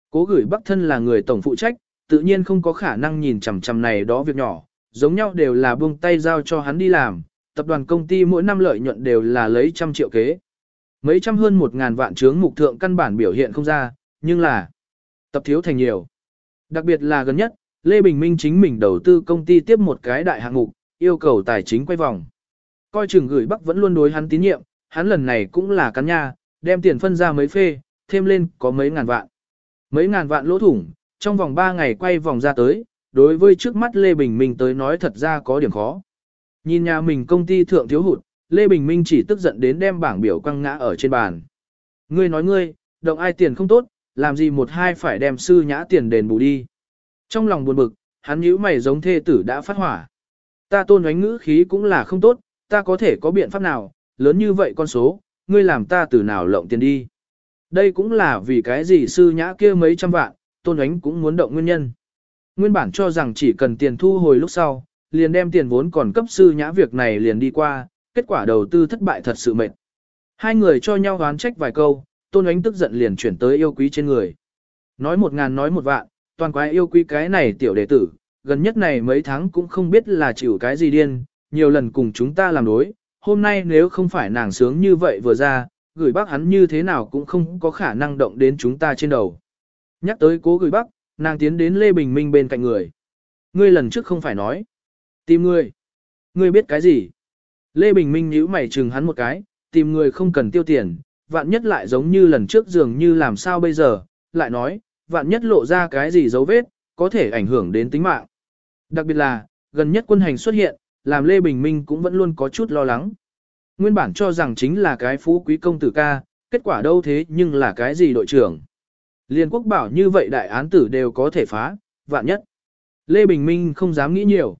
Cố gửi bắc thân là người tổng phụ trách, tự nhiên không có khả năng nhìn chằm chằm này đó việc nhỏ, giống nhau đều là buông tay giao cho hắn đi làm, tập đoàn công ty mỗi năm lợi nhuận đều là lấy trăm triệu kế. Mấy trăm hơn một ngàn vạn trướng mục thượng căn bản biểu hiện không ra, nhưng là tập thiếu thành nhiều. Đặc biệt là gần nhất, Lê Bình Minh chính mình đầu tư công ty tiếp một cái đại hạng mục, yêu cầu tài chính quay vòng. Coi chừng gửi Bắc vẫn luôn đối hắn tín nhiệm, hắn lần này cũng là cắn nha, đem tiền phân ra mấy phê, thêm lên có mấy ngàn vạn. Mấy ngàn vạn lỗ thủng, trong vòng 3 ngày quay vòng ra tới, đối với trước mắt Lê Bình Minh tới nói thật ra có điểm khó. Nhìn nhà mình công ty thượng thiếu hụt, Lê Bình Minh chỉ tức giận đến đem bảng biểu quăng ngã ở trên bàn. Ngươi nói ngươi, động ai tiền không tốt, làm gì một hai phải đem sư nhã tiền đền bù đi. Trong lòng buồn bực, hắn nhíu mày giống thê tử đã phát hỏa. Ta tôn ánh ngữ khí cũng là không tốt, ta có thể có biện pháp nào, lớn như vậy con số, ngươi làm ta từ nào lộng tiền đi. Đây cũng là vì cái gì sư nhã kia mấy trăm vạn, tôn ánh cũng muốn động nguyên nhân. Nguyên bản cho rằng chỉ cần tiền thu hồi lúc sau, liền đem tiền vốn còn cấp sư nhã việc này liền đi qua, kết quả đầu tư thất bại thật sự mệt. Hai người cho nhau đoán trách vài câu, tôn ánh tức giận liền chuyển tới yêu quý trên người. Nói một ngàn nói một vạn, toàn quái yêu quý cái này tiểu đệ tử, gần nhất này mấy tháng cũng không biết là chịu cái gì điên, nhiều lần cùng chúng ta làm đối, hôm nay nếu không phải nàng sướng như vậy vừa ra, gửi bác hắn như thế nào cũng không có khả năng động đến chúng ta trên đầu. Nhắc tới cố gửi bác, nàng tiến đến Lê Bình Minh bên cạnh người. Ngươi lần trước không phải nói. Tìm ngươi. Ngươi biết cái gì? Lê Bình Minh nhíu mày chừng hắn một cái, tìm người không cần tiêu tiền, vạn nhất lại giống như lần trước dường như làm sao bây giờ, lại nói, vạn nhất lộ ra cái gì dấu vết, có thể ảnh hưởng đến tính mạng. Đặc biệt là, gần nhất quân hành xuất hiện, làm Lê Bình Minh cũng vẫn luôn có chút lo lắng. Nguyên bản cho rằng chính là cái phú quý công tử ca, kết quả đâu thế nhưng là cái gì đội trưởng. Liên quốc bảo như vậy đại án tử đều có thể phá, vạn nhất. Lê Bình Minh không dám nghĩ nhiều.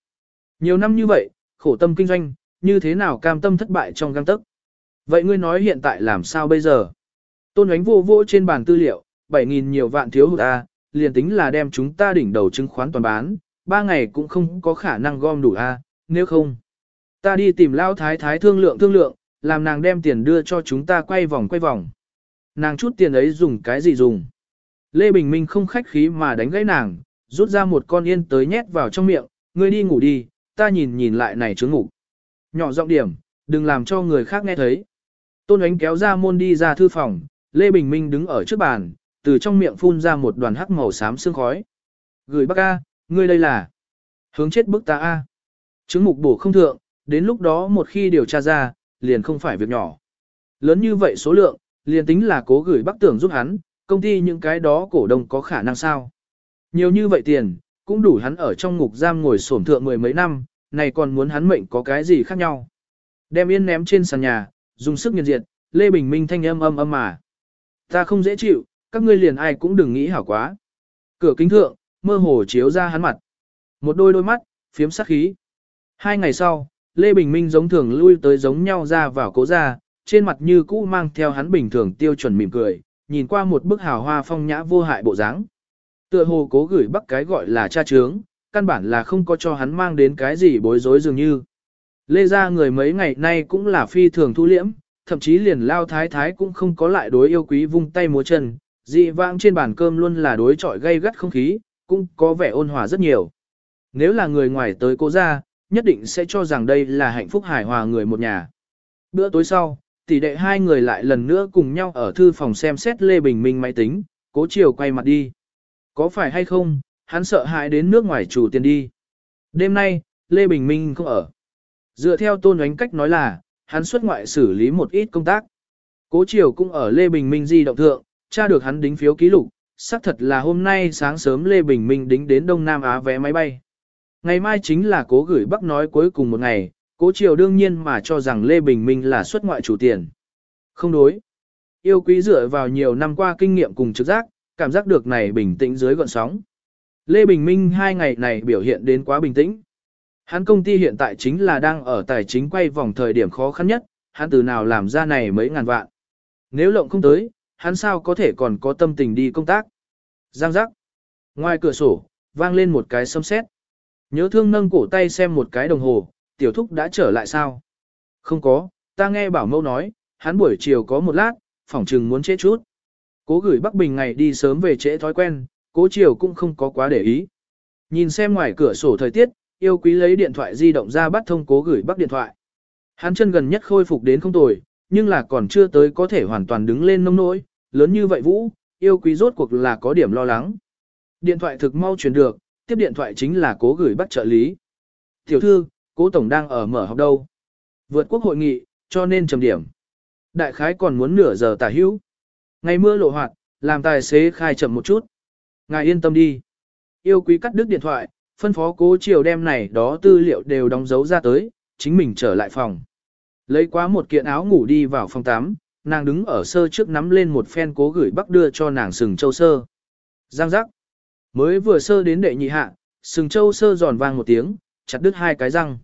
Nhiều năm như vậy, khổ tâm kinh doanh, như thế nào cam tâm thất bại trong găng tức. Vậy ngươi nói hiện tại làm sao bây giờ? Tôn ánh vô vô trên bàn tư liệu, 7.000 nhiều vạn thiếu hụt A, liền tính là đem chúng ta đỉnh đầu chứng khoán toàn bán, ba ngày cũng không có khả năng gom đủ A, nếu không. Ta đi tìm lao thái thái thương lượng thương lượng, làm nàng đem tiền đưa cho chúng ta quay vòng quay vòng. Nàng chút tiền ấy dùng cái gì dùng? Lê Bình Minh không khách khí mà đánh gãy nàng, rút ra một con yên tới nhét vào trong miệng, ngươi đi ngủ đi, ta nhìn nhìn lại này chướng ngủ. Nhỏ giọng điểm, đừng làm cho người khác nghe thấy. Tôn ánh kéo ra môn đi ra thư phòng, Lê Bình Minh đứng ở trước bàn, từ trong miệng phun ra một đoàn hắc màu xám sương khói. Gửi bác A, ngươi đây là hướng chết bức ta A. Chứng mục bổ không thượng, đến lúc đó một khi điều tra ra, liền không phải việc nhỏ. Lớn như vậy số lượng, liền tính là cố gửi bác tưởng giúp hắn, công ty những cái đó cổ đông có khả năng sao. Nhiều như vậy tiền, cũng đủ hắn ở trong ngục giam ngồi sổm thượng mười mấy năm, này còn muốn hắn mệnh có cái gì khác nhau. Đem yên ném trên sàn nhà, dùng sức nhiệt diệt, Lê Bình Minh thanh âm âm âm mà. Ta không dễ chịu, các ngươi liền ai cũng đừng nghĩ hảo quá. Cửa kính thượng, mơ hồ chiếu ra hắn mặt. Một đôi đôi mắt, phiếm sắc khí. Hai ngày sau, Lê Bình Minh giống thường lui tới giống nhau ra vào cố ra, trên mặt như cũ mang theo hắn bình thường tiêu chuẩn mỉm cười, nhìn qua một bức hào hoa phong nhã vô hại bộ dáng. Tựa hồ cố gửi bắc cái gọi là cha trướng, căn bản là không có cho hắn mang đến cái gì bối rối dường như. Lê ra người mấy ngày nay cũng là phi thường thu liễm, thậm chí liền lao thái thái cũng không có lại đối yêu quý vung tay múa chân, dị vãng trên bàn cơm luôn là đối trọi gây gắt không khí, cũng có vẻ ôn hòa rất nhiều. Nếu là người ngoài tới cô ra, nhất định sẽ cho rằng đây là hạnh phúc hài hòa người một nhà. Bữa tối sau, tỷ đệ hai người lại lần nữa cùng nhau ở thư phòng xem xét Lê Bình Minh máy tính, cố chiều quay mặt đi. Có phải hay không, hắn sợ hãi đến nước ngoài chủ tiền đi. Đêm nay, Lê Bình Minh không ở. Dựa theo tôn ánh cách nói là, hắn xuất ngoại xử lý một ít công tác. Cố chiều cũng ở Lê Bình Minh di động thượng, tra được hắn đính phiếu ký lục, xác thật là hôm nay sáng sớm Lê Bình Minh đính đến Đông Nam Á vé máy bay. Ngày mai chính là cố gửi Bắc nói cuối cùng một ngày, cố triều đương nhiên mà cho rằng Lê Bình Minh là xuất ngoại chủ tiền. Không đối. Yêu quý dựa vào nhiều năm qua kinh nghiệm cùng trực giác, cảm giác được này bình tĩnh dưới gọn sóng. Lê Bình Minh hai ngày này biểu hiện đến quá bình tĩnh. Hắn công ty hiện tại chính là đang ở tài chính quay vòng thời điểm khó khăn nhất, hắn từ nào làm ra này mấy ngàn vạn. Nếu lộng không tới, hắn sao có thể còn có tâm tình đi công tác. Giang giác. Ngoài cửa sổ, vang lên một cái sấm sét. Nhớ thương nâng cổ tay xem một cái đồng hồ, tiểu thúc đã trở lại sao? Không có, ta nghe bảo mẫu nói, hắn buổi chiều có một lát, phỏng chừng muốn chết chút. Cố gửi Bắc Bình ngày đi sớm về trễ thói quen, cố chiều cũng không có quá để ý. Nhìn xem ngoài cửa sổ thời tiết, yêu quý lấy điện thoại di động ra bắt thông cố gửi Bắc điện thoại. Hắn chân gần nhất khôi phục đến không tồi, nhưng là còn chưa tới có thể hoàn toàn đứng lên nông nỗi, lớn như vậy vũ, yêu quý rốt cuộc là có điểm lo lắng. Điện thoại thực mau truyền được, tiếp điện thoại chính là cố gửi Bắc trợ lý. Tiểu thư, cố tổng đang ở mở học đâu. Vượt quốc hội nghị, cho nên trầm điểm. Đại khái còn muốn nửa giờ tả hữu. Ngày mưa lộ hoạt, làm tài xế khai chậm một chút. Ngài yên tâm đi. Yêu quý cắt đứt điện thoại, phân phó cố chiều đem này đó tư liệu đều đóng dấu ra tới, chính mình trở lại phòng. Lấy quá một kiện áo ngủ đi vào phòng 8, nàng đứng ở sơ trước nắm lên một phen cố gửi bắc đưa cho nàng sừng châu sơ. Giang giác. Mới vừa sơ đến đệ nhị hạ, sừng châu sơ giòn vang một tiếng, chặt đứt hai cái răng.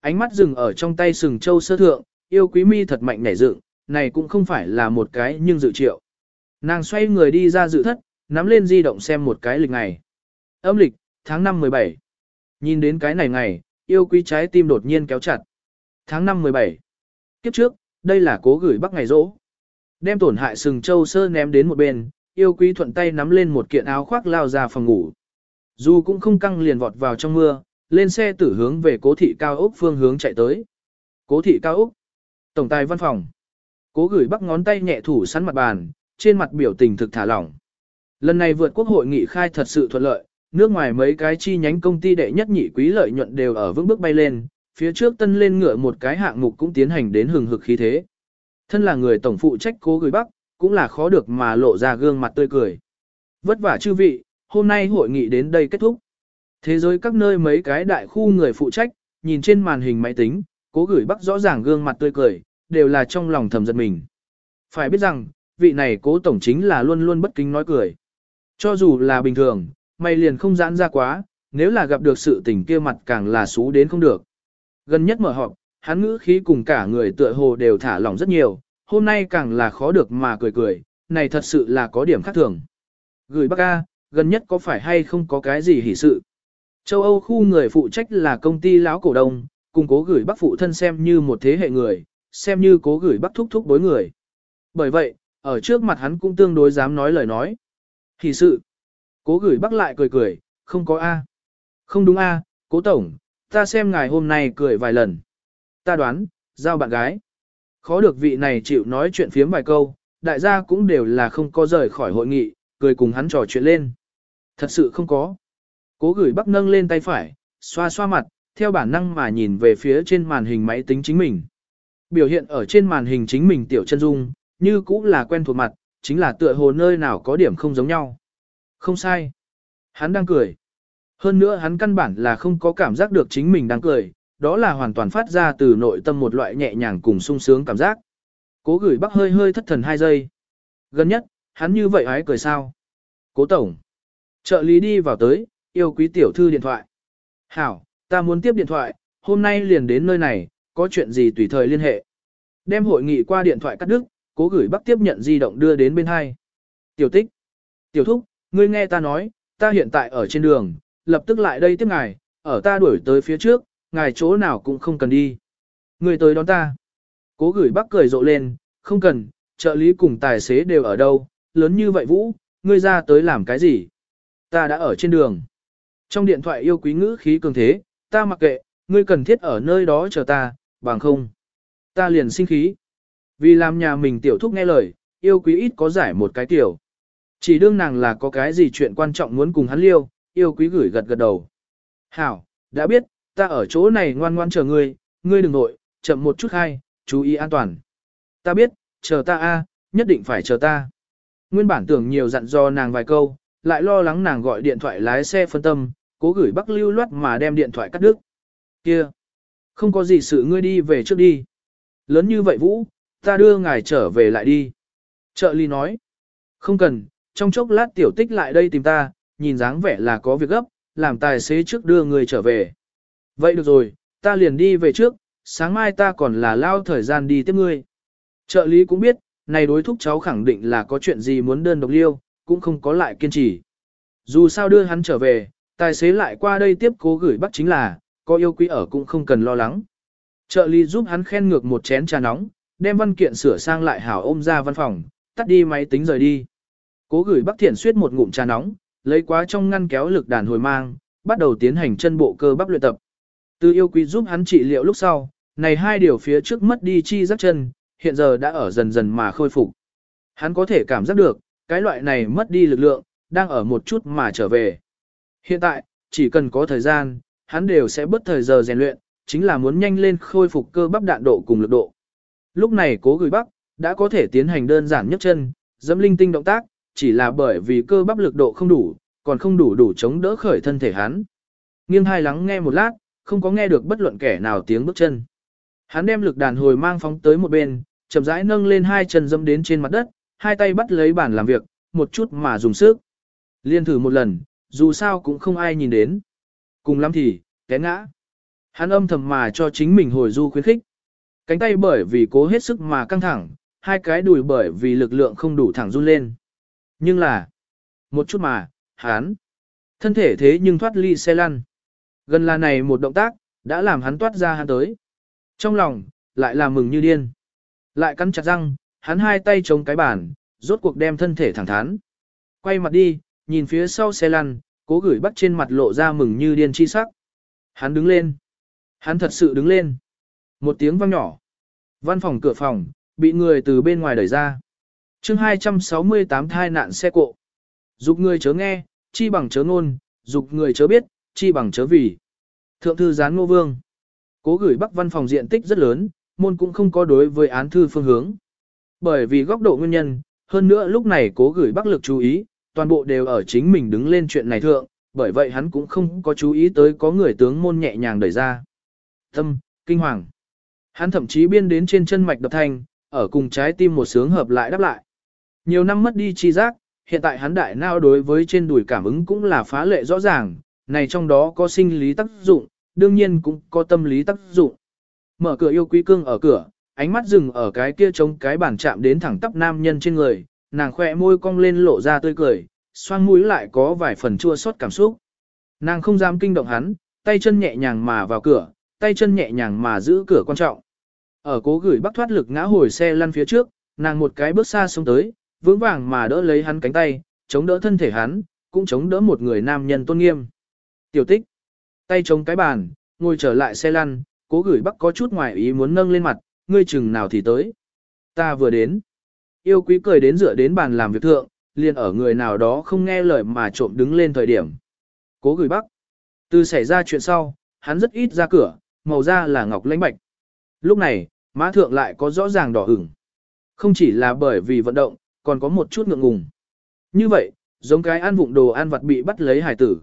Ánh mắt dừng ở trong tay sừng châu sơ thượng, yêu quý mi thật mạnh nảy dựng, này cũng không phải là một cái nhưng dự triệu. Nàng xoay người đi ra dự thất, nắm lên di động xem một cái lịch ngày. Âm lịch, tháng 5 17. Nhìn đến cái này ngày, yêu quý trái tim đột nhiên kéo chặt. Tháng 5 17. Kiếp trước, đây là cố gửi bắc ngày rỗ. Đem tổn hại sừng châu sơ ném đến một bên, yêu quý thuận tay nắm lên một kiện áo khoác lao ra phòng ngủ. Dù cũng không căng liền vọt vào trong mưa, lên xe tử hướng về cố thị cao ốc phương hướng chạy tới. Cố thị cao ốc. Tổng tài văn phòng. Cố gửi bắc ngón tay nhẹ thủ sắn mặt bàn, trên mặt biểu tình thực thả lỏng. Lần này vượt quốc hội nghị khai thật sự thuận lợi, nước ngoài mấy cái chi nhánh công ty đệ nhất nhị quý lợi nhuận đều ở vững bước bay lên, phía trước tân lên ngựa một cái hạng mục cũng tiến hành đến hừng hực khí thế. Thân là người tổng phụ trách cố gửi bắc, cũng là khó được mà lộ ra gương mặt tươi cười. Vất vả chư vị, hôm nay hội nghị đến đây kết thúc. Thế giới các nơi mấy cái đại khu người phụ trách, nhìn trên màn hình máy tính, cố gửi bắc rõ ràng gương mặt tươi cười, đều là trong lòng thầm giật mình. Phải biết rằng, vị này cố tổng chính là luôn luôn bất kính nói cười. Cho dù là bình thường, mày liền không giãn ra quá, nếu là gặp được sự tình kia mặt càng là xú đến không được. Gần nhất mở họp, hắn ngữ khí cùng cả người tựa hồ đều thả lỏng rất nhiều, hôm nay càng là khó được mà cười cười, này thật sự là có điểm khác thường. Gửi bác A, gần nhất có phải hay không có cái gì hỉ sự? Châu Âu khu người phụ trách là công ty lão cổ đông, cùng cố gửi bác phụ thân xem như một thế hệ người, xem như cố gửi bác thúc thúc bối người. Bởi vậy, ở trước mặt hắn cũng tương đối dám nói lời nói. Thì sự. Cố gửi bác lại cười cười, không có A. Không đúng A, cố tổng, ta xem ngài hôm nay cười vài lần. Ta đoán, giao bạn gái. Khó được vị này chịu nói chuyện phiếm vài câu, đại gia cũng đều là không có rời khỏi hội nghị, cười cùng hắn trò chuyện lên. Thật sự không có. Cố gửi bắc nâng lên tay phải, xoa xoa mặt, theo bản năng mà nhìn về phía trên màn hình máy tính chính mình. Biểu hiện ở trên màn hình chính mình tiểu chân dung, như cũng là quen thuộc mặt, chính là tựa hồ nơi nào có điểm không giống nhau. Không sai. Hắn đang cười. Hơn nữa hắn căn bản là không có cảm giác được chính mình đang cười, đó là hoàn toàn phát ra từ nội tâm một loại nhẹ nhàng cùng sung sướng cảm giác. Cố gửi bắc hơi hơi thất thần hai giây. Gần nhất, hắn như vậy ái cười sao. Cố tổng. Trợ lý đi vào tới, yêu quý tiểu thư điện thoại. Hảo, ta muốn tiếp điện thoại, hôm nay liền đến nơi này, có chuyện gì tùy thời liên hệ. Đem hội nghị qua điện thoại cắt đứt, cố gửi bắc tiếp nhận di động đưa đến bên hai. Tiểu tích. Tiểu thúc, ngươi nghe ta nói, ta hiện tại ở trên đường, lập tức lại đây tiếp ngài, ở ta đuổi tới phía trước, ngài chỗ nào cũng không cần đi. Ngươi tới đón ta. Cố gửi bác cười rộ lên, không cần, trợ lý cùng tài xế đều ở đâu, lớn như vậy Vũ, ngươi ra tới làm cái gì? Ta đã ở trên đường. Trong điện thoại yêu quý ngữ khí cường thế, ta mặc kệ, ngươi cần thiết ở nơi đó chờ ta, bằng không. Ta liền sinh khí. Vì làm nhà mình tiểu thúc nghe lời, yêu quý ít có giải một cái tiểu. Chỉ đương nàng là có cái gì chuyện quan trọng muốn cùng hắn liêu, yêu quý gửi gật gật đầu. Hảo, đã biết, ta ở chỗ này ngoan ngoan chờ ngươi, ngươi đừng nội, chậm một chút hay, chú ý an toàn. Ta biết, chờ ta a, nhất định phải chờ ta. Nguyên bản tưởng nhiều dặn dò nàng vài câu, lại lo lắng nàng gọi điện thoại lái xe phân tâm, cố gửi bắc lưu loát mà đem điện thoại cắt đứt. Kia, không có gì sự ngươi đi về trước đi. Lớn như vậy Vũ, ta đưa ngài trở về lại đi. Trợ lý nói, không cần, trong chốc lát tiểu tích lại đây tìm ta, nhìn dáng vẻ là có việc gấp, làm tài xế trước đưa người trở về. Vậy được rồi, ta liền đi về trước, sáng mai ta còn là lao thời gian đi tiếp ngươi. Trợ lý cũng biết, này đối thúc cháu khẳng định là có chuyện gì muốn đơn độc liêu, cũng không có lại kiên trì. Dù sao đưa hắn trở về, tài xế lại qua đây tiếp cố gửi bắt chính là, có yêu quý ở cũng không cần lo lắng. Trợ lý giúp hắn khen ngược một chén trà nóng, đem văn kiện sửa sang lại hảo ôm ra văn phòng, tắt đi máy tính rời đi. Cố gửi Bắc Thiện suyết một ngụm trà nóng, lấy quá trong ngăn kéo lực đàn hồi mang, bắt đầu tiến hành chân bộ cơ bắp luyện tập. Từ yêu quý giúp hắn trị liệu lúc sau, này hai điều phía trước mất đi chi giác chân, hiện giờ đã ở dần dần mà khôi phục. Hắn có thể cảm giác được, cái loại này mất đi lực lượng, đang ở một chút mà trở về. Hiện tại, chỉ cần có thời gian, hắn đều sẽ bất thời giờ rèn luyện, chính là muốn nhanh lên khôi phục cơ bắp đạn độ cùng lực độ. Lúc này cố gửi bắc, đã có thể tiến hành đơn giản nhất chân, dẫm linh tinh động tác, chỉ là bởi vì cơ bắp lực độ không đủ, còn không đủ đủ chống đỡ khởi thân thể hắn. Nghiêng hai lắng nghe một lát, không có nghe được bất luận kẻ nào tiếng bước chân. Hắn đem lực đàn hồi mang phóng tới một bên, chậm rãi nâng lên hai chân dẫm đến trên mặt đất, hai tay bắt lấy bàn làm việc, một chút mà dùng sức. Liên thử một lần, dù sao cũng không ai nhìn đến. Cùng lắm thì, té ngã. Hắn âm thầm mà cho chính mình hồi du khuyến khích. Cánh tay bởi vì cố hết sức mà căng thẳng, hai cái đùi bởi vì lực lượng không đủ thẳng run lên. Nhưng là, một chút mà, hắn, thân thể thế nhưng thoát ly xe lăn. Gần là này một động tác, đã làm hắn toát ra hắn tới. Trong lòng, lại là mừng như điên. Lại cắn chặt răng, hắn hai tay chống cái bàn, rốt cuộc đem thân thể thẳng thắn. Quay mặt đi, nhìn phía sau xe lăn, cố gửi bắt trên mặt lộ ra mừng như điên chi sắc. Hắn đứng lên. Hắn thật sự đứng lên. Một tiếng vang nhỏ. Văn phòng cửa phòng, bị người từ bên ngoài đẩy ra. chương 268 thai nạn xe cộ. Dục người chớ nghe, chi bằng chớ ngôn, dục người chớ biết, chi bằng chớ vì. Thượng thư gián ngô vương. Cố gửi bắc văn phòng diện tích rất lớn, môn cũng không có đối với án thư phương hướng. Bởi vì góc độ nguyên nhân, hơn nữa lúc này cố gửi bắc lực chú ý, toàn bộ đều ở chính mình đứng lên chuyện này thượng, bởi vậy hắn cũng không có chú ý tới có người tướng môn nhẹ nhàng đẩy ra. Tâm, kinh hoàng. Hắn thậm chí biên đến trên chân mạch đập thanh, ở cùng trái tim một sướng hợp lại đáp lại. Nhiều năm mất đi chi giác, hiện tại hắn đại nao đối với trên đùi cảm ứng cũng là phá lệ rõ ràng, này trong đó có sinh lý tác dụng, đương nhiên cũng có tâm lý tác dụng. Mở cửa yêu quý cương ở cửa, ánh mắt dừng ở cái kia chống cái bàn chạm đến thẳng tắp nam nhân trên người, nàng khỏe môi cong lên lộ ra tươi cười, xoang mũi lại có vài phần chua xót cảm xúc. Nàng không dám kinh động hắn, tay chân nhẹ nhàng mà vào cửa, tay chân nhẹ nhàng mà giữ cửa quan trọng. Ở cố gửi bắc thoát lực ngã hồi xe lăn phía trước, nàng một cái bước xa xuống tới, vững vàng mà đỡ lấy hắn cánh tay, chống đỡ thân thể hắn, cũng chống đỡ một người nam nhân tôn nghiêm. Tiểu tích, tay chống cái bàn, ngồi trở lại xe lăn, cố gửi bắc có chút ngoài ý muốn nâng lên mặt, ngươi chừng nào thì tới. Ta vừa đến. Yêu quý cười đến dựa đến bàn làm việc thượng, liền ở người nào đó không nghe lời mà trộm đứng lên thời điểm. Cố gửi bắc. Từ xảy ra chuyện sau, hắn rất ít ra cửa, màu da là ngọc lãnh bạch. Lúc này, má thượng lại có rõ ràng đỏ ửng. Không chỉ là bởi vì vận động, còn có một chút ngượng ngùng. Như vậy, giống cái ăn vụng đồ ăn vặt bị bắt lấy hải tử.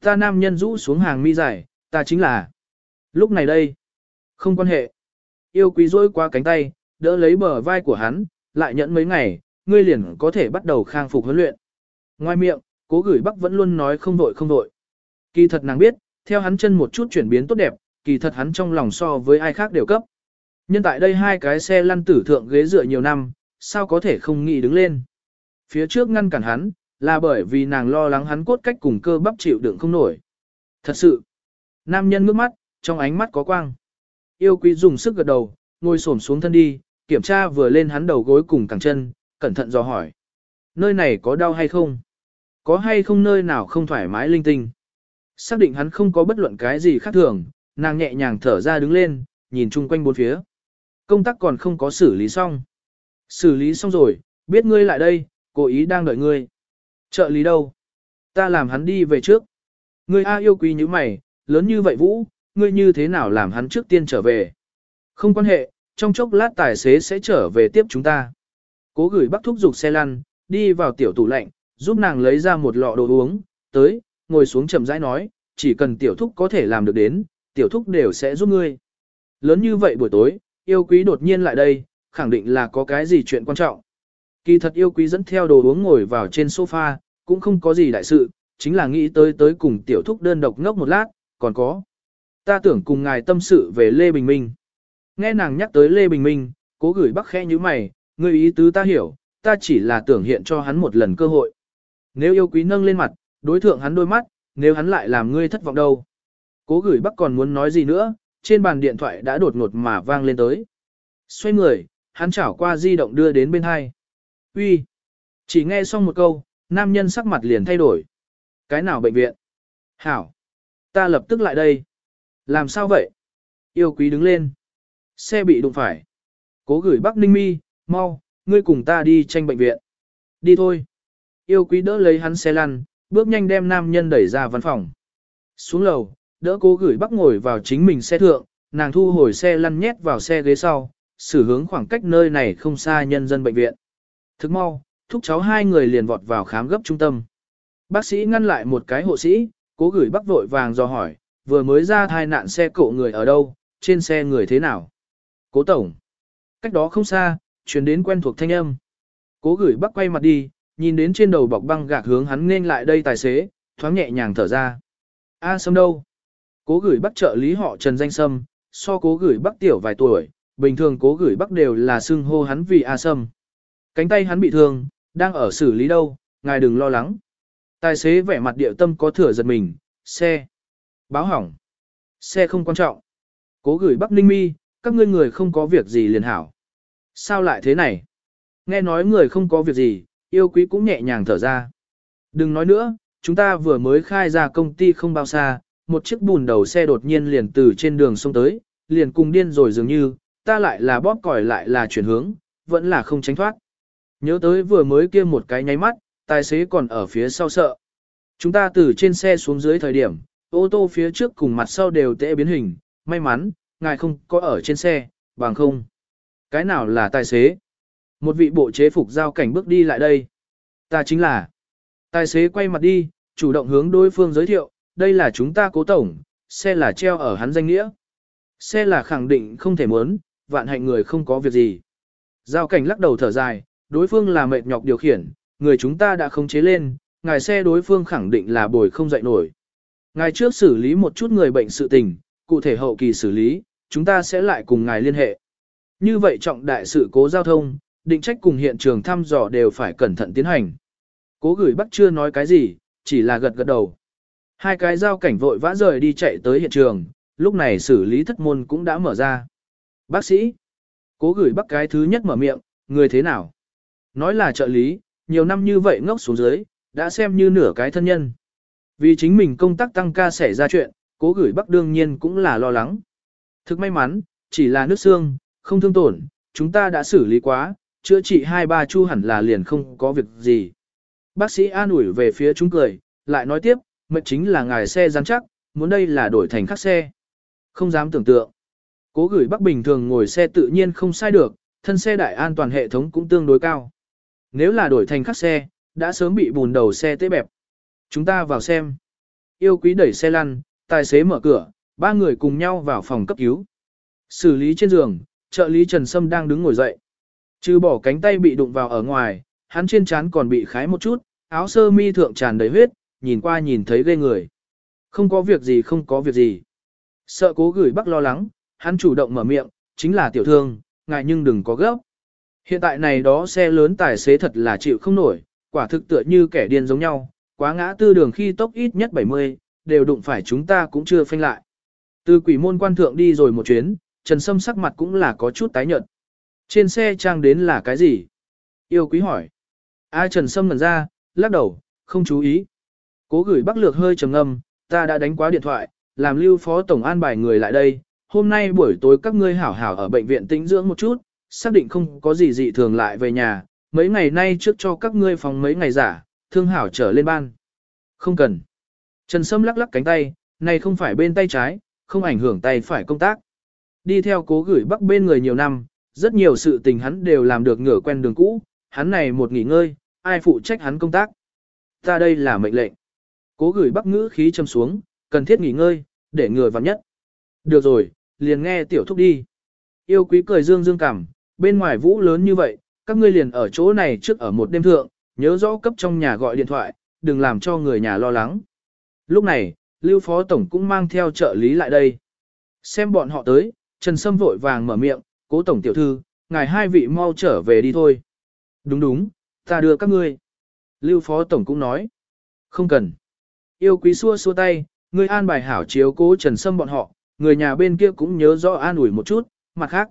Ta nam nhân rũ xuống hàng mi dài, ta chính là. Lúc này đây, không quan hệ. Yêu quý rối qua cánh tay, đỡ lấy bờ vai của hắn, lại nhẫn mấy ngày, ngươi liền có thể bắt đầu khang phục huấn luyện. Ngoài miệng, cố gửi bắc vẫn luôn nói không vội không vội. Kỳ thật nàng biết, theo hắn chân một chút chuyển biến tốt đẹp, kỳ thật hắn trong lòng so với ai khác đều cấp. Nhân tại đây hai cái xe lăn tử thượng ghế dựa nhiều năm, sao có thể không nghĩ đứng lên. Phía trước ngăn cản hắn, là bởi vì nàng lo lắng hắn cốt cách cùng cơ bắp chịu đựng không nổi. Thật sự. Nam nhân ngước mắt, trong ánh mắt có quang. Yêu quý dùng sức gật đầu, ngồi xổm xuống thân đi, kiểm tra vừa lên hắn đầu gối cùng cẳng chân, cẩn thận dò hỏi. Nơi này có đau hay không? Có hay không nơi nào không thoải mái linh tinh? Xác định hắn không có bất luận cái gì khác thường, nàng nhẹ nhàng thở ra đứng lên, nhìn chung quanh bốn phía. Công tác còn không có xử lý xong. Xử lý xong rồi, biết ngươi lại đây, cố ý đang đợi ngươi. Trợ lý đâu? Ta làm hắn đi về trước. Ngươi A yêu quý như mày, lớn như vậy Vũ, ngươi như thế nào làm hắn trước tiên trở về? Không quan hệ, trong chốc lát tài xế sẽ trở về tiếp chúng ta. Cố gửi bác thúc giục xe lăn, đi vào tiểu tủ lạnh, giúp nàng lấy ra một lọ đồ uống, tới, ngồi xuống chậm rãi nói, chỉ cần tiểu thúc có thể làm được đến, tiểu thúc đều sẽ giúp ngươi. Lớn như vậy buổi tối, yêu quý đột nhiên lại đây, khẳng định là có cái gì chuyện quan trọng. Kỳ thật yêu quý dẫn theo đồ uống ngồi vào trên sofa, cũng không có gì đại sự, chính là nghĩ tới tới cùng tiểu thúc đơn độc ngốc một lát, còn có. Ta tưởng cùng ngài tâm sự về Lê Bình Minh. Nghe nàng nhắc tới Lê Bình Minh, cố gửi bắc khẽ như mày, người ý tứ ta hiểu, ta chỉ là tưởng hiện cho hắn một lần cơ hội. Nếu yêu quý nâng lên mặt, đối thượng hắn đôi mắt, nếu hắn lại làm ngươi thất vọng đâu. Cố gửi bắc còn muốn nói gì nữa, trên bàn điện thoại đã đột ngột mà vang lên tới. Xoay người, hắn chảo qua di động đưa đến bên hai. Uy, Chỉ nghe xong một câu, nam nhân sắc mặt liền thay đổi. Cái nào bệnh viện? Hảo. Ta lập tức lại đây. Làm sao vậy? Yêu quý đứng lên. Xe bị đụng phải. Cố gửi Bắc Ninh Mi, mau, ngươi cùng ta đi tranh bệnh viện. Đi thôi. Yêu quý đỡ lấy hắn xe lăn, bước nhanh đem nam nhân đẩy ra văn phòng. Xuống lầu, đỡ cố gửi Bắc ngồi vào chính mình xe thượng, nàng thu hồi xe lăn nhét vào xe ghế sau, xử hướng khoảng cách nơi này không xa nhân dân bệnh viện. Thức mau, thúc cháu hai người liền vọt vào khám gấp trung tâm. Bác sĩ ngăn lại một cái hộ sĩ, cố gửi Bắc vội vàng do hỏi, vừa mới ra thai nạn xe cộ người ở đâu, trên xe người thế nào? Cố tổng. Cách đó không xa, chuyển đến quen thuộc thanh âm. Cố gửi bắc quay mặt đi, nhìn đến trên đầu bọc băng gạc hướng hắn nên lại đây tài xế, thoáng nhẹ nhàng thở ra. A sâm đâu? Cố gửi bắc trợ lý họ Trần Danh Sâm, so cố gửi bắc tiểu vài tuổi, bình thường cố gửi bắc đều là xưng hô hắn vì A sâm. Cánh tay hắn bị thương, đang ở xử lý đâu, ngài đừng lo lắng. Tài xế vẻ mặt địa tâm có thừa giật mình, xe. Báo hỏng. Xe không quan trọng. Cố gửi bắc ninh mi, các ngươi người không có việc gì liền hảo. Sao lại thế này? Nghe nói người không có việc gì, yêu quý cũng nhẹ nhàng thở ra. Đừng nói nữa, chúng ta vừa mới khai ra công ty không bao xa, một chiếc bùn đầu xe đột nhiên liền từ trên đường sông tới, liền cùng điên rồi dường như, ta lại là bóp còi lại là chuyển hướng, vẫn là không tránh thoát. Nhớ tới vừa mới kia một cái nháy mắt, tài xế còn ở phía sau sợ. Chúng ta từ trên xe xuống dưới thời điểm, ô tô phía trước cùng mặt sau đều tệ biến hình, may mắn, ngài không có ở trên xe, bằng không. Cái nào là tài xế? Một vị bộ chế phục giao cảnh bước đi lại đây. Ta chính là. Tài xế quay mặt đi, chủ động hướng đối phương giới thiệu, đây là chúng ta cố tổng, xe là treo ở hắn danh nghĩa. Xe là khẳng định không thể muốn, vạn hạnh người không có việc gì. Giao cảnh lắc đầu thở dài, đối phương là mệt nhọc điều khiển, người chúng ta đã không chế lên, ngài xe đối phương khẳng định là bồi không dậy nổi. Ngài trước xử lý một chút người bệnh sự tình, cụ thể hậu kỳ xử lý, chúng ta sẽ lại cùng ngài liên hệ. Như vậy trọng đại sự cố giao thông, định trách cùng hiện trường thăm dò đều phải cẩn thận tiến hành. Cố gửi bắt chưa nói cái gì, chỉ là gật gật đầu. Hai cái giao cảnh vội vã rời đi chạy tới hiện trường, lúc này xử lý thất môn cũng đã mở ra. Bác sĩ, cố gửi bắt cái thứ nhất mở miệng, người thế nào? Nói là trợ lý, nhiều năm như vậy ngốc xuống dưới, đã xem như nửa cái thân nhân. Vì chính mình công tác tăng ca xảy ra chuyện, cố gửi bắc đương nhiên cũng là lo lắng. Thực may mắn, chỉ là nước xương, không thương tổn, chúng ta đã xử lý quá, chữa trị hai ba chu hẳn là liền không có việc gì. Bác sĩ an ủi về phía chúng cười, lại nói tiếp, mệnh chính là ngài xe rắn chắc, muốn đây là đổi thành khác xe. Không dám tưởng tượng. Cố gửi bắc bình thường ngồi xe tự nhiên không sai được, thân xe đại an toàn hệ thống cũng tương đối cao. Nếu là đổi thành khác xe, đã sớm bị bùn đầu xe tế bẹp. Chúng ta vào xem. Yêu quý đẩy xe lăn, tài xế mở cửa, ba người cùng nhau vào phòng cấp cứu. Xử lý trên giường, trợ lý Trần Sâm đang đứng ngồi dậy. Trừ bỏ cánh tay bị đụng vào ở ngoài, hắn trên trán còn bị khái một chút, áo sơ mi thượng tràn đầy huyết, nhìn qua nhìn thấy ghê người. Không có việc gì không có việc gì. Sợ cố gửi bắc lo lắng, hắn chủ động mở miệng, chính là tiểu thương, ngại nhưng đừng có gấp. Hiện tại này đó xe lớn tài xế thật là chịu không nổi, quả thực tựa như kẻ điên giống nhau, quá ngã tư đường khi tốc ít nhất 70, đều đụng phải chúng ta cũng chưa phanh lại. Từ quỷ môn quan thượng đi rồi một chuyến, Trần Sâm sắc mặt cũng là có chút tái nhợt. Trên xe trang đến là cái gì? Yêu quý hỏi. A Trần Sâm ngẩn ra, lắc đầu, không chú ý. Cố gửi bắc lược hơi trầm ngâm, ta đã đánh quá điện thoại, làm lưu phó tổng an bài người lại đây. Hôm nay buổi tối các ngươi hảo hảo ở bệnh viện tĩnh dưỡng một chút, xác định không có gì dị thường lại về nhà. Mấy ngày nay trước cho các ngươi phòng mấy ngày giả, thương hảo trở lên ban. Không cần. Trần Sâm lắc lắc cánh tay, này không phải bên tay trái, không ảnh hưởng tay phải công tác. Đi theo cố gửi bắc bên người nhiều năm, rất nhiều sự tình hắn đều làm được ngửa quen đường cũ, hắn này một nghỉ ngơi, ai phụ trách hắn công tác. Ta đây là mệnh lệnh. Cố gửi bắc ngữ khí châm xuống, cần thiết nghỉ ngơi, để ngừa vào nhất. Được rồi, liền nghe tiểu thúc đi. Yêu quý cười dương dương cảm, bên ngoài vũ lớn như vậy, các ngươi liền ở chỗ này trước ở một đêm thượng, nhớ rõ cấp trong nhà gọi điện thoại, đừng làm cho người nhà lo lắng. Lúc này, Lưu Phó Tổng cũng mang theo trợ lý lại đây. Xem bọn họ tới, Trần Sâm vội vàng mở miệng, cố Tổng tiểu thư, ngài hai vị mau trở về đi thôi. Đúng đúng, ta đưa các ngươi. Lưu Phó Tổng cũng nói. Không cần. Yêu quý xua xua tay, người an bài hảo chiếu cố Trần Sâm bọn họ, người nhà bên kia cũng nhớ rõ an ủi một chút, mặt khác.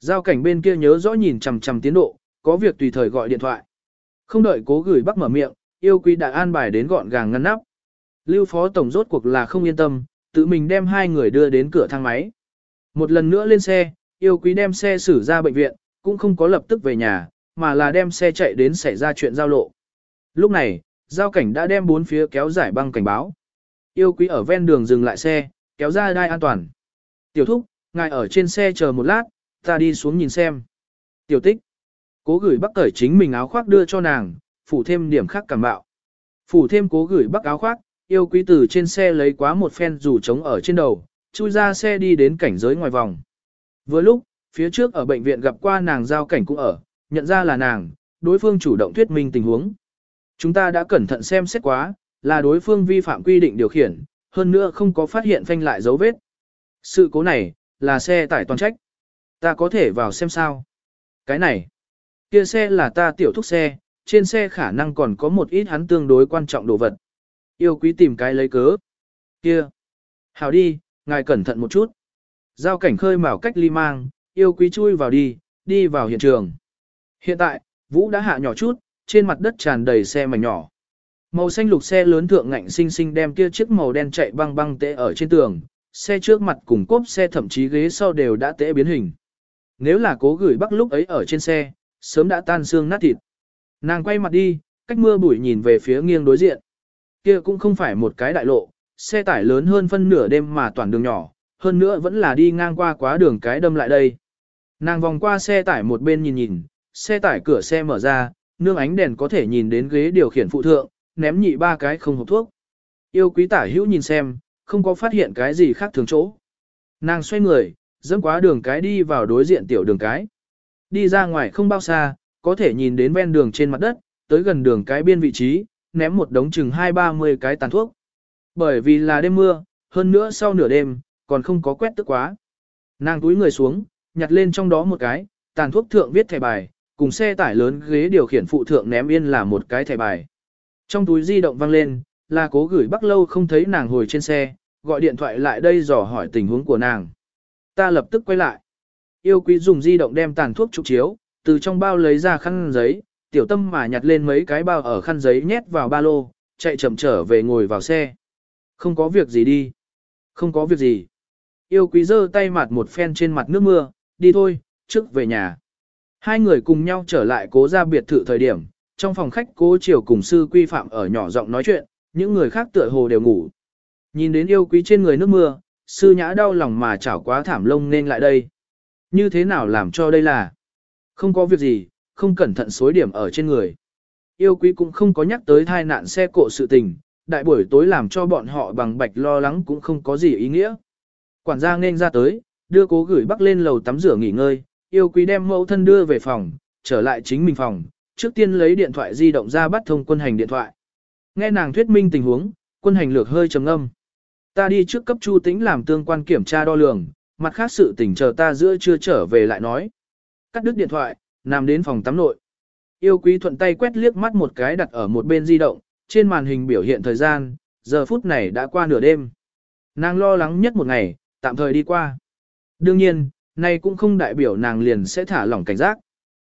Giao cảnh bên kia nhớ rõ nhìn chằm chằm tiến độ, có việc tùy thời gọi điện thoại. Không đợi cố gửi bắc mở miệng, yêu quý đã an bài đến gọn gàng ngăn nắp. Lưu phó tổng rốt cuộc là không yên tâm, tự mình đem hai người đưa đến cửa thang máy. Một lần nữa lên xe, yêu quý đem xe xử ra bệnh viện, cũng không có lập tức về nhà, mà là đem xe chạy đến xảy ra chuyện giao lộ. Lúc này, giao cảnh đã đem bốn phía kéo giải băng cảnh báo. Yêu quý ở ven đường dừng lại xe, kéo ra đai an toàn. Tiểu thúc, ngài ở trên xe chờ một lát, ta đi xuống nhìn xem. Tiểu tích, cố gửi bắc cởi chính mình áo khoác đưa cho nàng, phủ thêm điểm khác cảm bạo. Phủ thêm cố gửi bắc áo khoác, yêu quý từ trên xe lấy quá một phen dù trống ở trên đầu, chui ra xe đi đến cảnh giới ngoài vòng. Vừa lúc, phía trước ở bệnh viện gặp qua nàng giao cảnh cũng ở, nhận ra là nàng, đối phương chủ động thuyết minh tình huống. Chúng ta đã cẩn thận xem xét quá, là đối phương vi phạm quy định điều khiển, hơn nữa không có phát hiện phanh lại dấu vết. Sự cố này, là xe tải toàn trách. Ta có thể vào xem sao. Cái này, kia xe là ta tiểu thúc xe, trên xe khả năng còn có một ít hắn tương đối quan trọng đồ vật. Yêu quý tìm cái lấy cớ. Kia. Hào đi, ngài cẩn thận một chút. Giao cảnh khơi mào cách ly mang, yêu quý chui vào đi, đi vào hiện trường. Hiện tại, Vũ đã hạ nhỏ chút, trên mặt đất tràn đầy xe mảnh nhỏ. Màu xanh lục xe lớn thượng ngạnh sinh sinh đem kia chiếc màu đen chạy băng băng tệ ở trên tường, xe trước mặt cùng cốp xe thậm chí ghế sau đều đã tệ biến hình. Nếu là cố gửi bắc lúc ấy ở trên xe, sớm đã tan xương nát thịt. Nàng quay mặt đi, cách mưa bụi nhìn về phía nghiêng đối diện. Kia cũng không phải một cái đại lộ, xe tải lớn hơn phân nửa đêm mà toàn đường nhỏ, hơn nữa vẫn là đi ngang qua quá đường cái đâm lại đây. Nàng vòng qua xe tải một bên nhìn nhìn, xe tải cửa xe mở ra, nương ánh đèn có thể nhìn đến ghế điều khiển phụ thượng, ném nhị ba cái không hộp thuốc. Yêu quý tả hữu nhìn xem, không có phát hiện cái gì khác thường chỗ. Nàng xoay người, dẫm quá đường cái đi vào đối diện tiểu đường cái. Đi ra ngoài không bao xa, có thể nhìn đến ven đường trên mặt đất, tới gần đường cái biên vị trí, ném một đống chừng hai ba mươi cái tàn thuốc. Bởi vì là đêm mưa, hơn nữa sau nửa đêm, còn không có quét tức quá. Nàng túi người xuống, nhặt lên trong đó một cái, tàn thuốc thượng viết thẻ bài, cùng xe tải lớn ghế điều khiển phụ thượng ném yên là một cái thẻ bài. Trong túi di động vang lên, là cố gửi bắc lâu không thấy nàng hồi trên xe, gọi điện thoại lại đây dò hỏi tình huống của nàng. Ta lập tức quay lại. Yêu quý dùng di động đem tàn thuốc trục chiếu, từ trong bao lấy ra khăn giấy, tiểu tâm mà nhặt lên mấy cái bao ở khăn giấy nhét vào ba lô, chạy chậm trở về ngồi vào xe. Không có việc gì đi. Không có việc gì. Yêu quý giơ tay mặt một phen trên mặt nước mưa, đi thôi, trước về nhà. Hai người cùng nhau trở lại cố ra biệt thự thời điểm, trong phòng khách cố chiều cùng sư quy phạm ở nhỏ giọng nói chuyện, những người khác tựa hồ đều ngủ. Nhìn đến yêu quý trên người nước mưa, sư nhã đau lòng mà chảo quá thảm lông nên lại đây. Như thế nào làm cho đây là? Không có việc gì, không cẩn thận xối điểm ở trên người. Yêu quý cũng không có nhắc tới thai nạn xe cộ sự tình, đại buổi tối làm cho bọn họ bằng bạch lo lắng cũng không có gì ý nghĩa. Quản gia nên ra tới, đưa cố gửi bắc lên lầu tắm rửa nghỉ ngơi, yêu quý đem mẫu thân đưa về phòng, trở lại chính mình phòng, trước tiên lấy điện thoại di động ra bắt thông quân hành điện thoại. Nghe nàng thuyết minh tình huống, quân hành lược hơi trầm âm. Ta đi trước cấp Chu Tĩnh làm tương quan kiểm tra đo lường, mặt khác sự tình chờ ta giữa chưa trở về lại nói. Cắt đứt điện thoại, nằm đến phòng tắm nội. Yêu quý thuận tay quét liếc mắt một cái đặt ở một bên di động, trên màn hình biểu hiện thời gian, giờ phút này đã qua nửa đêm. Nàng lo lắng nhất một ngày, tạm thời đi qua. Đương nhiên, này cũng không đại biểu nàng liền sẽ thả lỏng cảnh giác.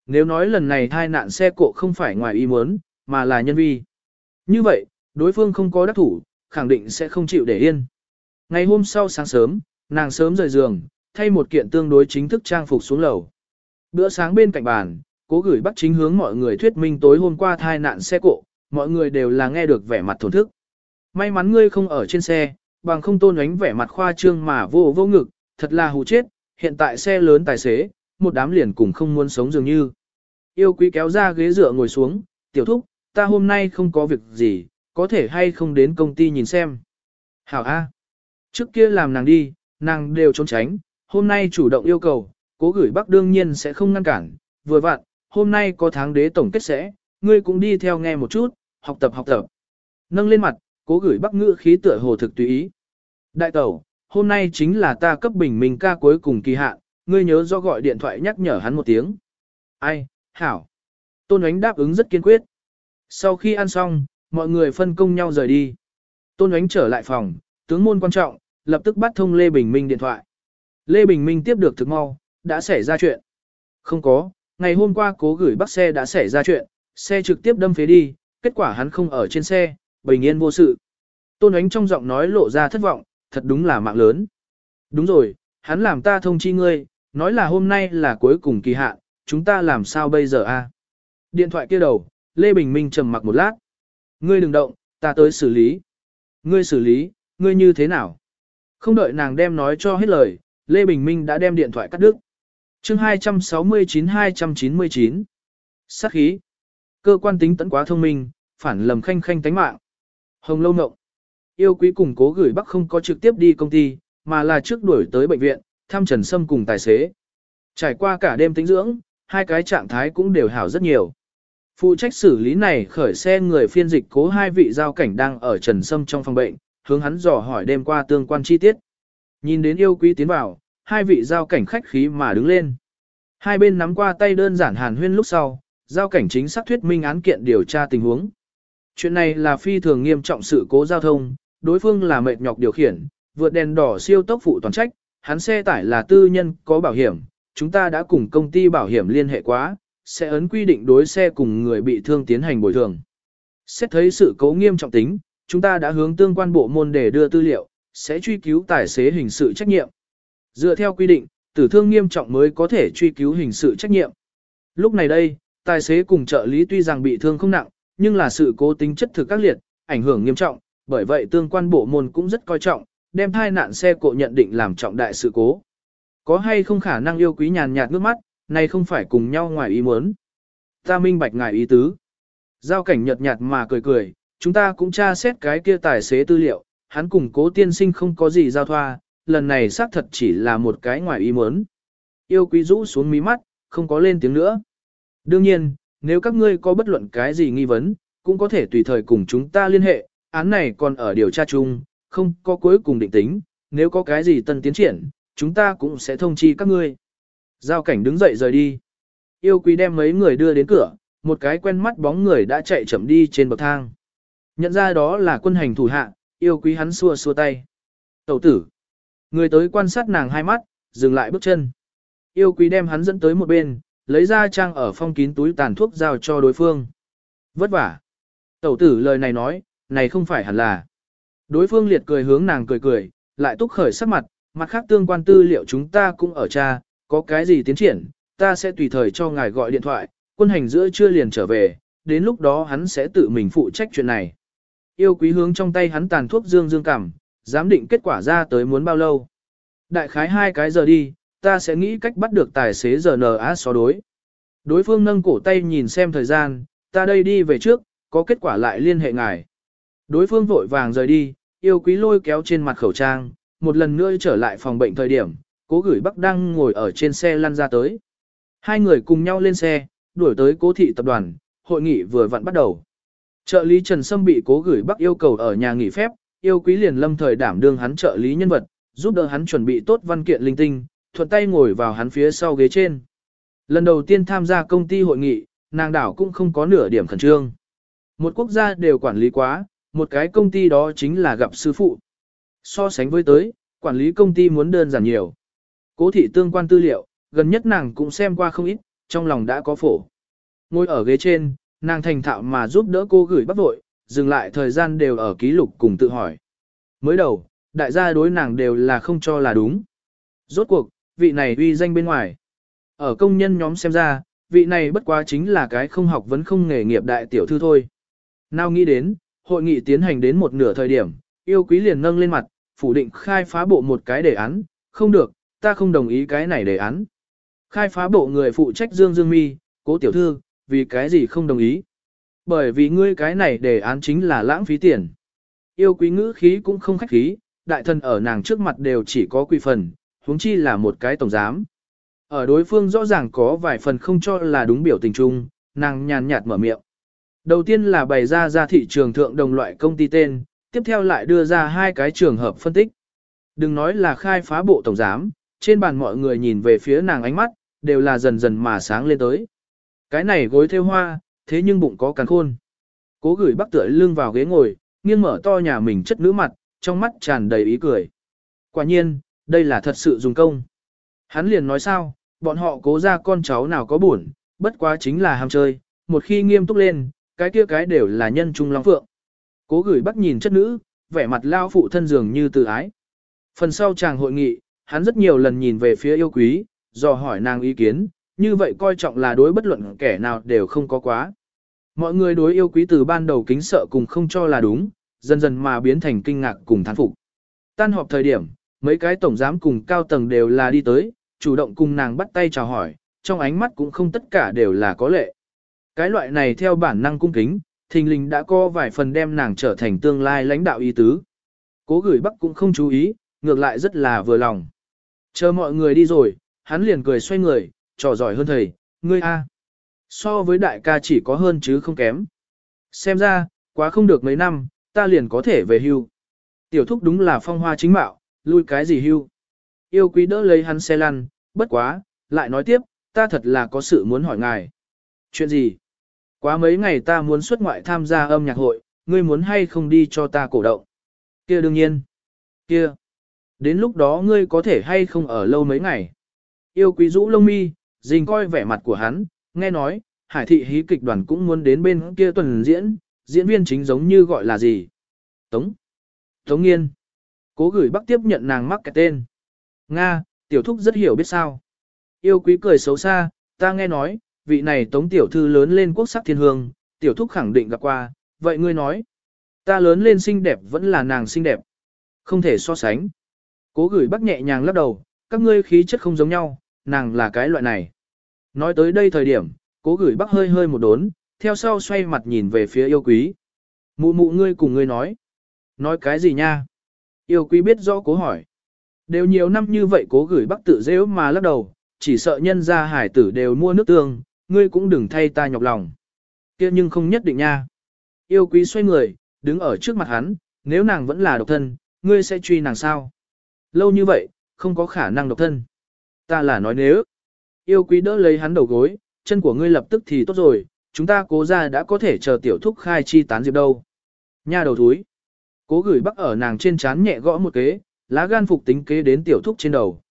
Nếu nói lần này thai nạn xe cộ không phải ngoài ý muốn, mà là nhân vi. Như vậy, đối phương không có đắc thủ, khẳng định sẽ không chịu để yên. Ngày hôm sau sáng sớm, nàng sớm rời giường, thay một kiện tương đối chính thức trang phục xuống lầu. Bữa sáng bên cạnh bàn, cố gửi bắt chính hướng mọi người thuyết minh tối hôm qua thai nạn xe cộ, mọi người đều là nghe được vẻ mặt thổn thức. May mắn ngươi không ở trên xe, bằng không tôn ánh vẻ mặt khoa trương mà vô vô ngực, thật là hù chết, hiện tại xe lớn tài xế, một đám liền cùng không muốn sống dường như. Yêu quý kéo ra ghế dựa ngồi xuống, tiểu thúc, ta hôm nay không có việc gì, có thể hay không đến công ty nhìn xem. Hảo A. Trước kia làm nàng đi, nàng đều trốn tránh, hôm nay chủ động yêu cầu, cố gửi bắc đương nhiên sẽ không ngăn cản, vừa vặn, hôm nay có tháng đế tổng kết sẽ, ngươi cũng đi theo nghe một chút, học tập học tập. Nâng lên mặt, cố gửi bắc ngữ khí tựa hồ thực tùy ý. Đại tẩu, hôm nay chính là ta cấp bình minh ca cuối cùng kỳ hạn, ngươi nhớ do gọi điện thoại nhắc nhở hắn một tiếng. Ai, hảo. Tôn ánh đáp ứng rất kiên quyết. Sau khi ăn xong, mọi người phân công nhau rời đi. Tôn ánh trở lại phòng, tướng môn quan trọng, lập tức bắt thông Lê Bình Minh điện thoại. Lê Bình Minh tiếp được thực mau, đã xảy ra chuyện. Không có, ngày hôm qua cố gửi bắt xe đã xảy ra chuyện, xe trực tiếp đâm phế đi, kết quả hắn không ở trên xe, bình yên vô sự. Tôn ánh trong giọng nói lộ ra thất vọng, thật đúng là mạng lớn. Đúng rồi, hắn làm ta thông chi ngươi, nói là hôm nay là cuối cùng kỳ hạn, chúng ta làm sao bây giờ a? Điện thoại kia đầu, Lê Bình Minh trầm mặc một lát. Ngươi đừng động, ta tới xử lý. Ngươi xử lý, ngươi như thế nào? Không đợi nàng đem nói cho hết lời, Lê Bình Minh đã đem điện thoại cắt đứt chương 269-299 Sát khí Cơ quan tính tẫn quá thông minh, phản lầm khanh khanh tánh mạng. Hồng lâu ngộng Yêu quý cùng cố gửi bắc không có trực tiếp đi công ty, mà là trước đuổi tới bệnh viện, thăm Trần Sâm cùng tài xế. Trải qua cả đêm tính dưỡng, hai cái trạng thái cũng đều hảo rất nhiều. Phụ trách xử lý này khởi xe người phiên dịch cố hai vị giao cảnh đang ở Trần Sâm trong phòng bệnh, hướng hắn dò hỏi đêm qua tương quan chi tiết. Nhìn đến yêu quý tiến vào, hai vị giao cảnh khách khí mà đứng lên. Hai bên nắm qua tay đơn giản hàn huyên lúc sau, giao cảnh chính xác thuyết minh án kiện điều tra tình huống. Chuyện này là phi thường nghiêm trọng sự cố giao thông, đối phương là mệt nhọc điều khiển, vượt đèn đỏ siêu tốc phụ toàn trách, hắn xe tải là tư nhân có bảo hiểm, chúng ta đã cùng công ty bảo hiểm liên hệ quá, sẽ ấn quy định đối xe cùng người bị thương tiến hành bồi thường. Xét thấy sự cố nghiêm trọng tính, chúng ta đã hướng tương quan bộ môn để đưa tư liệu, sẽ truy cứu tài xế hình sự trách nhiệm. Dựa theo quy định, tử thương nghiêm trọng mới có thể truy cứu hình sự trách nhiệm. Lúc này đây, tài xế cùng trợ lý tuy rằng bị thương không nặng, nhưng là sự cố tính chất thực các liệt, ảnh hưởng nghiêm trọng, bởi vậy tương quan bộ môn cũng rất coi trọng, đem thai nạn xe cộ nhận định làm trọng đại sự cố. Có hay không khả năng yêu quý nhàn nhạt nước mắt, này không phải cùng nhau ngoài ý muốn. Ta minh bạch ngài ý tứ. Giao cảnh nhợt nhạt mà cười cười, chúng ta cũng tra xét cái kia tài xế tư liệu, hắn cùng cố tiên sinh không có gì giao thoa, lần này xác thật chỉ là một cái ngoài ý muốn. Yêu quý rũ xuống mí mắt, không có lên tiếng nữa. Đương nhiên, nếu các ngươi có bất luận cái gì nghi vấn, cũng có thể tùy thời cùng chúng ta liên hệ, án này còn ở điều tra chung, không có cuối cùng định tính, nếu có cái gì tân tiến triển, chúng ta cũng sẽ thông chi các ngươi. Giao cảnh đứng dậy rời đi. Yêu quý đem mấy người đưa đến cửa, một cái quen mắt bóng người đã chạy chậm đi trên bậc thang. Nhận ra đó là quân hành thủ hạ, yêu quý hắn xua xua tay. Tẩu tử. Người tới quan sát nàng hai mắt, dừng lại bước chân. Yêu quý đem hắn dẫn tới một bên, lấy ra trang ở phong kín túi tàn thuốc giao cho đối phương. Vất vả. Tẩu tử lời này nói, này không phải hẳn là. Đối phương liệt cười hướng nàng cười cười, lại túc khởi sắc mặt, mặt khác tương quan tư liệu chúng ta cũng ở cha, có cái gì tiến triển, ta sẽ tùy thời cho ngài gọi điện thoại, quân hành giữa chưa liền trở về, đến lúc đó hắn sẽ tự mình phụ trách chuyện này. Yêu quý hướng trong tay hắn tàn thuốc dương dương cảm, giám định kết quả ra tới muốn bao lâu. Đại khái hai cái giờ đi, ta sẽ nghĩ cách bắt được tài xế giờ GNA so đối. Đối phương nâng cổ tay nhìn xem thời gian, ta đây đi về trước, có kết quả lại liên hệ ngài. Đối phương vội vàng rời đi, yêu quý lôi kéo trên mặt khẩu trang, một lần nữa trở lại phòng bệnh thời điểm, cố gửi bắc đang ngồi ở trên xe lăn ra tới. Hai người cùng nhau lên xe, đuổi tới cố thị tập đoàn, hội nghị vừa vặn bắt đầu. Trợ lý Trần Sâm bị cố gửi bắc yêu cầu ở nhà nghỉ phép, yêu quý liền lâm thời đảm đương hắn trợ lý nhân vật, giúp đỡ hắn chuẩn bị tốt văn kiện linh tinh, thuận tay ngồi vào hắn phía sau ghế trên. Lần đầu tiên tham gia công ty hội nghị, nàng đảo cũng không có nửa điểm khẩn trương. Một quốc gia đều quản lý quá, một cái công ty đó chính là gặp sư phụ. So sánh với tới, quản lý công ty muốn đơn giản nhiều. Cố thị tương quan tư liệu, gần nhất nàng cũng xem qua không ít, trong lòng đã có phổ. Ngồi ở ghế trên, nàng thành thạo mà giúp đỡ cô gửi bắt vội, dừng lại thời gian đều ở ký lục cùng tự hỏi. Mới đầu, đại gia đối nàng đều là không cho là đúng. Rốt cuộc, vị này uy danh bên ngoài. Ở công nhân nhóm xem ra, vị này bất quá chính là cái không học vấn không nghề nghiệp đại tiểu thư thôi. Nào nghĩ đến, hội nghị tiến hành đến một nửa thời điểm, yêu quý liền nâng lên mặt, phủ định khai phá bộ một cái đề án, không được, ta không đồng ý cái này đề án. Khai phá bộ người phụ trách Dương Dương Mi, cố tiểu thư, vì cái gì không đồng ý. Bởi vì ngươi cái này đề án chính là lãng phí tiền. Yêu quý ngữ khí cũng không khách khí, đại thần ở nàng trước mặt đều chỉ có quy phần, huống chi là một cái tổng giám. Ở đối phương rõ ràng có vài phần không cho là đúng biểu tình chung, nàng nhàn nhạt mở miệng. Đầu tiên là bày ra ra thị trường thượng đồng loại công ty tên, tiếp theo lại đưa ra hai cái trường hợp phân tích. Đừng nói là khai phá bộ tổng giám, trên bàn mọi người nhìn về phía nàng ánh mắt, đều là dần dần mà sáng lên tới. Cái này gối theo hoa, thế nhưng bụng có càng khôn. Cố gửi bắc tựa lưng vào ghế ngồi, nghiêng mở to nhà mình chất nữ mặt, trong mắt tràn đầy ý cười. Quả nhiên, đây là thật sự dùng công. Hắn liền nói sao, bọn họ cố ra con cháu nào có buồn, bất quá chính là ham chơi, một khi nghiêm túc lên, cái kia cái đều là nhân trung long phượng. Cố gửi bắc nhìn chất nữ, vẻ mặt lao phụ thân dường như từ ái. Phần sau chàng hội nghị, hắn rất nhiều lần nhìn về phía yêu quý, dò hỏi nàng ý kiến, như vậy coi trọng là đối bất luận kẻ nào đều không có quá. Mọi người đối yêu quý từ ban đầu kính sợ cùng không cho là đúng, dần dần mà biến thành kinh ngạc cùng thán phục. Tan họp thời điểm, mấy cái tổng giám cùng cao tầng đều là đi tới, chủ động cùng nàng bắt tay chào hỏi, trong ánh mắt cũng không tất cả đều là có lệ. Cái loại này theo bản năng cung kính, thình lình đã có vài phần đem nàng trở thành tương lai lãnh đạo y tứ. Cố gửi bắc cũng không chú ý, ngược lại rất là vừa lòng. Chờ mọi người đi rồi, hắn liền cười xoay người, trò giỏi hơn thầy, ngươi a. So với đại ca chỉ có hơn chứ không kém. Xem ra, quá không được mấy năm, ta liền có thể về hưu. Tiểu thúc đúng là phong hoa chính mạo, lui cái gì hưu. Yêu quý đỡ lấy hắn xe lăn, bất quá, lại nói tiếp, ta thật là có sự muốn hỏi ngài. Chuyện gì? Quá mấy ngày ta muốn xuất ngoại tham gia âm nhạc hội, ngươi muốn hay không đi cho ta cổ động? Kia đương nhiên. Kia. Đến lúc đó ngươi có thể hay không ở lâu mấy ngày? Yêu quý rũ lông mi, dình coi vẻ mặt của hắn, nghe nói, hải thị hí kịch đoàn cũng muốn đến bên kia tuần diễn, diễn viên chính giống như gọi là gì? Tống. Tống nghiên. Cố gửi bắc tiếp nhận nàng mắc cái tên. Nga, tiểu thúc rất hiểu biết sao. Yêu quý cười xấu xa, ta nghe nói, vị này tống tiểu thư lớn lên quốc sắc thiên hương, tiểu thúc khẳng định gặp qua, vậy ngươi nói. Ta lớn lên xinh đẹp vẫn là nàng xinh đẹp. Không thể so sánh. Cố gửi bắc nhẹ nhàng lắc đầu, các ngươi khí chất không giống nhau, nàng là cái loại này. Nói tới đây thời điểm, cố gửi bắc hơi hơi một đốn, theo sau xoay mặt nhìn về phía yêu quý. Mụ mụ ngươi cùng ngươi nói. Nói cái gì nha? Yêu quý biết rõ cố hỏi. Đều nhiều năm như vậy cố gửi bắc tự dễ mà lắc đầu, chỉ sợ nhân gia hải tử đều mua nước tương, ngươi cũng đừng thay ta nhọc lòng. kia nhưng không nhất định nha. Yêu quý xoay người, đứng ở trước mặt hắn, nếu nàng vẫn là độc thân, ngươi sẽ truy nàng sao? Lâu như vậy, không có khả năng độc thân. Ta là nói nếu. Yêu quý đỡ lấy hắn đầu gối, chân của ngươi lập tức thì tốt rồi, chúng ta cố ra đã có thể chờ tiểu thúc khai chi tán diệp đâu. Nha đầu thúi. Cố gửi bắc ở nàng trên chán nhẹ gõ một kế, lá gan phục tính kế đến tiểu thúc trên đầu.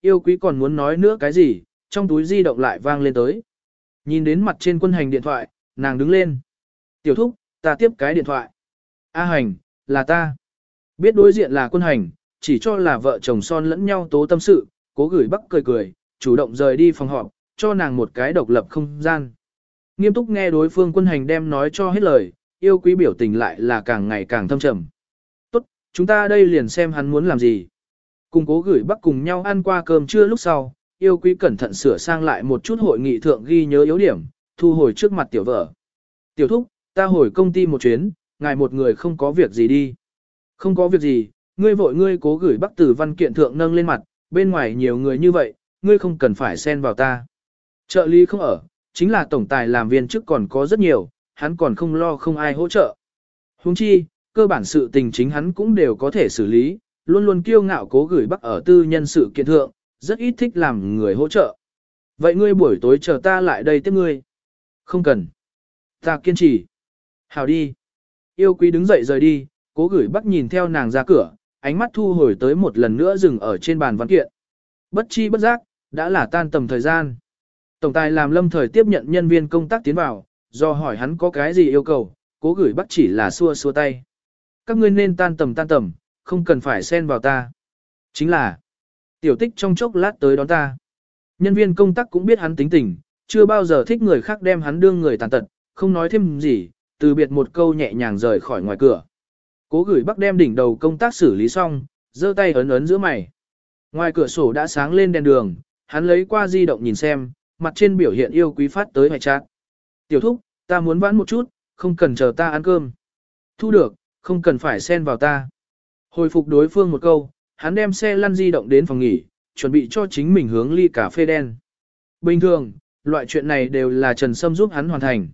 Yêu quý còn muốn nói nữa cái gì, trong túi di động lại vang lên tới. Nhìn đến mặt trên quân hành điện thoại, nàng đứng lên. Tiểu thúc, ta tiếp cái điện thoại. A hành, là ta. Biết đối diện là quân hành, chỉ cho là vợ chồng son lẫn nhau tố tâm sự, cố gửi bắc cười cười, chủ động rời đi phòng họp, cho nàng một cái độc lập không gian. Nghiêm túc nghe đối phương quân hành đem nói cho hết lời, yêu quý biểu tình lại là càng ngày càng thâm trầm. Tốt, chúng ta đây liền xem hắn muốn làm gì. Cùng cố gửi bắc cùng nhau ăn qua cơm trưa lúc sau, yêu quý cẩn thận sửa sang lại một chút hội nghị thượng ghi nhớ yếu điểm, thu hồi trước mặt tiểu vợ. Tiểu thúc, ta hồi công ty một chuyến, ngài một người không có việc gì đi. Không có việc gì, ngươi vội ngươi cố gửi bắc tử văn kiện thượng nâng lên mặt, bên ngoài nhiều người như vậy, ngươi không cần phải xen vào ta. Trợ lý không ở, chính là tổng tài làm viên chức còn có rất nhiều, hắn còn không lo không ai hỗ trợ. Huống chi, cơ bản sự tình chính hắn cũng đều có thể xử lý, luôn luôn kiêu ngạo cố gửi bắc ở tư nhân sự kiện thượng, rất ít thích làm người hỗ trợ. Vậy ngươi buổi tối chờ ta lại đây tiếp ngươi. Không cần. Ta kiên trì. Hào đi. Yêu quý đứng dậy rời đi, cố gửi bắc nhìn theo nàng ra cửa, ánh mắt thu hồi tới một lần nữa dừng ở trên bàn văn kiện. Bất chi bất giác, đã là tan tầm thời gian. Tổng tài làm lâm thời tiếp nhận nhân viên công tác tiến vào, do hỏi hắn có cái gì yêu cầu, cố gửi bắc chỉ là xua xua tay. Các ngươi nên tan tầm tan tầm, không cần phải xen vào ta. Chính là, tiểu tích trong chốc lát tới đón ta. Nhân viên công tác cũng biết hắn tính tình, chưa bao giờ thích người khác đem hắn đương người tàn tật, không nói thêm gì, từ biệt một câu nhẹ nhàng rời khỏi ngoài cửa. Cố gửi bắc đem đỉnh đầu công tác xử lý xong, giơ tay ấn ấn giữa mày. Ngoài cửa sổ đã sáng lên đèn đường, hắn lấy qua di động nhìn xem, mặt trên biểu hiện yêu quý phát tới hoài trạng. Tiểu thúc, ta muốn vãn một chút, không cần chờ ta ăn cơm. Thu được, không cần phải xen vào ta. Hồi phục đối phương một câu, hắn đem xe lăn di động đến phòng nghỉ, chuẩn bị cho chính mình hướng ly cà phê đen. Bình thường, loại chuyện này đều là Trần Sâm giúp hắn hoàn thành.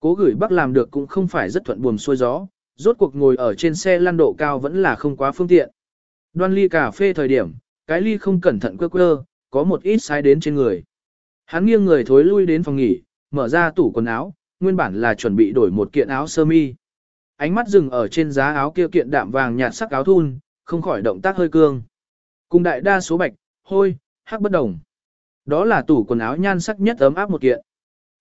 Cố gửi bắc làm được cũng không phải rất thuận buồm xuôi gió, rốt cuộc ngồi ở trên xe lăn độ cao vẫn là không quá phương tiện. Đoan ly cà phê thời điểm, cái ly không cẩn thận quơ quơ, có một ít sai đến trên người. Hắn nghiêng người thối lui đến phòng nghỉ, mở ra tủ quần áo, nguyên bản là chuẩn bị đổi một kiện áo sơ mi. Ánh mắt dừng ở trên giá áo kia kiện đạm vàng nhạt sắc áo thun, không khỏi động tác hơi cương. Cùng đại đa số bạch, hôi, hắc bất đồng. Đó là tủ quần áo nhan sắc nhất ấm áp một kiện.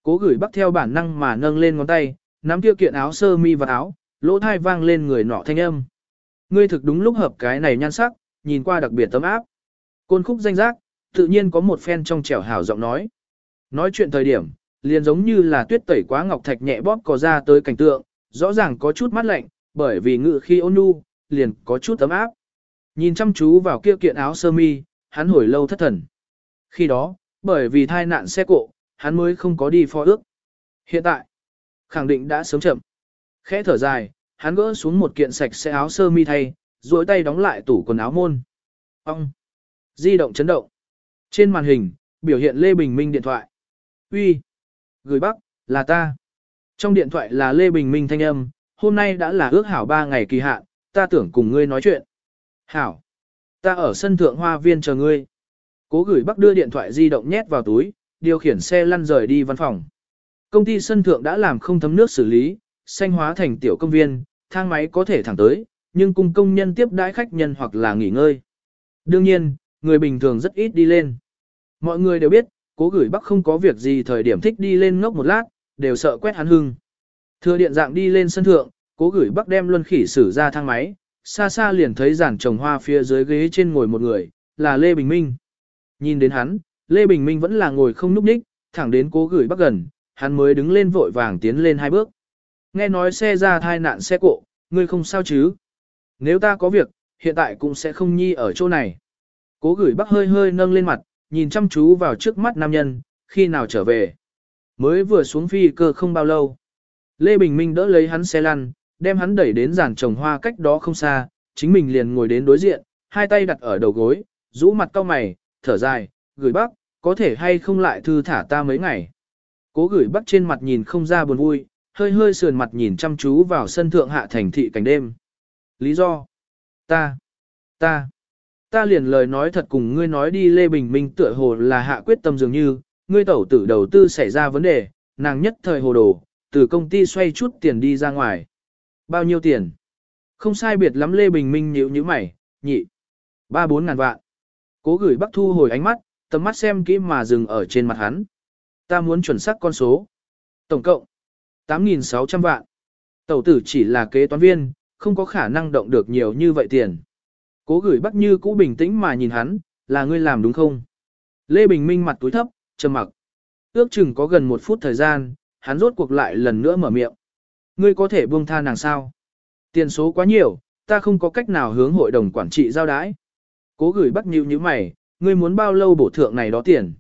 Cố gửi bắt theo bản năng mà nâng lên ngón tay, nắm kia kiện áo sơ mi và áo, lỗ thai vang lên người nọ thanh âm. Ngươi thực đúng lúc hợp cái này nhan sắc, nhìn qua đặc biệt tấm áp. Côn khúc danh giác, tự nhiên có một phen trong trẻo hào giọng nói. Nói chuyện thời điểm, liền giống như là tuyết tẩy quá ngọc thạch nhẹ bóp có ra tới cảnh tượng, rõ ràng có chút mát lạnh, bởi vì ngự khi ôn nhu, liền có chút ấm áp. Nhìn chăm chú vào kia kiện áo sơ mi, hắn hồi lâu thất thần. Khi đó, bởi vì thai nạn xe cộ, hắn mới không có đi phó ước. Hiện tại, khẳng định đã sớm chậm. Khẽ thở dài, hắn gỡ xuống một kiện sạch sẽ áo sơ mi thay, duỗi tay đóng lại tủ quần áo môn. Ông! Di động chấn động. Trên màn hình, biểu hiện Lê Bình Minh điện thoại. Uy, Gửi bắc, là ta. Trong điện thoại là Lê Bình Minh thanh âm, hôm nay đã là ước hảo 3 ngày kỳ hạn, ta tưởng cùng ngươi nói chuyện. Hảo. Ta ở sân thượng hoa viên chờ ngươi. Cố gửi bắc đưa điện thoại di động nhét vào túi, điều khiển xe lăn rời đi văn phòng. Công ty sân thượng đã làm không thấm nước xử lý, xanh hóa thành tiểu công viên, thang máy có thể thẳng tới, nhưng cùng công nhân tiếp đãi khách nhân hoặc là nghỉ ngơi. Đương nhiên, người bình thường rất ít đi lên. Mọi người đều biết, cố gửi bắc không có việc gì thời điểm thích đi lên ngốc một lát, đều sợ quét hắn hưng. Thừa điện dạng đi lên sân thượng, cố gửi bắc đem luân khỉ xử ra thang máy, xa xa liền thấy giản trồng hoa phía dưới ghế trên ngồi một người, là Lê Bình Minh. Nhìn đến hắn, Lê Bình Minh vẫn là ngồi không núp ních, thẳng đến cố gửi bắc gần, hắn mới đứng lên vội vàng tiến lên hai bước. Nghe nói xe ra thai nạn xe cộ, ngươi không sao chứ? Nếu ta có việc, hiện tại cũng sẽ không nhi ở chỗ này. Cố gửi bắc hơi hơi nâng lên mặt, nhìn chăm chú vào trước mắt nam nhân, khi nào trở về. Mới vừa xuống phi cơ không bao lâu. Lê Bình Minh đỡ lấy hắn xe lăn, đem hắn đẩy đến giàn trồng hoa cách đó không xa, chính mình liền ngồi đến đối diện, hai tay đặt ở đầu gối, rũ mặt cau mày, thở dài, gửi bác, có thể hay không lại thư thả ta mấy ngày. Cố gửi bác trên mặt nhìn không ra buồn vui, hơi hơi sườn mặt nhìn chăm chú vào sân thượng hạ thành thị cảnh đêm. Lý do? Ta, ta, ta liền lời nói thật cùng ngươi nói đi Lê Bình Minh tựa hồ là hạ quyết tâm dường như, ngươi tẩu tử đầu tư xảy ra vấn đề, nàng nhất thời hồ đồ, từ công ty xoay chút tiền đi ra ngoài. Bao nhiêu tiền? Không sai biệt lắm Lê Bình Minh nhíu nhíu mày, nhị. Ba bốn ngàn vạn. Cố gửi bắc thu hồi ánh mắt, tầm mắt xem kỹ mà dừng ở trên mặt hắn. Ta muốn chuẩn xác con số. Tổng cộng. 8.600 vạn. Tẩu tử chỉ là kế toán viên, không có khả năng động được nhiều như vậy tiền. Cố gửi bắc như cũ bình tĩnh mà nhìn hắn, là ngươi làm đúng không? Lê Bình Minh mặt túi thấp, trầm mặc. Ước chừng có gần một phút thời gian, hắn rốt cuộc lại lần nữa mở miệng. Ngươi có thể buông tha nàng sao? Tiền số quá nhiều, ta không có cách nào hướng hội đồng quản trị giao đái. Cố gửi bắt nhíu như mày, ngươi muốn bao lâu bổ thượng này đó tiền?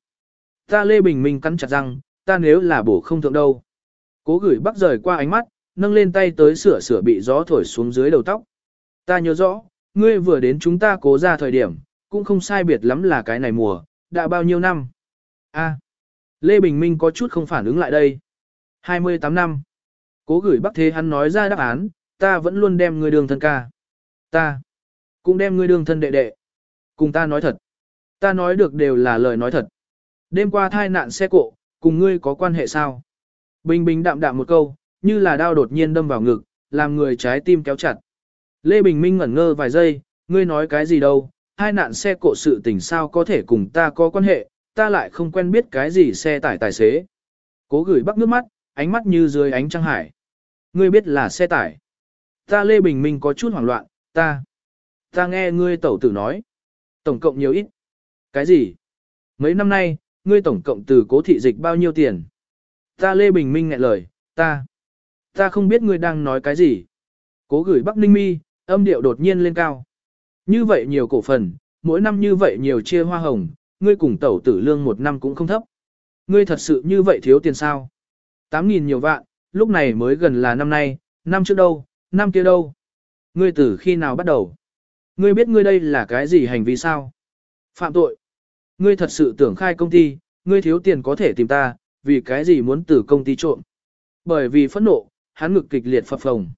Ta Lê Bình Minh cắn chặt răng, ta nếu là bổ không thượng đâu. Cố gửi bắt rời qua ánh mắt, nâng lên tay tới sửa sửa bị gió thổi xuống dưới đầu tóc. Ta nhớ rõ, ngươi vừa đến chúng ta cố ra thời điểm, cũng không sai biệt lắm là cái này mùa, đã bao nhiêu năm. A. Lê Bình Minh có chút không phản ứng lại đây. 28 năm. Cố gửi bắc thế hắn nói ra đáp án, ta vẫn luôn đem ngươi đường thân ca. Ta. Cũng đem ngươi đường thân đệ đệ. Cùng ta nói thật. Ta nói được đều là lời nói thật. Đêm qua thai nạn xe cộ, cùng ngươi có quan hệ sao? Bình bình đạm đạm một câu, như là đao đột nhiên đâm vào ngực, làm người trái tim kéo chặt. Lê Bình Minh ngẩn ngơ vài giây, ngươi nói cái gì đâu, hai nạn xe cộ sự tình sao có thể cùng ta có quan hệ, ta lại không quen biết cái gì xe tải tài xế. Cố gửi bắc nước mắt, ánh mắt như dưới ánh trăng hải. Ngươi biết là xe tải. Ta Lê Bình Minh có chút hoảng loạn, ta. Ta nghe ngươi tẩu tử nói. Tổng cộng nhiều ít. Cái gì? Mấy năm nay, ngươi tổng cộng từ cố thị dịch bao nhiêu tiền? Ta Lê Bình Minh ngại lời, ta. Ta không biết ngươi đang nói cái gì. Cố gửi Bắc Ninh Mi, âm điệu đột nhiên lên cao. Như vậy nhiều cổ phần, mỗi năm như vậy nhiều chia hoa hồng, ngươi cùng tẩu tử lương một năm cũng không thấp. Ngươi thật sự như vậy thiếu tiền sao? Tám nghìn nhiều vạn, lúc này mới gần là năm nay, năm trước đâu, năm kia đâu. Ngươi từ khi nào bắt đầu? Ngươi biết ngươi đây là cái gì hành vi sao? Phạm tội. Ngươi thật sự tưởng khai công ty, ngươi thiếu tiền có thể tìm ta, vì cái gì muốn từ công ty trộm? Bởi vì phẫn nộ, hắn ngực kịch liệt phập phồng.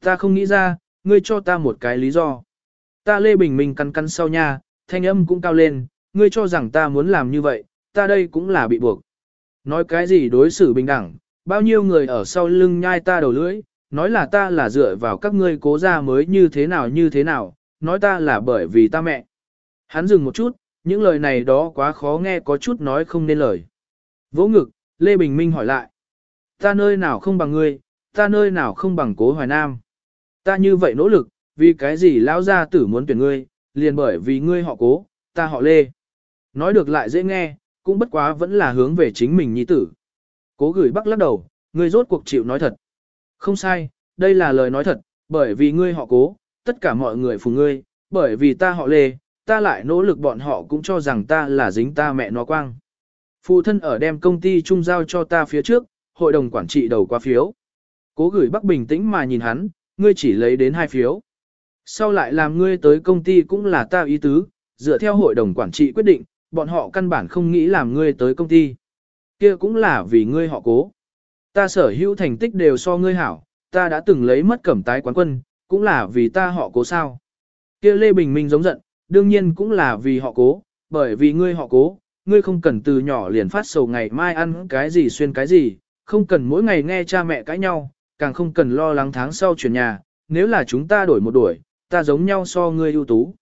Ta không nghĩ ra, ngươi cho ta một cái lý do. Ta Lê Bình Minh cắn cắn sau nha, thanh âm cũng cao lên, ngươi cho rằng ta muốn làm như vậy, ta đây cũng là bị buộc. Nói cái gì đối xử bình đẳng, bao nhiêu người ở sau lưng nhai ta đầu lưỡi, nói là ta là dựa vào các ngươi cố ra mới như thế nào như thế nào, nói ta là bởi vì ta mẹ. Hắn dừng một chút, những lời này đó quá khó nghe có chút nói không nên lời. Vỗ ngực, Lê Bình Minh hỏi lại. Ta nơi nào không bằng ngươi, ta nơi nào không bằng cố Hoài Nam. Ta như vậy nỗ lực, vì cái gì lão gia tử muốn tuyển ngươi, liền bởi vì ngươi họ cố, ta họ Lê. Nói được lại dễ nghe, cũng bất quá vẫn là hướng về chính mình nhi tử. Cố gửi bắc lắc đầu, ngươi rốt cuộc chịu nói thật. Không sai, đây là lời nói thật, bởi vì ngươi họ cố, tất cả mọi người phù ngươi, bởi vì ta họ Lê, ta lại nỗ lực bọn họ cũng cho rằng ta là dính ta mẹ nó quang. Phụ thân ở đem công ty trung giao cho ta phía trước, hội đồng quản trị đầu qua phiếu. Cố gửi bắc bình tĩnh mà nhìn hắn, ngươi chỉ lấy đến hai phiếu. Sau lại làm ngươi tới công ty cũng là ta ý tứ, dựa theo hội đồng quản trị quyết định, bọn họ căn bản không nghĩ làm ngươi tới công ty. Kia cũng là vì ngươi họ cố. Ta sở hữu thành tích đều so ngươi hảo, ta đã từng lấy mất cẩm tái quán quân, cũng là vì ta họ cố sao. Kia Lê Bình Minh giống giận, đương nhiên cũng là vì họ cố, bởi vì ngươi họ cố, ngươi không cần từ nhỏ liền phát sầu ngày mai ăn cái gì xuyên cái gì, không cần mỗi ngày nghe cha mẹ cãi nhau, càng không cần lo lắng tháng sau chuyển nhà, nếu là chúng ta đổi một đuổi, ta giống nhau so ngươi ưu tú.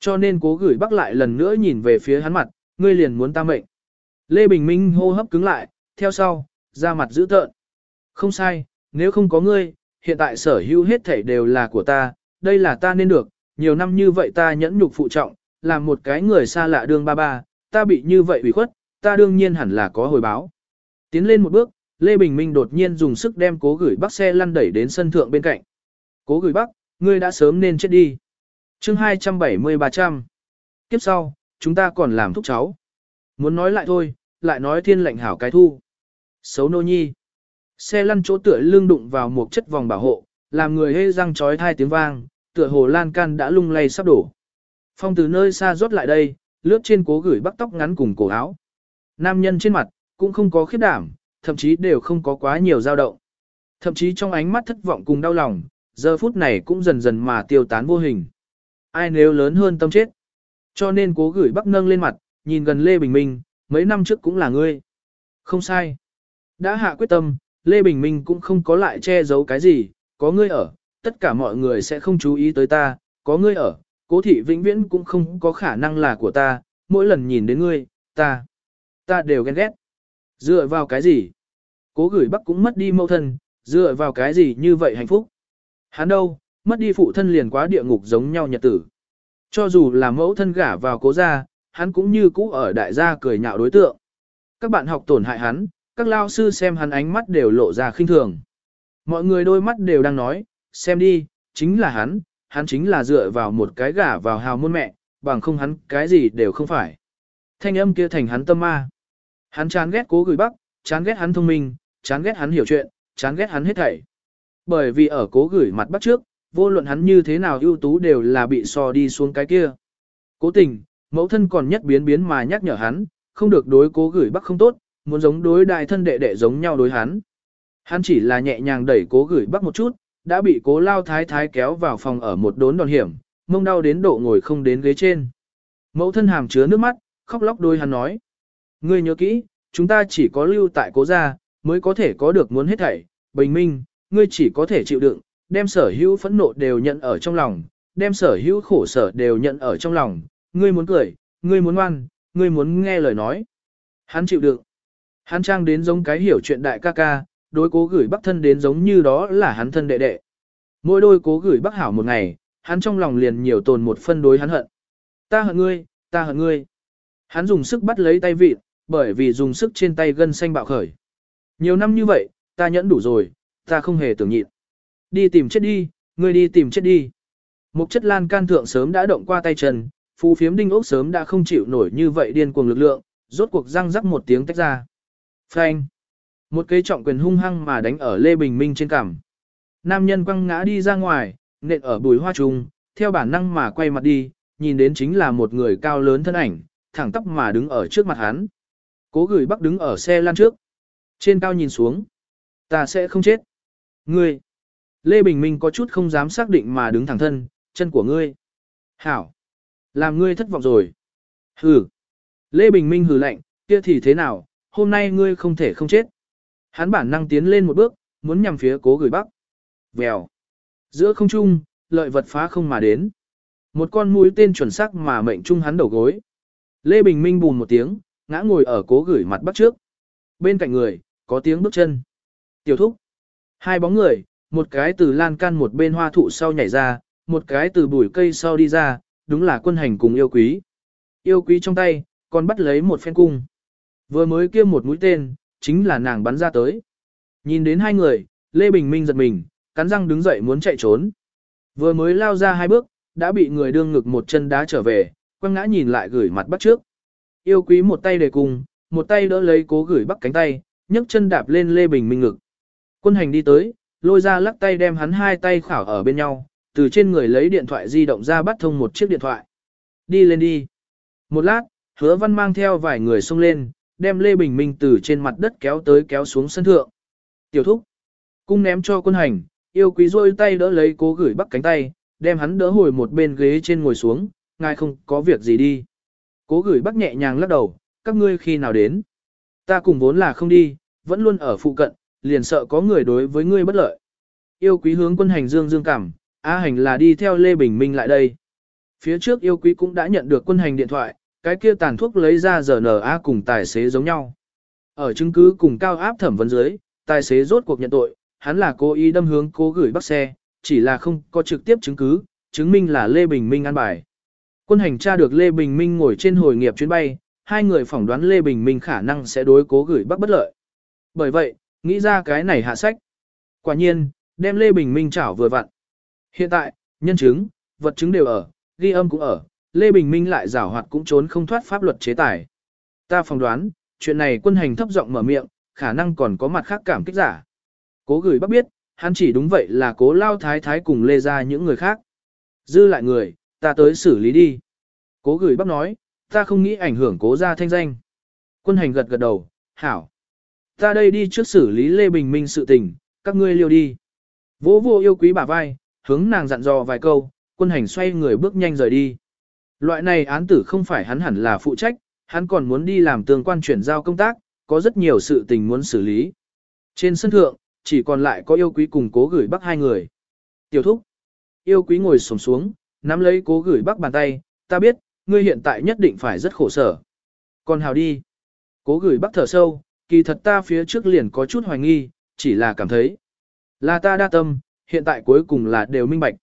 Cho nên cố gửi bắc lại lần nữa nhìn về phía hắn mặt, ngươi liền muốn ta mệnh. Lê Bình Minh hô hấp cứng lại, theo sau, ra mặt giữ tợn. Không sai, nếu không có ngươi, hiện tại sở hữu hết thảy đều là của ta, đây là ta nên được, nhiều năm như vậy ta nhẫn nhục phụ trọng, làm một cái người xa lạ đương ba ba, ta bị như vậy ủy khuất, ta đương nhiên hẳn là có hồi báo. Tiến lên một bước, Lê Bình Minh đột nhiên dùng sức đem cố gửi bắc xe lăn đẩy đến sân thượng bên cạnh. Cố gửi bắc, ngươi đã sớm nên chết đi. chương 270-300. Tiếp sau, chúng ta còn làm thúc cháu. Muốn nói lại thôi, lại nói thiên lệnh hảo cái thu. Xấu nô nhi. Xe lăn chỗ tựa lưng đụng vào một chất vòng bảo hộ, làm người hê răng chói thai tiếng vang, tựa hồ lan can đã lung lay sắp đổ. Phong từ nơi xa rót lại đây, lướt trên cố gửi bắc tóc ngắn cùng cổ áo. Nam nhân trên mặt, cũng không có khiếp đảm, thậm chí đều không có quá nhiều dao động. Thậm chí trong ánh mắt thất vọng cùng đau lòng, giờ phút này cũng dần dần mà tiêu tán vô hình. Ai nếu lớn hơn tâm chết. Cho nên cố gửi bắc nâng lên mặt, nhìn gần Lê Bình Minh, mấy năm trước cũng là ngươi. Không sai. Đã hạ quyết tâm, Lê Bình Minh cũng không có lại che giấu cái gì, có ngươi ở, tất cả mọi người sẽ không chú ý tới ta, có ngươi ở, cố thị vĩnh viễn cũng không có khả năng là của ta, mỗi lần nhìn đến ngươi, ta, ta đều ghen ghét. Dựa vào cái gì? Cố gửi bắc cũng mất đi mẫu thân, dựa vào cái gì như vậy hạnh phúc? Hắn đâu, mất đi phụ thân liền quá địa ngục giống nhau nhật tử. Cho dù là mẫu thân gả vào cố gia, hắn cũng như cũ ở đại gia cười nhạo đối tượng. Các bạn học tổn hại hắn, các lao sư xem hắn ánh mắt đều lộ ra khinh thường. Mọi người đôi mắt đều đang nói, xem đi, chính là hắn, hắn chính là dựa vào một cái gả vào hào môn mẹ, bằng không hắn cái gì đều không phải. Thanh âm kia thành hắn tâm ma. Hắn chán ghét cố gửi bắc, chán ghét hắn thông minh, chán ghét hắn hiểu chuyện, chán ghét hắn hết thảy. Bởi vì ở cố gửi mặt bắt trước, vô luận hắn như thế nào ưu tú đều là bị so đi xuống cái kia. Cố tình, mẫu thân còn nhất biến biến mà nhắc nhở hắn, không được đối cố gửi bắc không tốt, muốn giống đối đại thân đệ đệ giống nhau đối hắn. Hắn chỉ là nhẹ nhàng đẩy cố gửi bắc một chút, đã bị cố lao thái thái kéo vào phòng ở một đốn đòn hiểm, mông đau đến độ ngồi không đến ghế trên. Mẫu thân hàm chứa nước mắt, khóc lóc đôi hắn nói. Ngươi nhớ kỹ, chúng ta chỉ có lưu tại cố gia, mới có thể có được muốn hết thảy, bình minh, ngươi chỉ có thể chịu đựng, đem sở hữu phẫn nộ đều nhận ở trong lòng, đem sở hữu khổ sở đều nhận ở trong lòng, ngươi muốn cười, ngươi muốn ngoan, ngươi muốn nghe lời nói. Hắn chịu đựng. Hắn trang đến giống cái hiểu chuyện đại ca ca, đối cố gửi bắc thân đến giống như đó là hắn thân đệ đệ. Mỗi đôi cố gửi bắc hảo một ngày, hắn trong lòng liền nhiều tồn một phân đối hắn hận. Ta hận ngươi, ta hận ngươi. Hắn dùng sức bắt lấy tay vịt, bởi vì dùng sức trên tay gân xanh bạo khởi. Nhiều năm như vậy, ta nhẫn đủ rồi, ta không hề tưởng nhịn. Đi tìm chết đi, ngươi đi tìm chết đi. Mục chất lan can thượng sớm đã động qua tay chân, phù phiếm đinh ốc sớm đã không chịu nổi như vậy điên cuồng lực lượng, rốt cuộc răng rắc một tiếng tách ra. Phanh. Một cây trọng quyền hung hăng mà đánh ở Lê Bình Minh trên cằm. Nam nhân quăng ngã đi ra ngoài, nện ở bùi hoa trùng, theo bản năng mà quay mặt đi, nhìn đến chính là một người cao lớn thân ảnh, thẳng tóc mà đứng ở trước mặt hắn. Cố gửi bắc đứng ở xe lan trước. Trên cao nhìn xuống. Ta sẽ không chết. Ngươi. Lê Bình Minh có chút không dám xác định mà đứng thẳng thân, chân của ngươi. Hảo. Làm ngươi thất vọng rồi. Hừ. Lê Bình Minh hừ lạnh, kia thì thế nào, hôm nay ngươi không thể không chết. Hắn bản năng tiến lên một bước, muốn nhằm phía cố gửi bắc. Vèo. Giữa không trung, lợi vật phá không mà đến. Một con mũi tên chuẩn xác mà mệnh trung hắn đầu gối. Lê Bình Minh bùn một tiếng, ngã ngồi ở cố gửi mặt bắt trước. Bên cạnh người, có tiếng bước chân. Tiểu thúc. Hai bóng người, một cái từ lan can một bên hoa thụ sau nhảy ra, một cái từ bụi cây sau đi ra, đúng là quân hành cùng yêu quý. Yêu quý trong tay, còn bắt lấy một phen cung. Vừa mới kia một mũi tên, chính là nàng bắn ra tới. Nhìn đến hai người, Lê Bình Minh giật mình, cắn răng đứng dậy muốn chạy trốn. Vừa mới lao ra hai bước, đã bị người đương ngực một chân đá trở về, quăng ngã nhìn lại gửi mặt bắt trước. Yêu quý một tay đề cùng, một tay đỡ lấy cố gửi bắt cánh tay, nhấc chân đạp lên Lê Bình Minh ngực. Quân hành đi tới, lôi ra lắc tay đem hắn hai tay khảo ở bên nhau, từ trên người lấy điện thoại di động ra bắt thông một chiếc điện thoại. Đi lên đi. Một lát, hứa văn mang theo vài người xông lên, đem Lê Bình Minh từ trên mặt đất kéo tới kéo xuống sân thượng. Tiểu thúc. Cung ném cho quân hành, yêu quý rôi tay đỡ lấy cố gửi bắt cánh tay, đem hắn đỡ hồi một bên ghế trên ngồi xuống, ngài không có việc gì đi. Cố gửi bắt nhẹ nhàng lắc đầu, các ngươi khi nào đến. Ta cùng vốn là không đi, vẫn luôn ở phụ cận, liền sợ có người đối với ngươi bất lợi. Yêu quý hướng quân hành dương dương cảm, A hành là đi theo Lê Bình Minh lại đây. Phía trước yêu quý cũng đã nhận được quân hành điện thoại, cái kia tàn thuốc lấy ra giờ A cùng tài xế giống nhau. Ở chứng cứ cùng cao áp thẩm vấn dưới, tài xế rốt cuộc nhận tội, hắn là cố ý đâm hướng cố gửi bắt xe, chỉ là không có trực tiếp chứng cứ, chứng minh là Lê Bình Minh ăn bài. Quân hành tra được Lê Bình Minh ngồi trên hồi nghiệp chuyến bay, hai người phỏng đoán Lê Bình Minh khả năng sẽ đối cố gửi bắc bất lợi. Bởi vậy, nghĩ ra cái này hạ sách. Quả nhiên, đem Lê Bình Minh chảo vừa vặn. Hiện tại, nhân chứng, vật chứng đều ở, ghi âm cũng ở, Lê Bình Minh lại giảo hoạt cũng trốn không thoát pháp luật chế tài. Ta phỏng đoán, chuyện này quân hành thấp giọng mở miệng, khả năng còn có mặt khác cảm kích giả. Cố gửi bắc biết, hắn chỉ đúng vậy là cố lao thái thái cùng lê ra những người khác. Dư lại người, ta tới xử lý đi. Cố gửi bắc nói, ta không nghĩ ảnh hưởng cố gia thanh danh. Quân hành gật gật đầu, hảo. Ta đây đi trước xử lý Lê Bình Minh sự tình, các ngươi liêu đi. Vỗ vô yêu quý bà vai, hướng nàng dặn dò vài câu, quân hành xoay người bước nhanh rời đi. Loại này án tử không phải hắn hẳn là phụ trách, hắn còn muốn đi làm tương quan chuyển giao công tác, có rất nhiều sự tình muốn xử lý. Trên sân thượng, chỉ còn lại có yêu quý cùng cố gửi bắc hai người. Tiểu thúc. Yêu quý ngồi sổm xuống, nắm lấy cố gửi bắc bàn tay, ta biết, ngươi hiện tại nhất định phải rất khổ sở. Còn hào đi. Cố gửi bắc thở sâu, kỳ thật ta phía trước liền có chút hoài nghi, chỉ là cảm thấy. Là ta đa tâm, hiện tại cuối cùng là đều minh bạch.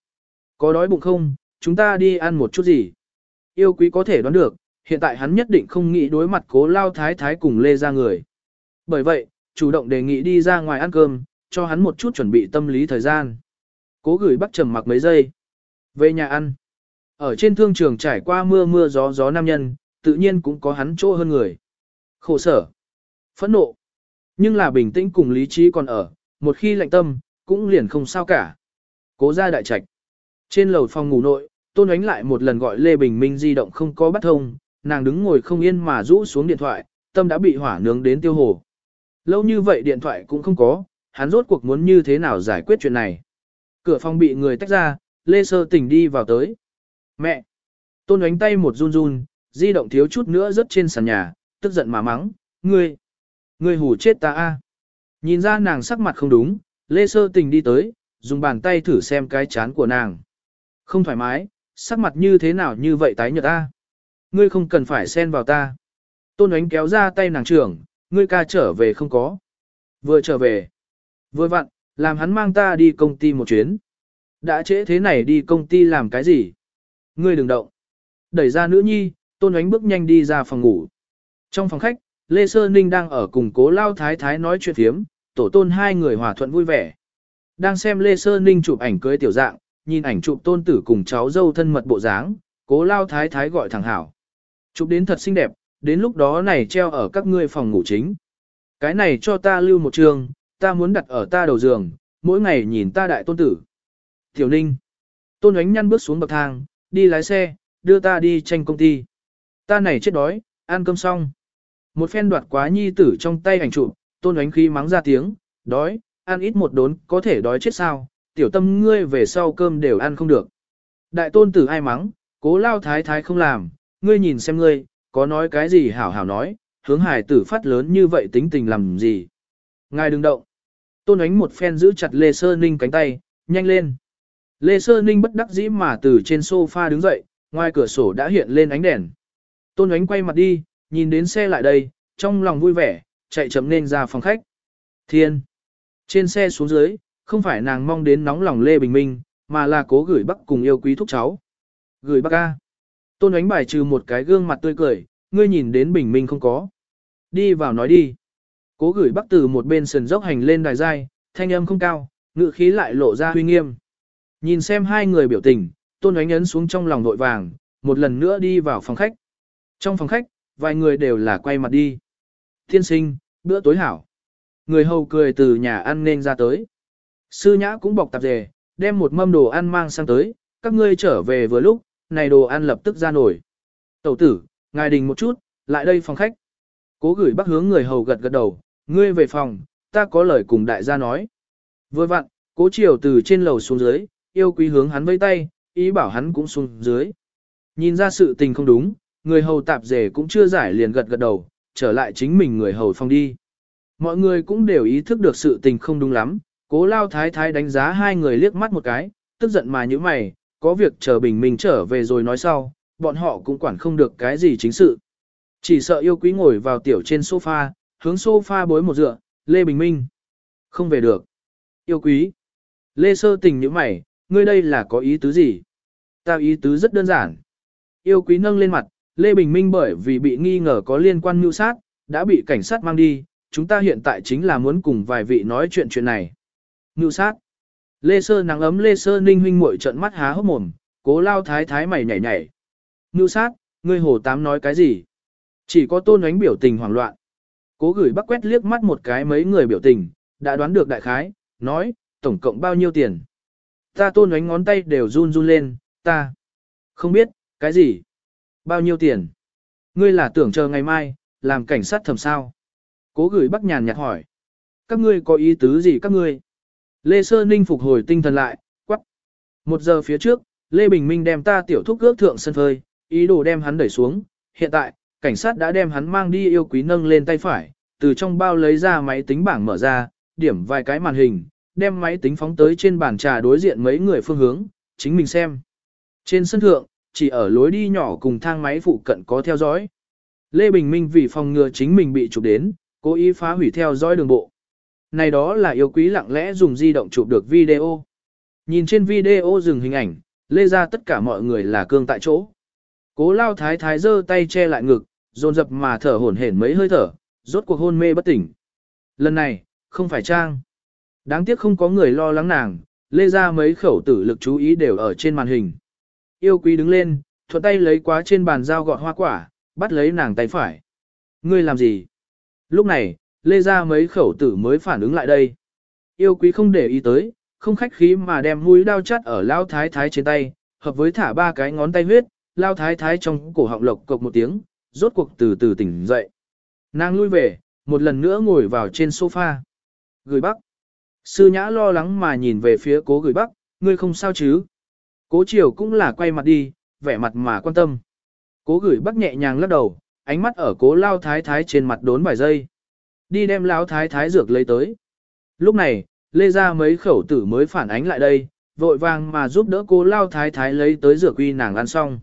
Có đói bụng không, chúng ta đi ăn một chút gì. Yêu quý có thể đoán được, hiện tại hắn nhất định không nghĩ đối mặt cố lao thái thái cùng lê ra người. Bởi vậy, chủ động đề nghị đi ra ngoài ăn cơm, cho hắn một chút chuẩn bị tâm lý thời gian. Cố gửi bắt trầm mặc mấy giây. Về nhà ăn. Ở trên thương trường trải qua mưa mưa gió gió nam nhân, tự nhiên cũng có hắn chỗ hơn người. Khổ sở. Phẫn nộ. Nhưng là bình tĩnh cùng lý trí còn ở, một khi lạnh tâm, cũng liền không sao cả. Cố ra đại trạch. Trên lầu phòng ngủ nội, tôn ánh lại một lần gọi Lê Bình Minh di động không có bắt thông, nàng đứng ngồi không yên mà rũ xuống điện thoại, tâm đã bị hỏa nướng đến tiêu hồ. Lâu như vậy điện thoại cũng không có, hắn rốt cuộc muốn như thế nào giải quyết chuyện này. Cửa phòng bị người tách ra, Lê Sơ tỉnh đi vào tới. Mẹ! Tôn ánh tay một run run, di động thiếu chút nữa rớt trên sàn nhà, tức giận mà mắng, ngươi! Ngươi hù chết ta a! Nhìn ra nàng sắc mặt không đúng, Lê Sơ tình đi tới, dùng bàn tay thử xem cái chán của nàng. Không thoải mái, sắc mặt như thế nào như vậy tái nhợt ta. Ngươi không cần phải xen vào ta. Tôn ánh kéo ra tay nàng trưởng, ngươi ca trở về không có. Vừa trở về. Vừa vặn, làm hắn mang ta đi công ty một chuyến. Đã trễ thế này đi công ty làm cái gì? Ngươi đừng động. Đẩy ra nữ nhi, tôn ánh bước nhanh đi ra phòng ngủ. Trong phòng khách, Lê Sơ Ninh đang ở cùng cố lao thái thái nói chuyện thiếm, tổ tôn hai người hòa thuận vui vẻ. Đang xem Lê Sơ Ninh chụp ảnh cưới tiểu dạng, nhìn ảnh chụp tôn tử cùng cháu dâu thân mật bộ dáng, cố lao thái thái gọi thằng hảo. Chụp đến thật xinh đẹp, đến lúc đó này treo ở các ngươi phòng ngủ chính. Cái này cho ta lưu một trường, ta muốn đặt ở ta đầu giường, mỗi ngày nhìn ta đại tôn tử. Tiểu Ninh. Tôn ánh nhăn bước xuống bậc thang, đi lái xe, đưa ta đi tranh công ty. Ta này chết đói, ăn cơm xong. Một phen đoạt quá nhi tử trong tay ảnh chụp, tôn ánh khí mắng ra tiếng, đói, ăn ít một đốn có thể đói chết sao, tiểu tâm ngươi về sau cơm đều ăn không được. Đại tôn tử ai mắng, cố lao thái thái không làm, ngươi nhìn xem ngươi, có nói cái gì hảo hảo nói, hướng hải tử phát lớn như vậy tính tình làm gì. Ngài đừng động. Tôn ánh một phen giữ chặt Lê Sơ Ninh cánh tay, nhanh lên. Lê Sơ Ninh bất đắc dĩ mà từ trên sofa đứng dậy, ngoài cửa sổ đã hiện lên ánh đèn. Tôn ánh quay mặt đi, nhìn đến xe lại đây, trong lòng vui vẻ, chạy chậm nên ra phòng khách. Thiên! Trên xe xuống dưới, không phải nàng mong đến nóng lòng Lê Bình Minh, mà là cố gửi bắc cùng yêu quý thúc cháu. Gửi bắc ca. Tôn ánh bài trừ một cái gương mặt tươi cười, ngươi nhìn đến Bình Minh không có. Đi vào nói đi. Cố gửi bắc từ một bên sườn dốc hành lên đài dai, thanh âm không cao, ngự khí lại lộ ra huy nghiêm. Nhìn xem hai người biểu tình, tôn ánh ấn xuống trong lòng nội vàng, một lần nữa đi vào phòng khách. Trong phòng khách, vài người đều là quay mặt đi. Thiên sinh, bữa tối hảo. Người hầu cười từ nhà ăn nên ra tới. Sư nhã cũng bọc tạp dề, đem một mâm đồ ăn mang sang tới, các ngươi trở về vừa lúc, này đồ ăn lập tức ra nổi. Tẩu tử, ngài đình một chút, lại đây phòng khách. Cố gửi bác hướng người hầu gật gật đầu, ngươi về phòng, ta có lời cùng đại gia nói. Vừa vặn, cố chiều từ trên lầu xuống dưới, yêu quý hướng hắn vây tay, ý bảo hắn cũng xuống dưới. Nhìn ra sự tình không đúng, người hầu tạp rể cũng chưa giải liền gật gật đầu, trở lại chính mình người hầu phòng đi. Mọi người cũng đều ý thức được sự tình không đúng lắm, cố lao thái thái đánh giá hai người liếc mắt một cái, tức giận mà như mày, có việc chờ bình minh trở về rồi nói sau, bọn họ cũng quản không được cái gì chính sự. Chỉ sợ yêu quý ngồi vào tiểu trên sofa, hướng sofa bối một dựa, Lê Bình Minh. Không về được. Yêu quý. Lê Sơ tình như mày, ngươi đây là có ý tứ gì? Ta ý tứ rất đơn giản. Yêu quý nâng lên mặt, Lê Bình Minh bởi vì bị nghi ngờ có liên quan mưu sát, đã bị cảnh sát mang đi, chúng ta hiện tại chính là muốn cùng vài vị nói chuyện chuyện này. Mưu sát. Lê Sơ nắng ấm Lê Sơ ninh huynh muội trận mắt há hốc mồm, cố lao thái thái mày nhảy nhảy. Mưu sát, ngươi hồ tám nói cái gì? Chỉ có tôn ánh biểu tình hoảng loạn. Cố gửi bắc quét liếc mắt một cái mấy người biểu tình, đã đoán được đại khái, nói, tổng cộng bao nhiêu tiền? Ta tôn ánh ngón tay đều run run lên, ta. Không biết, cái gì? Bao nhiêu tiền? Ngươi là tưởng chờ ngày mai, làm cảnh sát thầm sao? Cố gửi bắc nhàn nhạt hỏi. Các ngươi có ý tứ gì các ngươi? Lê Sơ Ninh phục hồi tinh thần lại, quắc. Một giờ phía trước, Lê Bình Minh đem ta tiểu thúc ước thượng sân phơi, ý đồ đem hắn đẩy xuống. Hiện tại, cảnh sát đã đem hắn mang đi yêu quý nâng lên tay phải, từ trong bao lấy ra máy tính bảng mở ra, điểm vài cái màn hình, đem máy tính phóng tới trên bàn trà đối diện mấy người phương hướng, chính mình xem. Trên sân thượng, chỉ ở lối đi nhỏ cùng thang máy phụ cận có theo dõi. Lê Bình Minh vì phòng ngừa chính mình bị chụp đến, cố ý phá hủy theo dõi đường bộ. Này đó là yêu quý lặng lẽ dùng di động chụp được video. Nhìn trên video dừng hình ảnh, lê ra tất cả mọi người là cương tại chỗ. Cố lao thái thái giơ tay che lại ngực, dồn dập mà thở hổn hển mấy hơi thở, rốt cuộc hôn mê bất tỉnh. Lần này, không phải trang. Đáng tiếc không có người lo lắng nàng, lê ra mấy khẩu tử lực chú ý đều ở trên màn hình. Yêu quý đứng lên, thuận tay lấy quá trên bàn dao gọt hoa quả, bắt lấy nàng tay phải. Ngươi làm gì? Lúc này, lê ra mấy khẩu tử mới phản ứng lại đây. Yêu quý không để ý tới, không khách khí mà đem mũi đao chắt ở lao thái thái trên tay, hợp với thả ba cái ngón tay huyết, lao thái thái trong cổ họng lộc cộc một tiếng, rốt cuộc từ từ tỉnh dậy. Nàng lui về, một lần nữa ngồi vào trên sofa. Gửi bắc. Sư nhã lo lắng mà nhìn về phía cố gửi bắc, ngươi không sao chứ? Cố chiều cũng là quay mặt đi, vẻ mặt mà quan tâm. Cố gửi bắc nhẹ nhàng lắc đầu, ánh mắt ở cố lao thái thái trên mặt đốn vài giây. Đi đem lao thái thái dược lấy tới. Lúc này, lê ra mấy khẩu tử mới phản ánh lại đây, vội vàng mà giúp đỡ cố lao thái thái lấy tới rửa quy nàng ăn xong.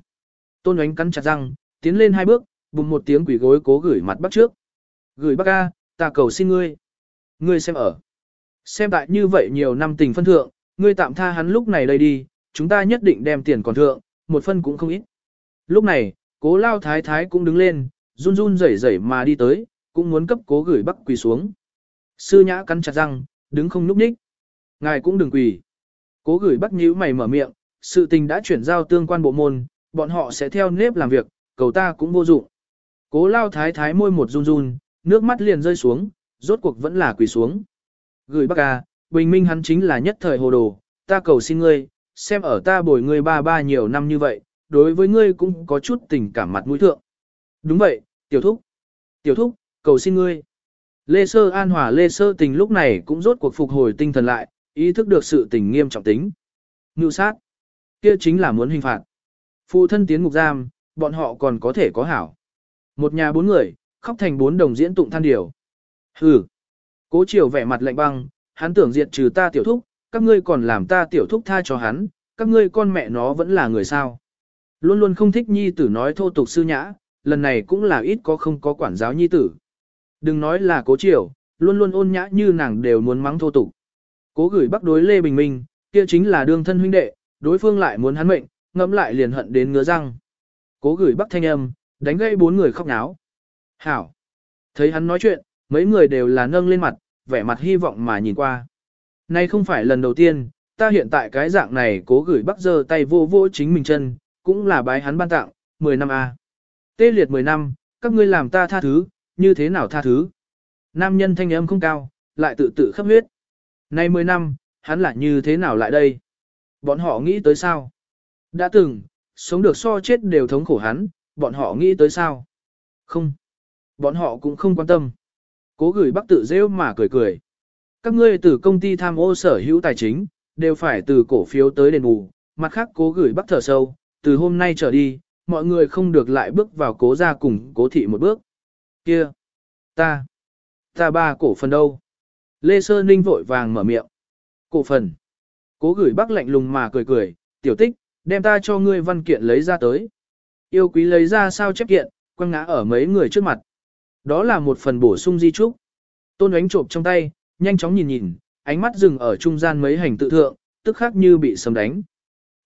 Tôn ánh cắn chặt răng, tiến lên hai bước, bùng một tiếng quỷ gối cố gửi mặt bắt trước. Gửi bắc ca, ta cầu xin ngươi. Ngươi xem ở. Xem tại như vậy nhiều năm tình phân thượng, ngươi tạm tha hắn lúc này đây đi, chúng ta nhất định đem tiền còn thượng, một phân cũng không ít. Lúc này, cố lao thái thái cũng đứng lên, run run rẩy rẩy mà đi tới, cũng muốn cấp cố gửi bắc quỳ xuống. Sư nhã cắn chặt răng, đứng không núp ních. Ngài cũng đừng quỳ. Cố gửi bắc nhíu mày mở miệng, sự tình đã chuyển giao tương quan bộ môn, bọn họ sẽ theo nếp làm việc, cầu ta cũng vô dụng. Cố lao thái thái môi một run run, nước mắt liền rơi xuống, rốt cuộc vẫn là quỳ xuống. Gửi bắc ca, à, bình minh hắn chính là nhất thời hồ đồ, ta cầu xin ngươi, xem ở ta bồi ngươi ba ba nhiều năm như vậy, đối với ngươi cũng có chút tình cảm mặt mũi thượng. Đúng vậy, tiểu thúc. Tiểu thúc, cầu xin ngươi. Lê Sơ An Hòa Lê Sơ Tình lúc này cũng rốt cuộc phục hồi tinh thần lại, ý thức được sự tình nghiêm trọng tính. Ngưu sát. kia chính là muốn hình phạt. Phụ thân tiến ngục giam, bọn họ còn có thể có hảo. Một nhà bốn người, khóc thành bốn đồng diễn tụng than điều. Hừ. Cố chiều vẻ mặt lạnh băng, hắn tưởng diệt trừ ta tiểu thúc, các ngươi còn làm ta tiểu thúc tha cho hắn, các ngươi con mẹ nó vẫn là người sao. Luôn luôn không thích nhi tử nói thô tục sư nhã, lần này cũng là ít có không có quản giáo nhi tử. Đừng nói là cố chiều, luôn luôn ôn nhã như nàng đều muốn mắng thô tục. Cố gửi bắc đối Lê Bình Minh, kia chính là đương thân huynh đệ, đối phương lại muốn hắn mệnh, ngẫm lại liền hận đến ngứa răng. Cố gửi bắc thanh âm, đánh gây bốn người khóc náo. Hảo. Thấy hắn nói chuyện, mấy người đều là nâng lên mặt, vẻ mặt hy vọng mà nhìn qua. Nay không phải lần đầu tiên, ta hiện tại cái dạng này cố gửi bắc giơ tay vô vô chính mình chân, cũng là bái hắn ban tặng, 10 năm a. Tê liệt 10 năm, các ngươi làm ta tha thứ, như thế nào tha thứ? Nam nhân thanh âm không cao, lại tự tự khắp huyết. Nay 10 năm, hắn lại như thế nào lại đây? Bọn họ nghĩ tới sao? Đã từng, sống được so chết đều thống khổ hắn, bọn họ nghĩ tới sao? Không. Bọn họ cũng không quan tâm. Cố gửi bác tự rêu mà cười cười. Các ngươi từ công ty tham ô sở hữu tài chính, đều phải từ cổ phiếu tới đền bù, mặt khác cố gửi bác thở sâu, từ hôm nay trở đi, mọi người không được lại bước vào cố gia cùng cố thị một bước. Kia! Ta! Ta ba cổ phần đâu? Lê Sơ Ninh vội vàng mở miệng. Cổ phần! Cố gửi bác lạnh lùng mà cười cười, tiểu tích, đem ta cho ngươi văn kiện lấy ra tới. Yêu quý lấy ra sao chép kiện, quăng ngã ở mấy người trước mặt. Đó là một phần bổ sung di trúc. Tôn ánh trộm trong tay, nhanh chóng nhìn nhìn, ánh mắt dừng ở trung gian mấy hành tự thượng, tức khác như bị sấm đánh.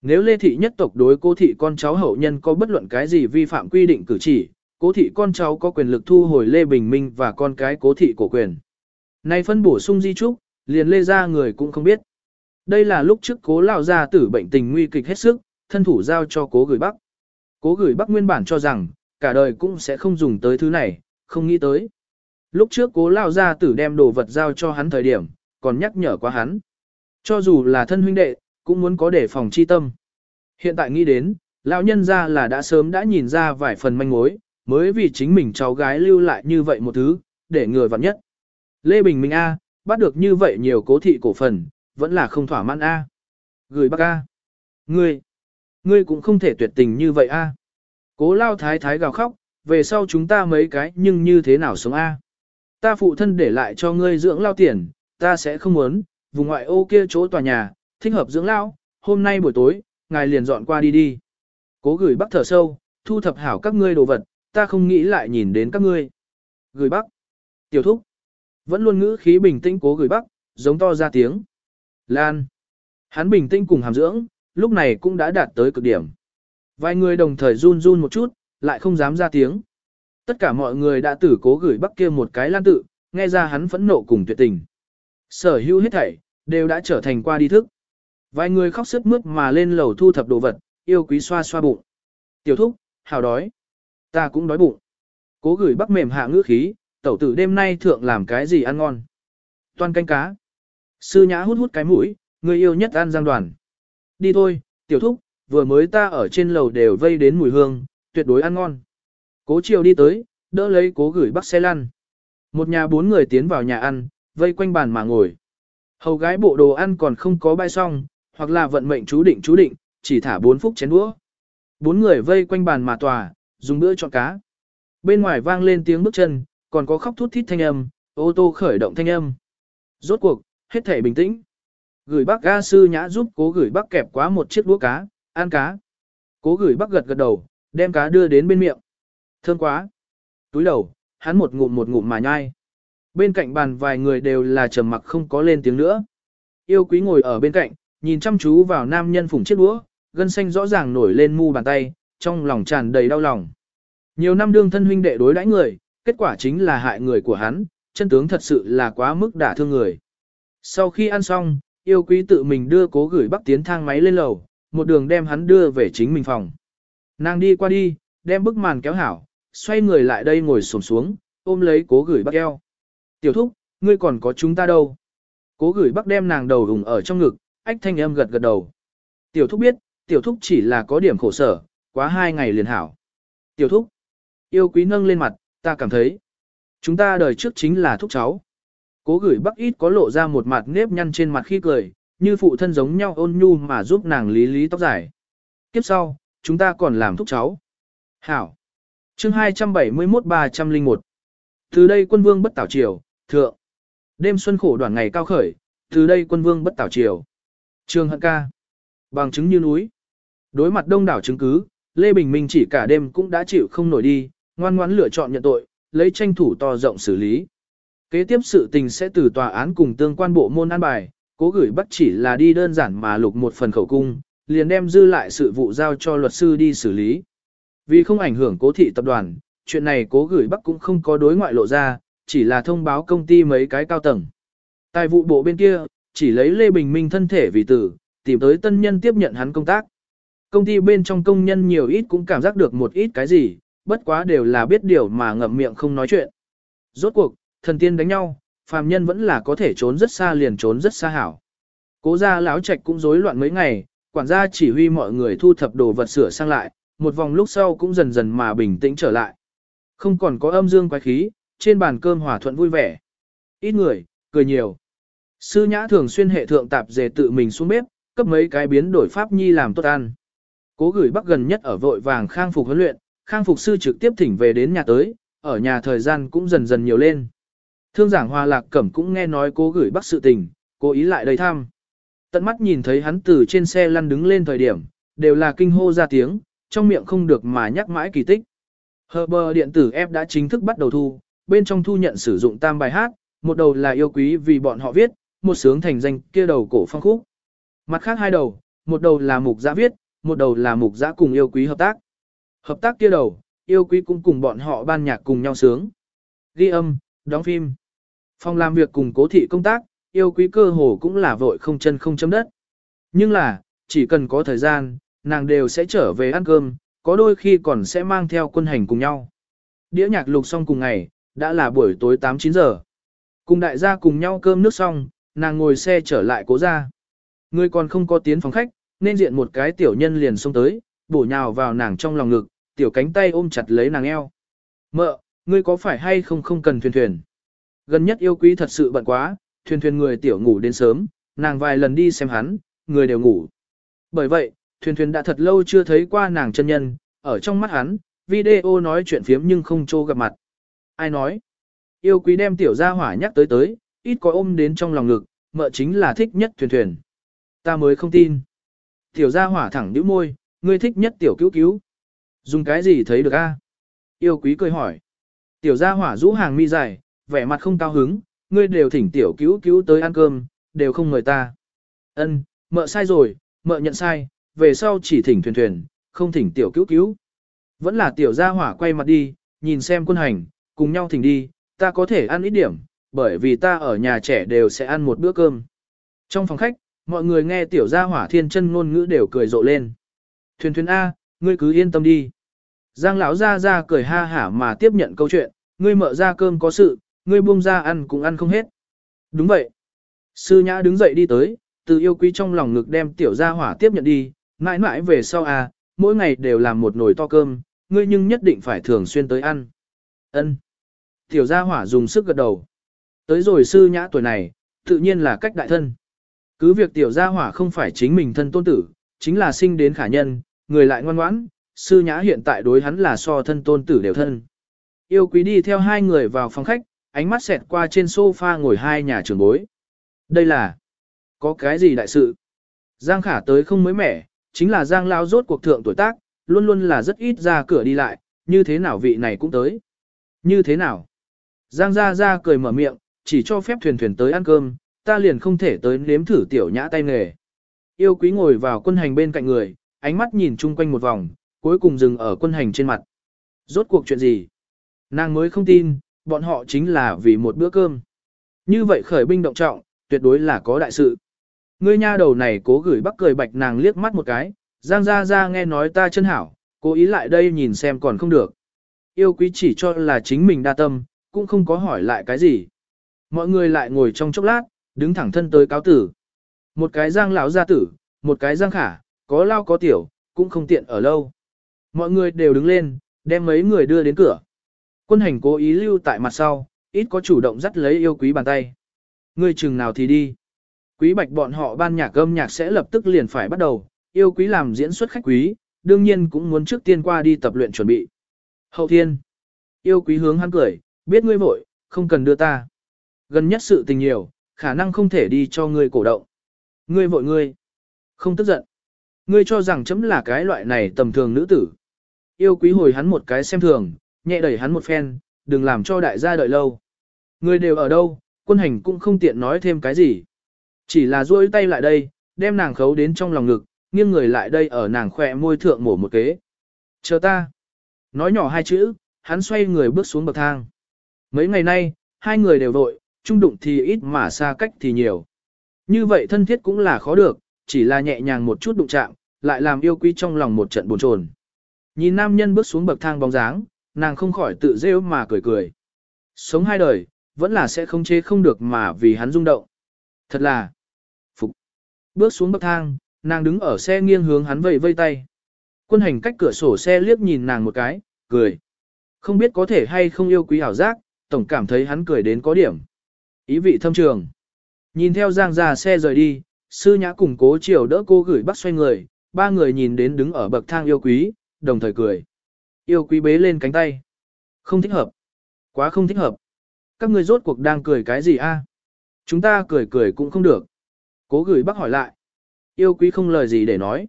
Nếu Lê Thị nhất tộc đối cố thị con cháu hậu nhân có bất luận cái gì vi phạm quy định cử chỉ, cố thị con cháu có quyền lực thu hồi Lê Bình Minh và con cái cố thị cổ quyền. Nay phân bổ sung di trúc, liền Lê ra người cũng không biết. Đây là lúc trước cố lao ra tử bệnh tình nguy kịch hết sức, thân thủ giao cho cố gửi bắc. Cố gửi bắc nguyên bản cho rằng, cả đời cũng sẽ không dùng tới thứ này, không nghĩ tới. Lúc trước cố lao ra tử đem đồ vật giao cho hắn thời điểm, còn nhắc nhở qua hắn. Cho dù là thân huynh đệ, cũng muốn có đề phòng chi tâm. Hiện tại nghĩ đến, lão nhân ra là đã sớm đã nhìn ra vài phần manh mối, mới vì chính mình cháu gái lưu lại như vậy một thứ, để người vặn nhất. Lê Bình Minh A, bắt được như vậy nhiều cố thị cổ phần, vẫn là không thỏa mãn A. Gửi bác A. Ngươi, ngươi cũng không thể tuyệt tình như vậy A. Cố lao thái thái gào khóc, về sau chúng ta mấy cái nhưng như thế nào sống A. Ta phụ thân để lại cho ngươi dưỡng lao tiền, ta sẽ không muốn, vùng ngoại ô kia chỗ tòa nhà, thích hợp dưỡng lao, hôm nay buổi tối, ngài liền dọn qua đi đi. Cố gửi bắc thở sâu, thu thập hảo các ngươi đồ vật, ta không nghĩ lại nhìn đến các ngươi. Gửi bắc. Tiểu thúc. Vẫn luôn ngữ khí bình tĩnh cố gửi bắc, giống to ra tiếng. Lan. Hắn bình tĩnh cùng hàm dưỡng, lúc này cũng đã đạt tới cực điểm. Vài người đồng thời run run một chút, lại không dám ra tiếng. Tất cả mọi người đã tử cố gửi bắc kia một cái lan tự, nghe ra hắn phẫn nộ cùng tuyệt tình. Sở hữu hết thảy, đều đã trở thành qua đi thức. Vài người khóc sức mướt mà lên lầu thu thập đồ vật, yêu quý xoa xoa bụng. Tiểu thúc, hào đói. Ta cũng đói bụng. Cố gửi bắc mềm hạ ngữ khí, tẩu tử đêm nay thượng làm cái gì ăn ngon. Toàn canh cá. Sư nhã hút hút cái mũi, người yêu nhất ăn giang đoàn. Đi thôi, tiểu thúc, vừa mới ta ở trên lầu đều vây đến mùi hương, tuyệt đối ăn ngon. Cố chiều đi tới, đỡ lấy cố gửi bắc xe lăn. Một nhà bốn người tiến vào nhà ăn, vây quanh bàn mà ngồi. Hầu gái bộ đồ ăn còn không có bay xong, hoặc là vận mệnh chú định chú định, chỉ thả bốn phút chén đũa. Bốn người vây quanh bàn mà tòa, dùng bữa chọn cá. Bên ngoài vang lên tiếng bước chân, còn có khóc thút thít thanh âm, ô tô khởi động thanh âm. Rốt cuộc, hết thể bình tĩnh. Gửi bác ga sư nhã giúp cố gửi bác kẹp quá một chiếc đũa cá, ăn cá. Cố gửi bác gật gật đầu, đem cá đưa đến bên miệng. Thơm quá. Túi đầu, hắn một ngụm một ngụm mà nhai. Bên cạnh bàn vài người đều là trầm mặc không có lên tiếng nữa. Yêu quý ngồi ở bên cạnh, nhìn chăm chú vào nam nhân phủng chiếc đũa, gân xanh rõ ràng nổi lên mu bàn tay, trong lòng tràn đầy đau lòng. Nhiều năm đương thân huynh đệ đối đãi người, kết quả chính là hại người của hắn, chân tướng thật sự là quá mức đả thương người. Sau khi ăn xong, yêu quý tự mình đưa cố gửi bắc tiến thang máy lên lầu, một đường đem hắn đưa về chính mình phòng. Nàng đi qua đi, đem bức màn kéo hảo, xoay người lại đây ngồi xổm xuống, ôm lấy cố gửi bắc eo. Tiểu thúc, ngươi còn có chúng ta đâu? Cố gửi bắc đem nàng đầu hùng ở trong ngực, ách thanh âm gật gật đầu. Tiểu thúc biết, tiểu thúc chỉ là có điểm khổ sở, quá hai ngày liền hảo. Tiểu thúc, yêu quý nâng lên mặt, ta cảm thấy, chúng ta đời trước chính là thúc cháu. Cố gửi bắc ít có lộ ra một mặt nếp nhăn trên mặt khi cười, như phụ thân giống nhau ôn nhu mà giúp nàng lý lý tóc dài. Kiếp sau, chúng ta còn làm thúc cháu. Hảo. chương 271-301. Từ đây quân vương bất tảo triều, thượng. Đêm xuân khổ đoàn ngày cao khởi, từ đây quân vương bất tảo triều. Trường hận ca. Bằng chứng như núi. Đối mặt đông đảo chứng cứ, Lê Bình Minh chỉ cả đêm cũng đã chịu không nổi đi, ngoan ngoãn lựa chọn nhận tội, lấy tranh thủ to rộng xử lý. Kế tiếp sự tình sẽ từ tòa án cùng tương quan bộ môn an bài, cố gửi bắt chỉ là đi đơn giản mà lục một phần khẩu cung, liền đem dư lại sự vụ giao cho luật sư đi xử lý. Vì không ảnh hưởng cố thị tập đoàn, chuyện này cố gửi bắc cũng không có đối ngoại lộ ra, chỉ là thông báo công ty mấy cái cao tầng. Tài vụ bộ bên kia, chỉ lấy Lê Bình Minh thân thể vì tử, tìm tới tân nhân tiếp nhận hắn công tác. Công ty bên trong công nhân nhiều ít cũng cảm giác được một ít cái gì, bất quá đều là biết điều mà ngậm miệng không nói chuyện. Rốt cuộc, thần tiên đánh nhau, phàm nhân vẫn là có thể trốn rất xa liền trốn rất xa hảo. Cố gia lão trạch cũng rối loạn mấy ngày, quản gia chỉ huy mọi người thu thập đồ vật sửa sang lại, một vòng lúc sau cũng dần dần mà bình tĩnh trở lại. Không còn có âm dương quái khí, trên bàn cơm hòa thuận vui vẻ. Ít người, cười nhiều. Sư nhã thường xuyên hệ thượng tạp dề tự mình xuống bếp, cấp mấy cái biến đổi pháp nhi làm tốt ăn. Cố gửi bắc gần nhất ở vội vàng khang phục huấn luyện, khang phục sư trực tiếp thỉnh về đến nhà tới, ở nhà thời gian cũng dần dần nhiều lên. Thương giảng hoa lạc cẩm cũng nghe nói cố gửi bắc sự tình, cố ý lại đây thăm. Tận mắt nhìn thấy hắn từ trên xe lăn đứng lên thời điểm, đều là kinh hô ra tiếng, trong miệng không được mà nhắc mãi kỳ tích. Herbert điện tử ép đã chính thức bắt đầu thu, bên trong thu nhận sử dụng tam bài hát, một đầu là yêu quý vì bọn họ viết, một sướng thành danh kia đầu cổ phong khúc. Mặt khác hai đầu, một đầu là mục giã viết, một đầu là mục giã cùng yêu quý hợp tác. Hợp tác kia đầu, yêu quý cũng cùng bọn họ ban nhạc cùng nhau sướng. Ghi âm, đóng phim. Phòng làm việc cùng cố thị công tác, yêu quý cơ hồ cũng là vội không chân không chấm đất. Nhưng là, chỉ cần có thời gian, nàng đều sẽ trở về ăn cơm, có đôi khi còn sẽ mang theo quân hành cùng nhau. Đĩa nhạc lục xong cùng ngày, đã là buổi tối 8-9 giờ. Cùng đại gia cùng nhau cơm nước xong, nàng ngồi xe trở lại cố ra. Người còn không có tiến phòng khách, nên diện một cái tiểu nhân liền xông tới, bổ nhào vào nàng trong lòng ngực, tiểu cánh tay ôm chặt lấy nàng eo. Mợ, ngươi có phải hay không không cần thuyền thuyền? Gần nhất yêu quý thật sự bận quá, thuyền thuyền người tiểu ngủ đến sớm, nàng vài lần đi xem hắn, người đều ngủ. Bởi vậy, thuyền thuyền đã thật lâu chưa thấy qua nàng chân nhân, ở trong mắt hắn, video nói chuyện phiếm nhưng không trô gặp mặt. Ai nói? Yêu quý đem tiểu gia hỏa nhắc tới tới, ít có ôm đến trong lòng ngực, mợ chính là thích nhất thuyền thuyền. Ta mới không tin. Tiểu gia hỏa thẳng nhíu môi, ngươi thích nhất tiểu cứu cứu. Dùng cái gì thấy được a? Yêu quý cười hỏi. Tiểu gia hỏa rũ hàng mi dài, vẻ mặt không cao hứng, ngươi đều thỉnh tiểu cứu cứu tới ăn cơm, đều không mời ta. Ân, mợ sai rồi, mợ nhận sai, về sau chỉ thỉnh thuyền thuyền, không thỉnh tiểu cứu cứu. Vẫn là tiểu gia hỏa quay mặt đi, nhìn xem quân hành, cùng nhau thỉnh đi, ta có thể ăn ít điểm, bởi vì ta ở nhà trẻ đều sẽ ăn một bữa cơm. Trong phòng khách, mọi người nghe tiểu gia hỏa thiên chân ngôn ngữ đều cười rộ lên. Thuyền thuyền A, ngươi cứ yên tâm đi. Giang lão ra ra cười ha hả mà tiếp nhận câu chuyện, ngươi mợ ra cơm có sự, ngươi buông ra ăn cũng ăn không hết. Đúng vậy. Sư nhã đứng dậy đi tới, từ yêu quý trong lòng ngực đem tiểu gia hỏa tiếp nhận đi, mãi mãi về sau à, mỗi ngày đều làm một nồi to cơm, ngươi nhưng nhất định phải thường xuyên tới ăn. Ân. Tiểu gia hỏa dùng sức gật đầu. Tới rồi sư nhã tuổi này, tự nhiên là cách đại thân. Cứ việc tiểu gia hỏa không phải chính mình thân tôn tử, chính là sinh đến khả nhân, người lại ngoan ngoãn, sư nhã hiện tại đối hắn là so thân tôn tử đều thân. Yêu quý đi theo hai người vào phòng khách, ánh mắt xẹt qua trên sofa ngồi hai nhà trưởng bối. Đây là, có cái gì đại sự? Giang khả tới không mới mẻ, chính là Giang lao rốt cuộc thượng tuổi tác, luôn luôn là rất ít ra cửa đi lại, như thế nào vị này cũng tới. Như thế nào? Giang ra ra cười mở miệng, chỉ cho phép thuyền thuyền tới ăn cơm, ta liền không thể tới nếm thử tiểu nhã tay nghề. Yêu quý ngồi vào quân hành bên cạnh người, ánh mắt nhìn chung quanh một vòng, cuối cùng dừng ở quân hành trên mặt. Rốt cuộc chuyện gì? Nàng mới không tin, bọn họ chính là vì một bữa cơm. Như vậy khởi binh động trọng, tuyệt đối là có đại sự. Ngươi nha đầu này cố gửi bắc cười bạch nàng liếc mắt một cái, giang ra ra nghe nói ta chân hảo, cố ý lại đây nhìn xem còn không được. Yêu quý chỉ cho là chính mình đa tâm, cũng không có hỏi lại cái gì. Mọi người lại ngồi trong chốc lát, đứng thẳng thân tới cáo tử. Một cái giang lão gia tử, một cái giang khả, có lao có tiểu, cũng không tiện ở lâu. Mọi người đều đứng lên, đem mấy người đưa đến cửa. Quân hành cố ý lưu tại mặt sau, ít có chủ động dắt lấy yêu quý bàn tay. Người chừng nào thì đi. Quý bạch bọn họ ban nhạc âm nhạc sẽ lập tức liền phải bắt đầu, yêu quý làm diễn xuất khách quý, đương nhiên cũng muốn trước tiên qua đi tập luyện chuẩn bị. Hậu thiên. Yêu quý hướng hắn cười, biết ngươi vội, không cần đưa ta. Gần nhất sự tình nhiều, khả năng không thể đi cho ngươi cổ động. Ngươi vội ngươi. Không tức giận. Ngươi cho rằng chấm là cái loại này tầm thường nữ tử. Yêu quý hồi hắn một cái xem thường, nhẹ đẩy hắn một phen, đừng làm cho đại gia đợi lâu. Người đều ở đâu, quân hành cũng không tiện nói thêm cái gì. Chỉ là duỗi tay lại đây, đem nàng khấu đến trong lòng ngực, nghiêng người lại đây ở nàng khỏe môi thượng mổ một kế. Chờ ta. Nói nhỏ hai chữ, hắn xoay người bước xuống bậc thang. Mấy ngày nay, hai người đều vội, trung đụng thì ít mà xa cách thì nhiều. Như vậy thân thiết cũng là khó được, chỉ là nhẹ nhàng một chút đụng chạm, lại làm yêu quý trong lòng một trận buồn chồn. Nhìn nam nhân bước xuống bậc thang bóng dáng, nàng không khỏi tự rêu mà cười cười. Sống hai đời, vẫn là sẽ không chế không được mà vì hắn rung động. Thật là phục. Bước xuống bậc thang, nàng đứng ở xe nghiêng hướng hắn vẫy vây tay. Quân hành cách cửa sổ xe liếc nhìn nàng một cái, cười. Không biết có thể hay không yêu quý ảo giác, tổng cảm thấy hắn cười đến có điểm. Ý vị thâm trường. Nhìn theo Giang ra xe rời đi, sư nhã cùng cố chiều đỡ cô gửi bắt xoay người, ba người nhìn đến đứng ở bậc thang yêu quý, đồng thời cười. Yêu quý bế lên cánh tay. Không thích hợp. Quá không thích hợp. Các người rốt cuộc đang cười cái gì a? Chúng ta cười cười cũng không được. Cố gửi bác hỏi lại. Yêu quý không lời gì để nói.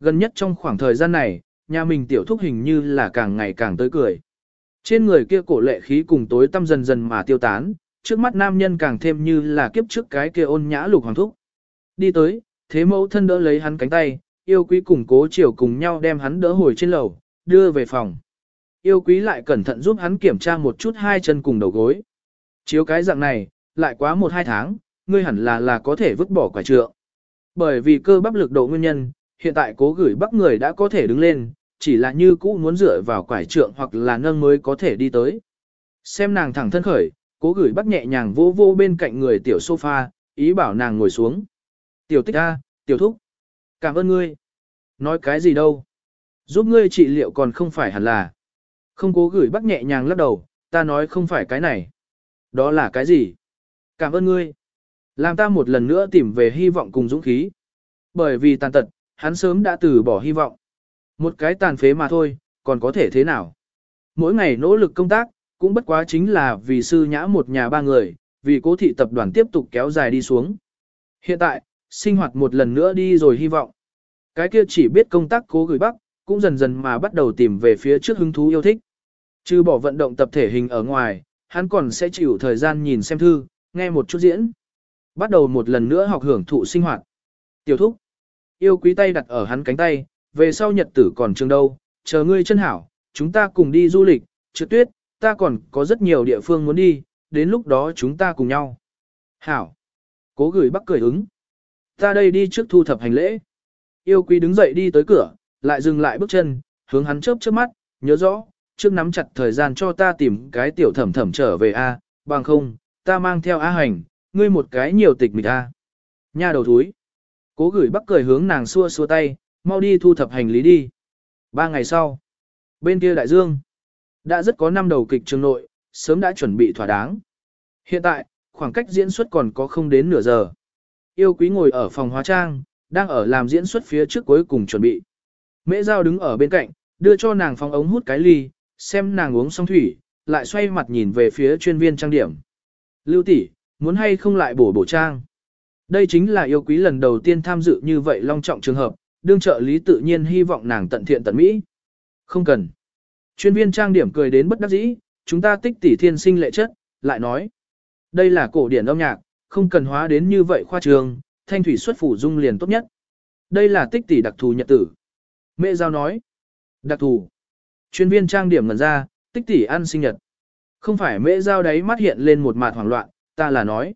Gần nhất trong khoảng thời gian này, nhà mình tiểu thúc hình như là càng ngày càng tới cười. Trên người kia cổ lệ khí cùng tối tâm dần dần mà tiêu tán, trước mắt nam nhân càng thêm như là kiếp trước cái kia ôn nhã lục hoàng thúc. Đi tới, thế mẫu thân đỡ lấy hắn cánh tay, yêu quý cùng cố chiều cùng nhau đem hắn đỡ hồi trên lầu, đưa về phòng. Yêu quý lại cẩn thận giúp hắn kiểm tra một chút hai chân cùng đầu gối. Chiếu cái dạng này, lại quá một hai tháng, ngươi hẳn là là có thể vứt bỏ quả trượng. Bởi vì cơ bắp lực độ nguyên nhân, hiện tại cố gửi bắc người đã có thể đứng lên, chỉ là như cũ muốn dựa vào quải trượng hoặc là nâng mới có thể đi tới. Xem nàng thẳng thân khởi, cố gửi bắc nhẹ nhàng vô vô bên cạnh người tiểu sofa, ý bảo nàng ngồi xuống. Tiểu tích A, tiểu thúc. Cảm ơn ngươi. Nói cái gì đâu. Giúp ngươi trị liệu còn không phải hẳn là. Không cố gửi bắc nhẹ nhàng lắc đầu, ta nói không phải cái này. Đó là cái gì? Cảm ơn ngươi. Làm ta một lần nữa tìm về hy vọng cùng dũng khí. Bởi vì tàn tật, hắn sớm đã từ bỏ hy vọng. Một cái tàn phế mà thôi, còn có thể thế nào? Mỗi ngày nỗ lực công tác, cũng bất quá chính là vì sư nhã một nhà ba người, vì cố thị tập đoàn tiếp tục kéo dài đi xuống. Hiện tại, sinh hoạt một lần nữa đi rồi hy vọng. Cái kia chỉ biết công tác cố gửi bắc, cũng dần dần mà bắt đầu tìm về phía trước hứng thú yêu thích. Trừ bỏ vận động tập thể hình ở ngoài, hắn còn sẽ chịu thời gian nhìn xem thư, nghe một chút diễn. Bắt đầu một lần nữa học hưởng thụ sinh hoạt. Tiểu thúc, yêu quý tay đặt ở hắn cánh tay, về sau nhật tử còn trường đâu, chờ ngươi chân hảo, chúng ta cùng đi du lịch, trượt tuyết, ta còn có rất nhiều địa phương muốn đi, đến lúc đó chúng ta cùng nhau. Hảo, cố gửi bắc cười ứng. Ta đây đi trước thu thập hành lễ. Yêu quý đứng dậy đi tới cửa, lại dừng lại bước chân, hướng hắn chớp chớp mắt, nhớ rõ, trước nắm chặt thời gian cho ta tìm cái tiểu thẩm thẩm trở về A, bằng không, ta mang theo A hành, ngươi một cái nhiều tịch mịch A. Nha đầu thúi. Cố gửi bắc cười hướng nàng xua xua tay, mau đi thu thập hành lý đi. Ba ngày sau, bên kia đại dương, đã rất có năm đầu kịch trường nội, sớm đã chuẩn bị thỏa đáng. Hiện tại, khoảng cách diễn xuất còn có không đến nửa giờ. Yêu quý ngồi ở phòng hóa trang, đang ở làm diễn xuất phía trước cuối cùng chuẩn bị. Mễ Giao đứng ở bên cạnh, đưa cho nàng phong ống hút cái ly, xem nàng uống xong thủy, lại xoay mặt nhìn về phía chuyên viên trang điểm. Lưu tỷ, muốn hay không lại bổ bổ trang? Đây chính là yêu quý lần đầu tiên tham dự như vậy long trọng trường hợp, đương trợ lý tự nhiên hy vọng nàng tận thiện tận mỹ. Không cần. Chuyên viên trang điểm cười đến bất đắc dĩ, chúng ta tích tỷ thiên sinh lệ chất, lại nói. Đây là cổ điển âm nhạc, không cần hóa đến như vậy khoa trường, thanh thủy xuất phủ dung liền tốt nhất. Đây là tích tỷ đặc thù nhật tử. Mẹ giao nói. Đặc thù. Chuyên viên trang điểm ngần ra, tích tỷ ăn sinh nhật. Không phải mẹ giao đấy mắt hiện lên một mặt hoảng loạn, ta là nói.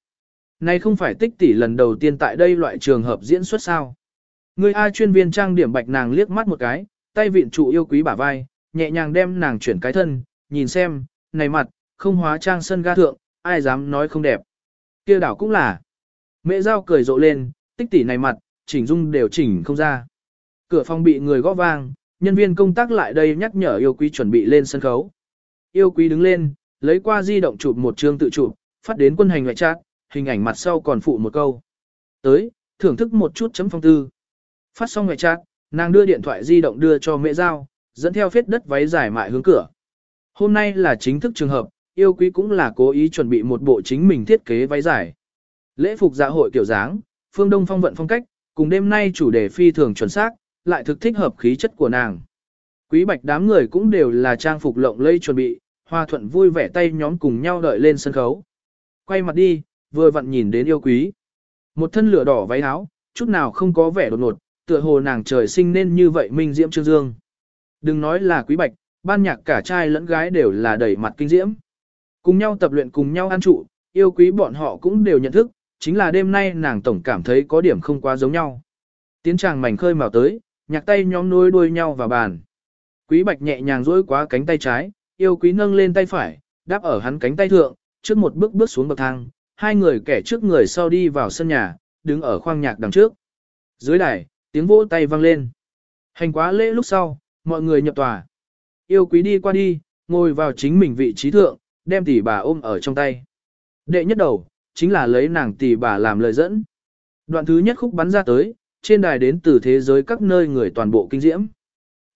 Này không phải tích tỷ lần đầu tiên tại đây loại trường hợp diễn xuất sao. Người A chuyên viên trang điểm bạch nàng liếc mắt một cái, tay vịn trụ yêu quý bả vai, nhẹ nhàng đem nàng chuyển cái thân, nhìn xem, này mặt, không hóa trang sân ga thượng, ai dám nói không đẹp. kia đảo cũng là. Mẹ giao cười rộ lên, tích tỷ này mặt, chỉnh dung đều chỉnh không ra. Cửa phòng bị người gõ vang, nhân viên công tác lại đây nhắc nhở yêu quý chuẩn bị lên sân khấu. Yêu quý đứng lên, lấy qua di động chụp một chương tự chụp, phát đến quân hành ngoại chat, hình ảnh mặt sau còn phụ một câu. Tới, thưởng thức một chút chấm phong tư. Phát xong ngoại chat, nàng đưa điện thoại di động đưa cho mẹ giao, dẫn theo phết đất váy dài mại hướng cửa. Hôm nay là chính thức trường hợp, yêu quý cũng là cố ý chuẩn bị một bộ chính mình thiết kế váy dài. Lễ phục dạ hội kiểu dáng, phương đông phong vận phong cách, cùng đêm nay chủ đề phi thường chuẩn xác, lại thực thích hợp khí chất của nàng. Quý bạch đám người cũng đều là trang phục lộng lây chuẩn bị, hoa thuận vui vẻ tay nhóm cùng nhau đợi lên sân khấu. Quay mặt đi, vừa vặn nhìn đến yêu quý. Một thân lửa đỏ váy áo, chút nào không có vẻ đột ngột, tựa hồ nàng trời sinh nên như vậy minh diễm trương dương. Đừng nói là quý bạch, ban nhạc cả trai lẫn gái đều là đẩy mặt kinh diễm. Cùng nhau tập luyện cùng nhau ăn trụ, yêu quý bọn họ cũng đều nhận thức, chính là đêm nay nàng tổng cảm thấy có điểm không quá giống nhau. Tiến chàng mảnh khơi màu tới, nhạc tay nhóm nối đuôi nhau vào bàn. Quý bạch nhẹ nhàng duỗi quá cánh tay trái, yêu quý nâng lên tay phải, đáp ở hắn cánh tay thượng, trước một bước bước xuống bậc thang, hai người kẻ trước người sau đi vào sân nhà, đứng ở khoang nhạc đằng trước. Dưới đài, tiếng vỗ tay vang lên. Hành quá lễ lúc sau, mọi người nhập tòa. Yêu quý đi qua đi, ngồi vào chính mình vị trí thượng, đem tỷ bà ôm ở trong tay. Đệ nhất đầu, chính là lấy nàng tỷ bà làm lời dẫn. Đoạn thứ nhất khúc bắn ra tới, trên đài đến từ thế giới các nơi người toàn bộ kinh diễm.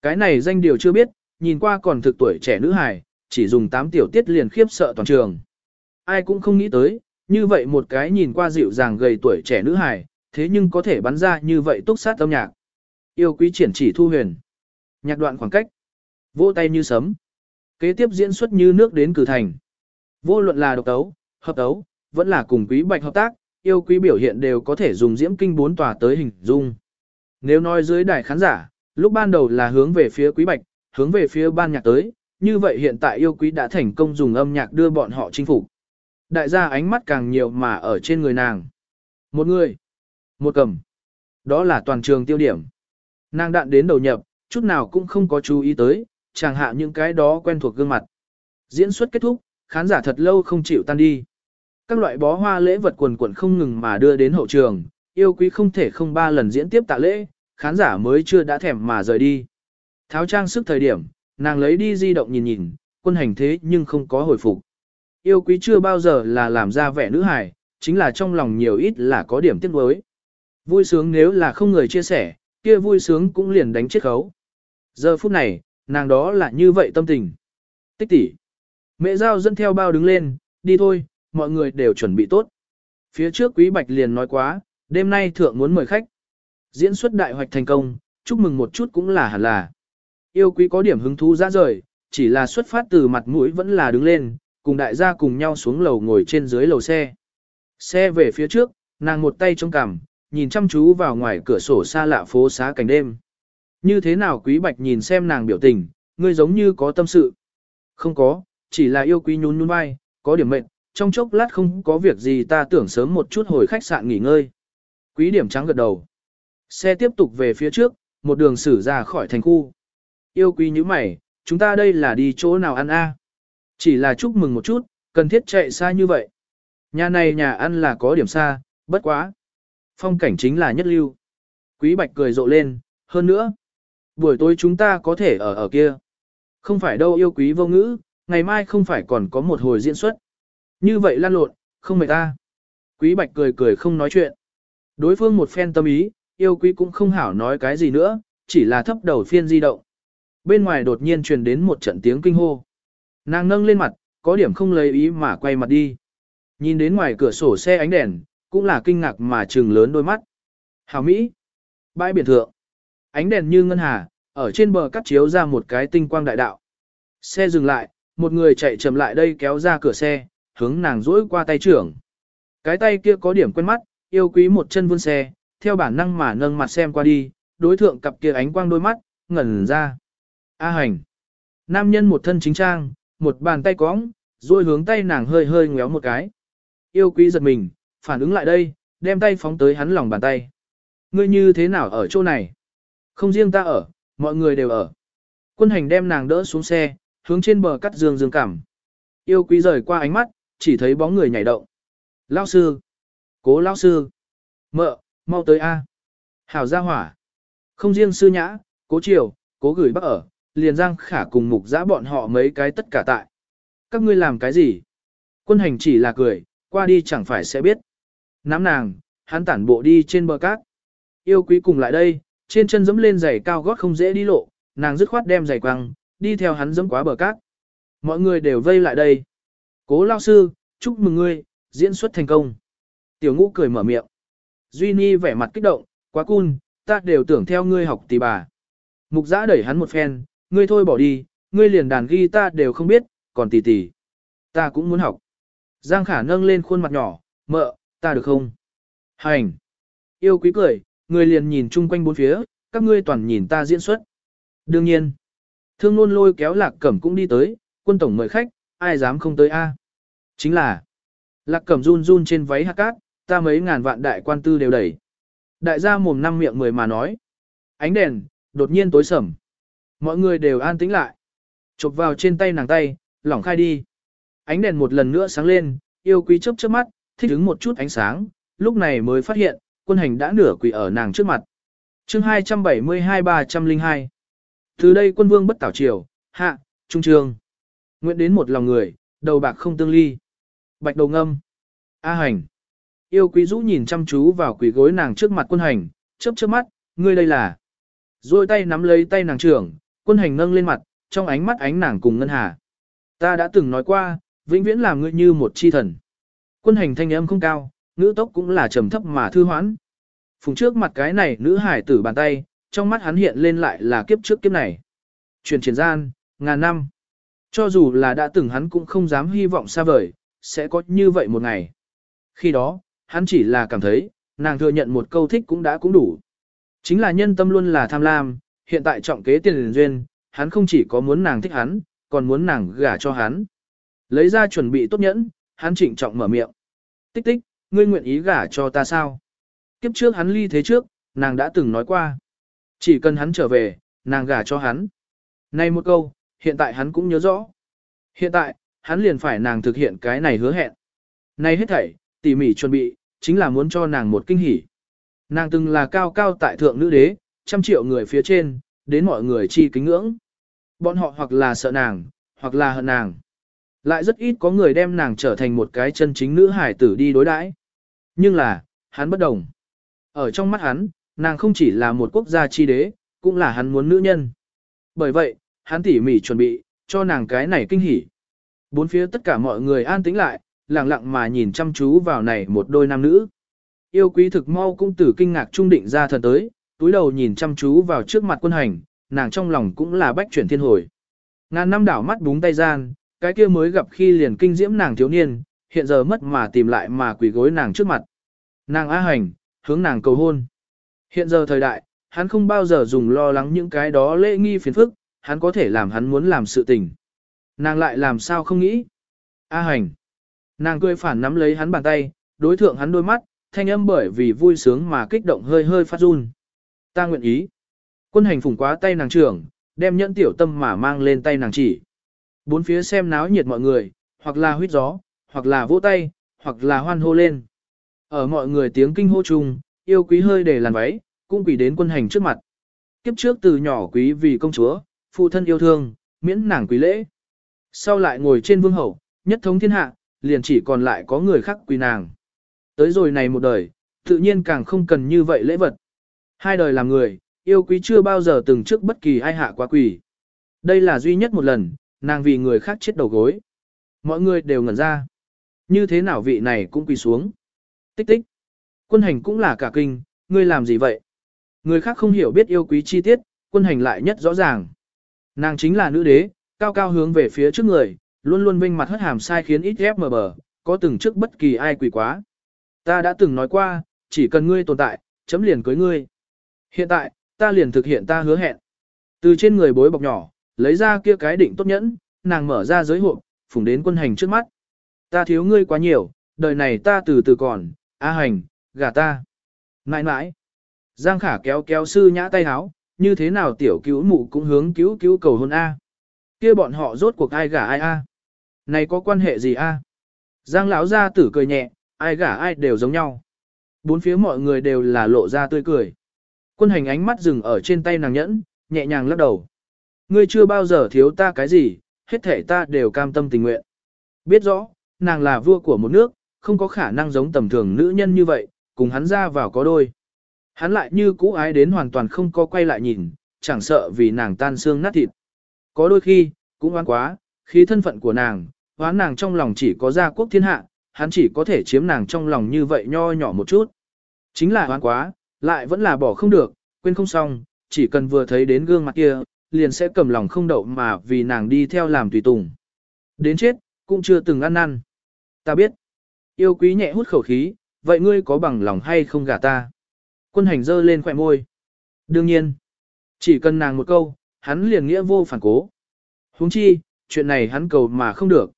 Cái này danh điều chưa biết, nhìn qua còn thực tuổi trẻ nữ hài, chỉ dùng 8 tiểu tiết liền khiếp sợ toàn trường. Ai cũng không nghĩ tới, như vậy một cái nhìn qua dịu dàng gầy tuổi trẻ nữ hài, thế nhưng có thể bắn ra như vậy túc sát âm nhạc. Yêu quý triển chỉ thu huyền. Nhạc đoạn khoảng cách. Vỗ tay như sấm. Kế tiếp diễn xuất như nước đến cử thành. Vô luận là độc tấu, hợp tấu, vẫn là cùng quý bạch hợp tác, yêu quý biểu hiện đều có thể dùng diễm kinh bốn tòa tới hình dung. Nếu nói dưới đài khán giả, lúc ban đầu là hướng về phía quý bạch, hướng về phía ban nhạc tới, như vậy hiện tại yêu quý đã thành công dùng âm nhạc đưa bọn họ chinh phục. Đại gia ánh mắt càng nhiều mà ở trên người nàng. Một người, một cầm. Đó là toàn trường tiêu điểm. Nàng đạn đến đầu nhập, chút nào cũng không có chú ý tới, chẳng hạ những cái đó quen thuộc gương mặt. Diễn xuất kết thúc, khán giả thật lâu không chịu tan đi. Các loại bó hoa lễ vật quần quần không ngừng mà đưa đến hậu trường, yêu quý không thể không ba lần diễn tiếp tạ lễ, khán giả mới chưa đã thèm mà rời đi. Tháo trang sức thời điểm, nàng lấy đi di động nhìn nhìn, quân hành thế nhưng không có hồi phục. Yêu quý chưa bao giờ là làm ra vẻ nữ hài, chính là trong lòng nhiều ít là có điểm tiếc nuối. Vui sướng nếu là không người chia sẻ, kia vui sướng cũng liền đánh chết khấu. Giờ phút này, nàng đó là như vậy tâm tình. Tích tỷ. Mẹ giao dẫn theo bao đứng lên, đi thôi, mọi người đều chuẩn bị tốt. Phía trước quý bạch liền nói quá, đêm nay thượng muốn mời khách. Diễn xuất đại hoạch thành công, chúc mừng một chút cũng là hẳn là. Yêu quý có điểm hứng thú ra rời, chỉ là xuất phát từ mặt mũi vẫn là đứng lên, cùng đại gia cùng nhau xuống lầu ngồi trên dưới lầu xe. Xe về phía trước, nàng một tay trong cằm, nhìn chăm chú vào ngoài cửa sổ xa lạ phố xá cảnh đêm. Như thế nào quý bạch nhìn xem nàng biểu tình, ngươi giống như có tâm sự. Không có, chỉ là yêu quý nhún nhún vai, có điểm mệnh, trong chốc lát không có việc gì ta tưởng sớm một chút hồi khách sạn nghỉ ngơi. Quý điểm trắng gật đầu. Xe tiếp tục về phía trước, một đường xử ra khỏi thành khu. Yêu quý như mày, chúng ta đây là đi chỗ nào ăn a? Chỉ là chúc mừng một chút, cần thiết chạy xa như vậy. Nhà này nhà ăn là có điểm xa, bất quá. Phong cảnh chính là nhất lưu. Quý bạch cười rộ lên, hơn nữa. Buổi tối chúng ta có thể ở ở kia. Không phải đâu yêu quý vô ngữ, ngày mai không phải còn có một hồi diễn xuất. Như vậy lan lộn, không mệt ta. Quý bạch cười cười không nói chuyện. Đối phương một phen tâm ý, yêu quý cũng không hảo nói cái gì nữa, chỉ là thấp đầu phiên di động. Bên ngoài đột nhiên truyền đến một trận tiếng kinh hô. Nàng nâng lên mặt, có điểm không lấy ý mà quay mặt đi. Nhìn đến ngoài cửa sổ xe ánh đèn, cũng là kinh ngạc mà trừng lớn đôi mắt. Hảo Mỹ. Bãi biển thượng. Ánh đèn như ngân hà, ở trên bờ cắt chiếu ra một cái tinh quang đại đạo. Xe dừng lại, một người chạy chậm lại đây kéo ra cửa xe, hướng nàng rỗi qua tay trưởng. Cái tay kia có điểm quen mắt, yêu quý một chân vươn xe, theo bản năng mà nâng mặt xem qua đi, đối thượng cặp kia ánh quang đôi mắt, ngẩn ra. A hành. Nam nhân một thân chính trang, một bàn tay cóng, rồi hướng tay nàng hơi hơi ngéo một cái. Yêu quý giật mình, phản ứng lại đây, đem tay phóng tới hắn lòng bàn tay. Ngươi như thế nào ở chỗ này? Không riêng ta ở, mọi người đều ở. Quân hành đem nàng đỡ xuống xe, hướng trên bờ cắt dương dương cảm. Yêu quý rời qua ánh mắt, chỉ thấy bóng người nhảy động. Lao sư! Cố lao sư! Mợ, mau tới A. Hảo gia hỏa! Không riêng sư nhã, cố triều, cố gửi bắc ở, liền giang khả cùng mục giã bọn họ mấy cái tất cả tại. Các ngươi làm cái gì? Quân hành chỉ là cười, qua đi chẳng phải sẽ biết. Nắm nàng, hắn tản bộ đi trên bờ cát. Yêu quý cùng lại đây, trên chân dẫm lên giày cao gót không dễ đi lộ, nàng dứt khoát đem giày quăng, đi theo hắn dẫm quá bờ cát. Mọi người đều vây lại đây. Cố lao sư, chúc mừng ngươi, diễn xuất thành công. Tiểu ngũ cười mở miệng. Duy Nhi vẻ mặt kích động, quá cool, ta đều tưởng theo ngươi học tỷ bà. Mục giã đẩy hắn một phen, ngươi thôi bỏ đi, ngươi liền đàn ghi ta đều không biết, còn tỷ tỷ. Ta cũng muốn học. Giang khả nâng lên khuôn mặt nhỏ, mợ, ta được không? Hành. Yêu quý cười, người liền nhìn chung quanh bốn phía, các ngươi toàn nhìn ta diễn xuất. Đương nhiên. Thương luôn lôi kéo lạc cẩm cũng đi tới, quân tổng mời khách, ai dám không tới a? Chính là. Lạc cẩm run run trên váy hạt cát, ta mấy ngàn vạn đại quan tư đều đẩy. Đại gia mồm năm miệng mười mà nói. Ánh đèn, đột nhiên tối sầm. Mọi người đều an tĩnh lại. Chụp vào trên tay nàng tay, lỏng khai đi. Ánh đèn một lần nữa sáng lên, yêu quý chớp chớp mắt, thích ứng một chút ánh sáng, lúc này mới phát hiện, quân hành đã nửa quỳ ở nàng trước mặt. chương 272-302 Từ đây quân vương bất tảo triều, hạ, trung trường. Nguyện đến một lòng người, đầu bạc không tương ly. Bạch đầu ngâm. A hành. Yêu quý rũ nhìn chăm chú vào quỷ gối nàng trước mặt quân hành, chớp chớp mắt, ngươi đây là. Rồi tay nắm lấy tay nàng trưởng, quân hành nâng lên mặt, trong ánh mắt ánh nàng cùng ngân hà. Ta đã từng nói qua, vĩnh viễn làm ngươi như một chi thần. Quân hành thanh âm không cao, ngữ tốc cũng là trầm thấp mà thư hoãn. Phùng trước mặt cái này nữ hải tử bàn tay, trong mắt hắn hiện lên lại là kiếp trước kiếp này. Truyền triển gian, ngàn năm. Cho dù là đã từng hắn cũng không dám hy vọng xa vời, sẽ có như vậy một ngày. Khi đó, hắn chỉ là cảm thấy, nàng thừa nhận một câu thích cũng đã cũng đủ. Chính là nhân tâm luôn là tham lam, hiện tại trọng kế tiền liền duyên, hắn không chỉ có muốn nàng thích hắn, còn muốn nàng gả cho hắn. Lấy ra chuẩn bị tốt nhẫn, hắn trịnh trọng mở miệng. Tích tích, ngươi nguyện ý gả cho ta sao? Kiếp trước hắn ly thế trước, nàng đã từng nói qua. Chỉ cần hắn trở về, nàng gả cho hắn. Này một câu, hiện tại hắn cũng nhớ rõ. Hiện tại, hắn liền phải nàng thực hiện cái này hứa hẹn. Nay hết thảy, tỉ mỉ chuẩn bị, chính là muốn cho nàng một kinh hỉ. Nàng từng là cao cao tại thượng nữ đế, trăm triệu người phía trên, đến mọi người chi kính ngưỡng. Bọn họ hoặc là sợ nàng, hoặc là hận nàng. Lại rất ít có người đem nàng trở thành một cái chân chính nữ hải tử đi đối đãi. Nhưng là, hắn bất đồng. Ở trong mắt hắn, nàng không chỉ là một quốc gia chi đế, cũng là hắn muốn nữ nhân. Bởi vậy, hắn tỉ mỉ chuẩn bị, cho nàng cái này kinh hỉ. Bốn phía tất cả mọi người an tĩnh lại, lặng lặng mà nhìn chăm chú vào này một đôi nam nữ. Yêu quý thực mau cũng từ kinh ngạc trung định ra thần tới, túi đầu nhìn chăm chú vào trước mặt quân hành, nàng trong lòng cũng là bách chuyển thiên hồi. Ngàn năm đảo mắt búng tay gian, cái kia mới gặp khi liền kinh diễm nàng thiếu niên, hiện giờ mất mà tìm lại mà quỳ gối nàng trước mặt. Nàng á hành, hướng nàng cầu hôn. Hiện giờ thời đại, hắn không bao giờ dùng lo lắng những cái đó lễ nghi phiền phức, hắn có thể làm hắn muốn làm sự tình. Nàng lại làm sao không nghĩ. A hành. Nàng cười phản nắm lấy hắn bàn tay, đối thượng hắn đôi mắt, thanh âm bởi vì vui sướng mà kích động hơi hơi phát run. Ta nguyện ý. Quân hành phủng quá tay nàng trưởng, đem nhẫn tiểu tâm mà mang lên tay nàng chỉ. Bốn phía xem náo nhiệt mọi người, hoặc là huyết gió, hoặc là vỗ tay, hoặc là hoan hô lên. Ở mọi người tiếng kinh hô chung, yêu quý hơi để làn váy, cũng quỷ đến quân hành trước mặt. Kiếp trước từ nhỏ quý vì công chúa, phụ thân yêu thương, miễn nàng quý lễ. Sau lại ngồi trên vương hậu, nhất thống thiên hạ, liền chỉ còn lại có người khác quỳ nàng. Tới rồi này một đời, tự nhiên càng không cần như vậy lễ vật. Hai đời làm người, yêu quý chưa bao giờ từng trước bất kỳ ai hạ quá quỷ. Đây là duy nhất một lần, nàng vì người khác chết đầu gối. Mọi người đều ngẩn ra. Như thế nào vị này cũng quỳ xuống. Tích tích. Quân hành cũng là cả kinh, ngươi làm gì vậy? Người khác không hiểu biết yêu quý chi tiết, quân hành lại nhất rõ ràng. Nàng chính là nữ đế, cao cao hướng về phía trước người, luôn luôn vinh mặt hất hàm sai khiến ít ép mờ bờ, có từng trước bất kỳ ai quỷ quá. Ta đã từng nói qua, chỉ cần ngươi tồn tại, chấm liền cưới ngươi. Hiện tại, ta liền thực hiện ta hứa hẹn. Từ trên người bối bọc nhỏ, lấy ra kia cái định tốt nhẫn, nàng mở ra giới hộp, phủng đến quân hành trước mắt. Ta thiếu ngươi quá nhiều, đời này ta từ từ còn, a hành, gà ta. Nãi nãi. Giang khả kéo kéo sư nhã tay háo, như thế nào tiểu cứu mụ cũng hướng cứu cứu cầu hôn A kia bọn họ rốt cuộc ai gả ai A. Này có quan hệ gì A. Giang lão gia tử cười nhẹ, ai gả ai đều giống nhau. Bốn phía mọi người đều là lộ ra tươi cười. Quân hành ánh mắt dừng ở trên tay nàng nhẫn, nhẹ nhàng lắc đầu. Ngươi chưa bao giờ thiếu ta cái gì, hết thể ta đều cam tâm tình nguyện. Biết rõ, nàng là vua của một nước, không có khả năng giống tầm thường nữ nhân như vậy, cùng hắn ra vào có đôi. Hắn lại như cũ ái đến hoàn toàn không có quay lại nhìn, chẳng sợ vì nàng tan xương nát thịt. Có đôi khi, cũng oan quá, khi thân phận của nàng, oán nàng trong lòng chỉ có gia quốc thiên hạ, hắn chỉ có thể chiếm nàng trong lòng như vậy nho nhỏ một chút. Chính là oán quá, lại vẫn là bỏ không được, quên không xong, chỉ cần vừa thấy đến gương mặt kia, liền sẽ cầm lòng không đậu mà vì nàng đi theo làm tùy tùng. Đến chết, cũng chưa từng ăn năn. Ta biết. Yêu quý nhẹ hút khẩu khí, vậy ngươi có bằng lòng hay không gả ta? Quân hành dơ lên khỏe môi. Đương nhiên. Chỉ cần nàng một câu, hắn liền nghĩa vô phản cố. huống chi, chuyện này hắn cầu mà không được.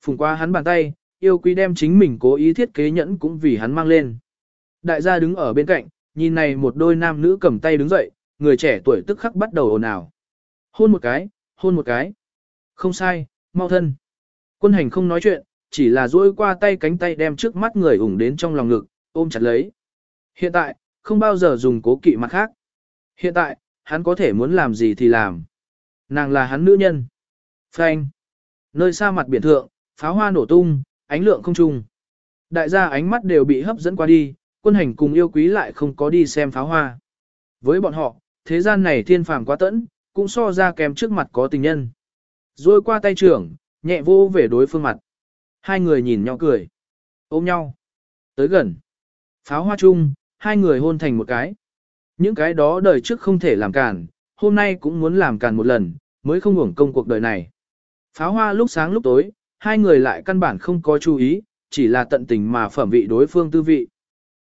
Phùng qua hắn bàn tay, yêu quý đem chính mình cố ý thiết kế nhẫn cũng vì hắn mang lên. Đại gia đứng ở bên cạnh, nhìn này một đôi nam nữ cầm tay đứng dậy, người trẻ tuổi tức khắc bắt đầu ồn ào. Hôn một cái, hôn một cái. Không sai, mau thân. Quân hành không nói chuyện, chỉ là duỗi qua tay cánh tay đem trước mắt người ủng đến trong lòng ngực, ôm chặt lấy. Hiện tại, không bao giờ dùng cố kỵ mặt khác. Hiện tại, hắn có thể muốn làm gì thì làm. Nàng là hắn nữ nhân. Phanh. Nơi xa mặt biển thượng, pháo hoa nổ tung, ánh lượng không trung. Đại gia ánh mắt đều bị hấp dẫn qua đi, quân hành cùng yêu quý lại không có đi xem pháo hoa. Với bọn họ, thế gian này thiên phàm quá tẫn, cũng so ra kèm trước mặt có tình nhân. Rồi qua tay trưởng, nhẹ vô về đối phương mặt. Hai người nhìn nhau cười. Ôm nhau. Tới gần. Pháo hoa chung, hai người hôn thành một cái. Những cái đó đời trước không thể làm cản, hôm nay cũng muốn làm cản một lần, mới không hưởng công cuộc đời này. Pháo hoa lúc sáng lúc tối, hai người lại căn bản không có chú ý, chỉ là tận tình mà phẩm vị đối phương tư vị.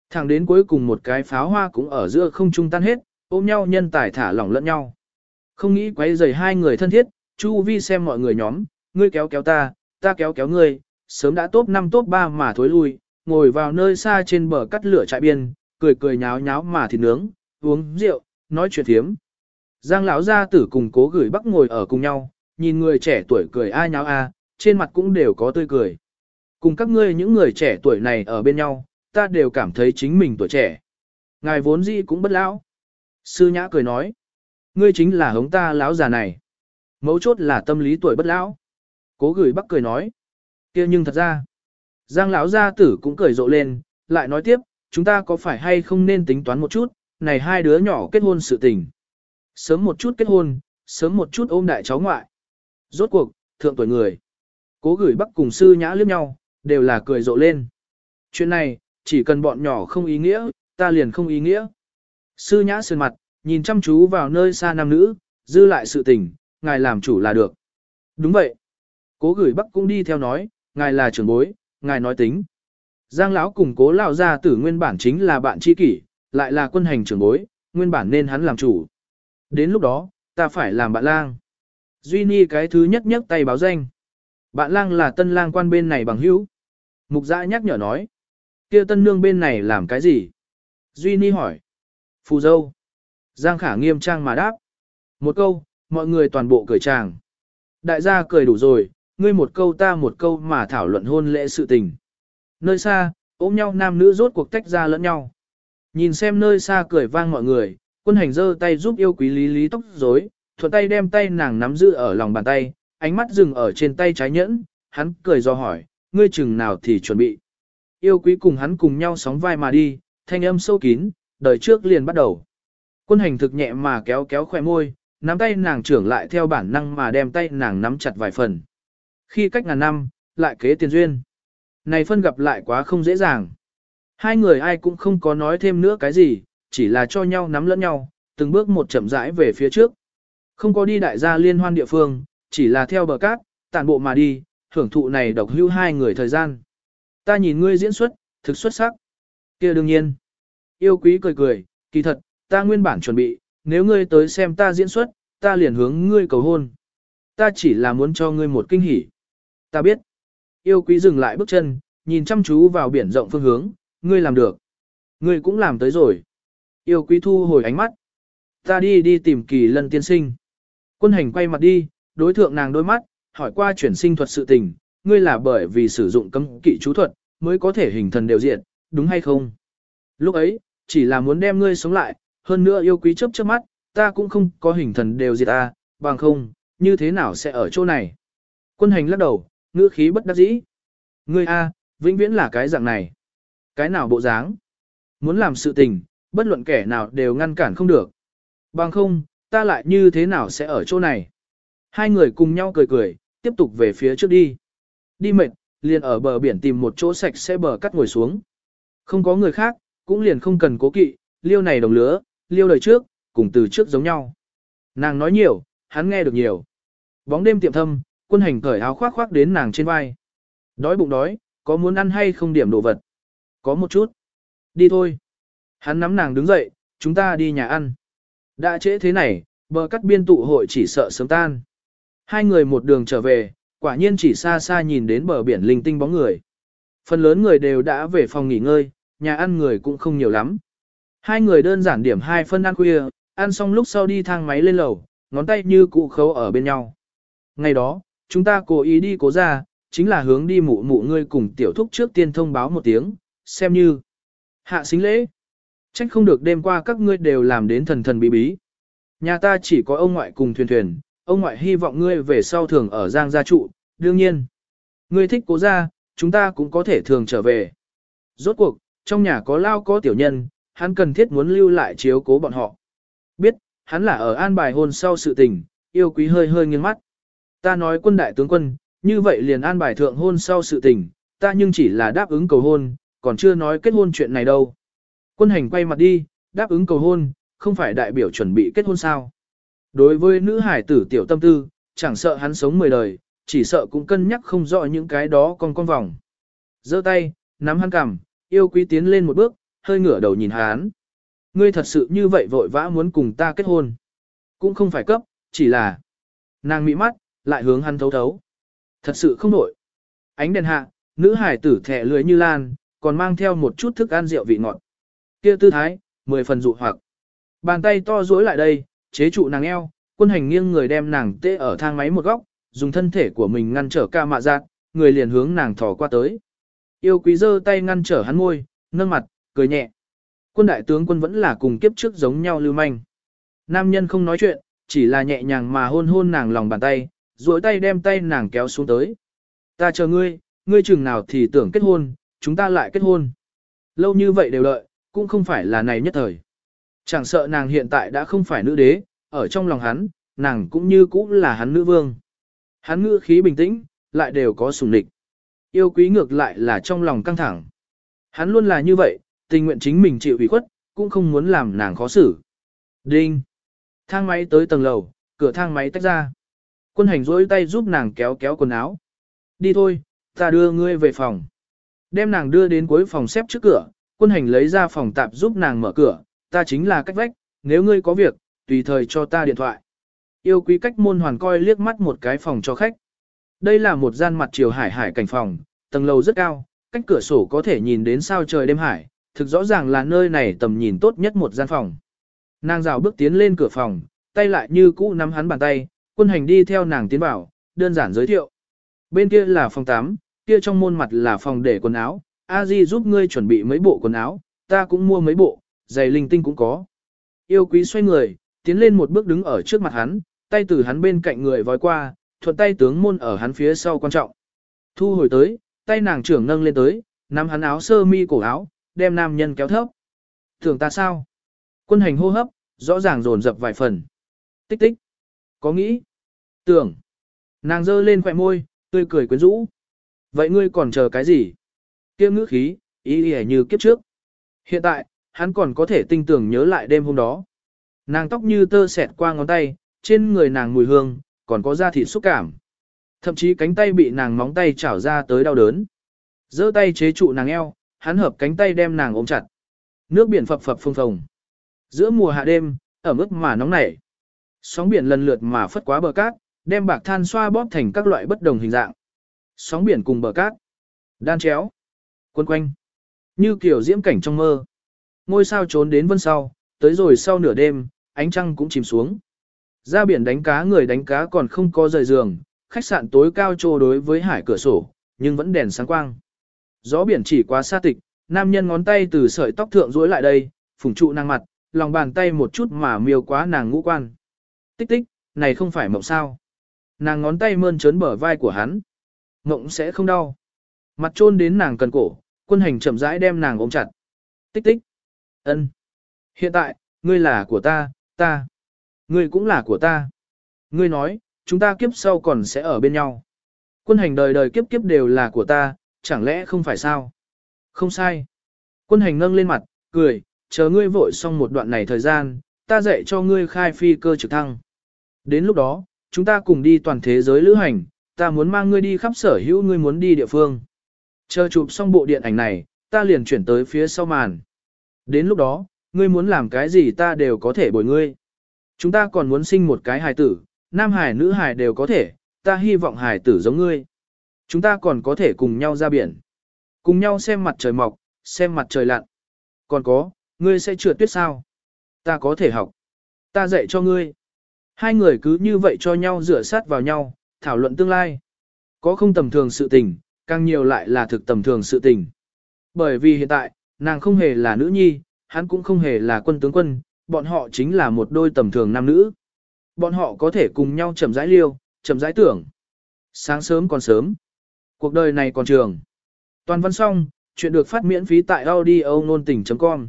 Thẳng đến cuối cùng một cái pháo hoa cũng ở giữa không trung tan hết, ôm nhau nhân tài thả lỏng lẫn nhau. Không nghĩ quấy rầy hai người thân thiết, Chu Vi xem mọi người nhóm, ngươi kéo kéo ta, ta kéo kéo ngươi, sớm đã top 5 top 3 mà thối lui, ngồi vào nơi xa trên bờ cắt lửa trại biên, cười cười nháo nháo mà thịt nướng, uống rượu, nói chuyện thiếm. Giang lão gia tử cùng cố gửi bắc ngồi ở cùng nhau, nhìn người trẻ tuổi cười ai nháo a, trên mặt cũng đều có tươi cười. Cùng các ngươi những người trẻ tuổi này ở bên nhau, ta đều cảm thấy chính mình tuổi trẻ. Ngài vốn dĩ cũng bất lão. Sư nhã cười nói, ngươi chính là hống ta lão già này. Mấu chốt là tâm lý tuổi bất lão. Cố gửi bắc cười nói, kia nhưng thật ra, Giang lão gia tử cũng cười rộ lên, lại nói tiếp, chúng ta có phải hay không nên tính toán một chút, này hai đứa nhỏ kết hôn sự tình. Sớm một chút kết hôn, sớm một chút ôm đại cháu ngoại. Rốt cuộc, thượng tuổi người. Cố gửi bắc cùng sư nhã liếc nhau, đều là cười rộ lên. Chuyện này, chỉ cần bọn nhỏ không ý nghĩa, ta liền không ý nghĩa. Sư nhã sườn mặt, nhìn chăm chú vào nơi xa nam nữ, dư lại sự tình, ngài làm chủ là được. Đúng vậy. Cố gửi bắc cũng đi theo nói, ngài là trưởng bối, ngài nói tính. Giang lão cùng cố lão gia tử nguyên bản chính là bạn tri kỷ, lại là quân hành trưởng bối, nguyên bản nên hắn làm chủ. Đến lúc đó, ta phải làm bạn lang. Duy Ni cái thứ nhất nhất tay báo danh. Bạn lang là tân lang quan bên này bằng hữu. Mục giã nhắc nhở nói. kia tân nương bên này làm cái gì? Duy Ni hỏi. Phù dâu. Giang khả nghiêm trang mà đáp. Một câu, mọi người toàn bộ cười chàng. Đại gia cười đủ rồi, ngươi một câu ta một câu mà thảo luận hôn lễ sự tình. Nơi xa, ôm nhau nam nữ rốt cuộc tách ra lẫn nhau. Nhìn xem nơi xa cười vang mọi người, quân hành giơ tay giúp yêu quý lý lý tóc rối, thuận tay đem tay nàng nắm giữ ở lòng bàn tay, ánh mắt dừng ở trên tay trái nhẫn, hắn cười do hỏi, ngươi chừng nào thì chuẩn bị. Yêu quý cùng hắn cùng nhau sóng vai mà đi, thanh âm sâu kín, đời trước liền bắt đầu. Quân hành thực nhẹ mà kéo kéo khỏe môi, nắm tay nàng trưởng lại theo bản năng mà đem tay nàng nắm chặt vài phần. Khi cách ngàn năm, lại kế tiền duyên. Này phân gặp lại quá không dễ dàng. Hai người ai cũng không có nói thêm nữa cái gì, chỉ là cho nhau nắm lẫn nhau, từng bước một chậm rãi về phía trước. Không có đi đại gia liên hoan địa phương, chỉ là theo bờ cát, tản bộ mà đi, hưởng thụ này độc hưu hai người thời gian. Ta nhìn ngươi diễn xuất, thực xuất sắc. kia đương nhiên. Yêu quý cười cười, kỳ thật, ta nguyên bản chuẩn bị, nếu ngươi tới xem ta diễn xuất, ta liền hướng ngươi cầu hôn. Ta chỉ là muốn cho ngươi một kinh hỉ. Ta biết. Yêu quý dừng lại bước chân, nhìn chăm chú vào biển rộng phương hướng, ngươi làm được. Ngươi cũng làm tới rồi. Yêu quý thu hồi ánh mắt. Ta đi đi tìm kỳ lân tiên sinh. Quân hành quay mặt đi, đối thượng nàng đôi mắt, hỏi qua chuyển sinh thuật sự tình, ngươi là bởi vì sử dụng cấm kỵ chú thuật, mới có thể hình thần đều diện, đúng hay không? Lúc ấy, chỉ là muốn đem ngươi sống lại, hơn nữa yêu quý chấp chớp mắt, ta cũng không có hình thần đều diệt ta, bằng không, như thế nào sẽ ở chỗ này? Quân hành lắc đầu, ngữ khí bất đắc dĩ. Ngươi A, vĩnh viễn là cái dạng này. Cái nào bộ dáng? Muốn làm sự tình, bất luận kẻ nào đều ngăn cản không được. Bằng không, ta lại như thế nào sẽ ở chỗ này? Hai người cùng nhau cười cười, tiếp tục về phía trước đi. Đi mệt, liền ở bờ biển tìm một chỗ sạch sẽ bờ cắt ngồi xuống. Không có người khác, cũng liền không cần cố kỵ, liêu này đồng lứa, liêu đời trước, cùng từ trước giống nhau. Nàng nói nhiều, hắn nghe được nhiều. Bóng đêm tiệm thâm, quân hành cởi áo khoác khoác đến nàng trên vai. Đói bụng đói, có muốn ăn hay không điểm đồ vật? Có một chút. Đi thôi. Hắn nắm nàng đứng dậy, chúng ta đi nhà ăn. Đã trễ thế này, bờ cắt biên tụ hội chỉ sợ sớm tan. Hai người một đường trở về, quả nhiên chỉ xa xa nhìn đến bờ biển linh tinh bóng người. Phần lớn người đều đã về phòng nghỉ ngơi, nhà ăn người cũng không nhiều lắm. Hai người đơn giản điểm hai phân ăn khuya, ăn xong lúc sau đi thang máy lên lầu, ngón tay như cụ khấu ở bên nhau. Ngày đó, chúng ta cố ý đi cố ra, chính là hướng đi mụ mụ ngươi cùng tiểu thúc trước tiên thông báo một tiếng, xem như hạ xính lễ. Trách không được đêm qua các ngươi đều làm đến thần thần bí bí. Nhà ta chỉ có ông ngoại cùng thuyền thuyền, ông ngoại hy vọng ngươi về sau thường ở Giang gia trụ, đương nhiên. Ngươi thích cố ra, chúng ta cũng có thể thường trở về. Rốt cuộc, trong nhà có lao có tiểu nhân, hắn cần thiết muốn lưu lại chiếu cố bọn họ. Biết, hắn là ở an bài hôn sau sự tình, yêu quý hơi hơi nghiêng mắt. Ta nói quân đại tướng quân, như vậy liền an bài thượng hôn sau sự tình, ta nhưng chỉ là đáp ứng cầu hôn, còn chưa nói kết hôn chuyện này đâu. Quân hành quay mặt đi, đáp ứng cầu hôn, không phải đại biểu chuẩn bị kết hôn sao. Đối với nữ hải tử tiểu tâm tư, chẳng sợ hắn sống mười đời, chỉ sợ cũng cân nhắc không rõ những cái đó con con vòng. giơ tay, nắm hắn cằm, yêu quý tiến lên một bước, hơi ngửa đầu nhìn hắn. Ngươi thật sự như vậy vội vã muốn cùng ta kết hôn. Cũng không phải cấp, chỉ là nàng mỹ mắt, lại hướng hắn thấu thấu. Thật sự không nổi. Ánh đèn hạ, nữ hải tử thẻ lưới như lan, còn mang theo một chút thức ăn rượu vị ngọt. Kia tư thái, mười phần dụ hoặc. Bàn tay to duỗi lại đây, chế trụ nàng eo, quân hành nghiêng người đem nàng tê ở thang máy một góc, dùng thân thể của mình ngăn trở ca mạ giác, người liền hướng nàng thò qua tới. Yêu quý giơ tay ngăn trở hắn môi, nâng mặt, cười nhẹ. Quân đại tướng quân vẫn là cùng kiếp trước giống nhau lưu manh. Nam nhân không nói chuyện, chỉ là nhẹ nhàng mà hôn hôn nàng lòng bàn tay, duỗi tay đem tay nàng kéo xuống tới. Ta chờ ngươi, ngươi chừng nào thì tưởng kết hôn, chúng ta lại kết hôn. Lâu như vậy đều đợi, cũng không phải là này nhất thời. Chẳng sợ nàng hiện tại đã không phải nữ đế, ở trong lòng hắn, nàng cũng như cũng là hắn nữ vương. Hắn ngữ khí bình tĩnh, lại đều có sùng địch. Yêu quý ngược lại là trong lòng căng thẳng. Hắn luôn là như vậy, tình nguyện chính mình chịu ủy khuất, cũng không muốn làm nàng khó xử. Đinh! Thang máy tới tầng lầu, cửa thang máy tách ra. Quân hành rỗi tay giúp nàng kéo kéo quần áo. Đi thôi, ta đưa ngươi về phòng. Đem nàng đưa đến cuối phòng xếp trước cửa, quân hành lấy ra phòng tạp giúp nàng mở cửa, ta chính là cách vách, nếu ngươi có việc, tùy thời cho ta điện thoại. Yêu quý cách môn hoàn coi liếc mắt một cái phòng cho khách. Đây là một gian mặt chiều hải hải cảnh phòng, tầng lầu rất cao, cách cửa sổ có thể nhìn đến sao trời đêm hải, thực rõ ràng là nơi này tầm nhìn tốt nhất một gian phòng. Nàng rào bước tiến lên cửa phòng, tay lại như cũ nắm hắn bàn tay, quân hành đi theo nàng tiến vào, đơn giản giới thiệu. Bên kia là phòng 8, kia trong môn mặt là phòng để quần áo, A Di giúp ngươi chuẩn bị mấy bộ quần áo, ta cũng mua mấy bộ, giày linh tinh cũng có. Yêu quý xoay người, tiến lên một bước đứng ở trước mặt hắn, tay từ hắn bên cạnh người vói qua, thuận tay tướng môn ở hắn phía sau quan trọng. Thu hồi tới, tay nàng trưởng nâng lên tới, nắm hắn áo sơ mi cổ áo, đem nam nhân kéo thấp. Thường ta sao? Quân hành hô hấp, rõ ràng dồn dập vài phần. Tích tích. Có nghĩ? Tưởng. Nàng giơ lên khỏe môi, tươi cười quyến rũ. Vậy ngươi còn chờ cái gì? Kia ngữ khí, ý ý như kiếp trước. Hiện tại, hắn còn có thể tinh tưởng nhớ lại đêm hôm đó. Nàng tóc như tơ xẹt qua ngón tay, trên người nàng mùi hương, còn có da thịt xúc cảm. Thậm chí cánh tay bị nàng móng tay chảo ra tới đau đớn. giơ tay chế trụ nàng eo, hắn hợp cánh tay đem nàng ôm chặt. Nước biển phập phập phồng phồng. Giữa mùa hạ đêm, ở mức mà nóng nảy. Sóng biển lần lượt mà phất quá bờ cát, đem bạc than xoa bóp thành các loại bất đồng hình dạng. Sóng biển cùng bờ cát, đan chéo, quân quanh, như kiểu diễm cảnh trong mơ. Ngôi sao trốn đến vân sau, tới rồi sau nửa đêm, ánh trăng cũng chìm xuống. Ra biển đánh cá người đánh cá còn không có rời giường, khách sạn tối cao trô đối với hải cửa sổ, nhưng vẫn đèn sáng quang. Gió biển chỉ quá xa tịch, nam nhân ngón tay từ sợi tóc thượng duỗi lại đây, phùng trụ nàng mặt, lòng bàn tay một chút mà miêu quá nàng ngũ quan. Tích tích, này không phải mộng sao. Nàng ngón tay mơn trớn bờ vai của hắn. Mộng sẽ không đau. Mặt trôn đến nàng cần cổ, quân hành chậm rãi đem nàng ôm chặt. Tích tích. ân. Hiện tại, ngươi là của ta, ta. Ngươi cũng là của ta. Ngươi nói, chúng ta kiếp sau còn sẽ ở bên nhau. Quân hành đời đời kiếp kiếp đều là của ta, chẳng lẽ không phải sao? Không sai. Quân hành nâng lên mặt, cười, chờ ngươi vội xong một đoạn này thời gian, ta dạy cho ngươi khai phi cơ trực thăng. Đến lúc đó, chúng ta cùng đi toàn thế giới lữ hành, ta muốn mang ngươi đi khắp sở hữu ngươi muốn đi địa phương. Chờ chụp xong bộ điện ảnh này, ta liền chuyển tới phía sau màn. Đến lúc đó, ngươi muốn làm cái gì ta đều có thể bồi ngươi. Chúng ta còn muốn sinh một cái hài tử, nam hài nữ hài đều có thể, ta hy vọng hài tử giống ngươi. Chúng ta còn có thể cùng nhau ra biển. Cùng nhau xem mặt trời mọc, xem mặt trời lặn. Còn có, ngươi sẽ trượt tuyết sao? Ta có thể học. Ta dạy cho ngươi. Hai người cứ như vậy cho nhau rửa sát vào nhau, thảo luận tương lai. Có không tầm thường sự tình, càng nhiều lại là thực tầm thường sự tình. Bởi vì hiện tại, nàng không hề là nữ nhi, hắn cũng không hề là quân tướng quân, bọn họ chính là một đôi tầm thường nam nữ. Bọn họ có thể cùng nhau chậm rãi liêu, chậm rãi tưởng. Sáng sớm còn sớm. Cuộc đời này còn trường. Toàn văn xong, chuyện được phát miễn phí tại audio nôn tình.com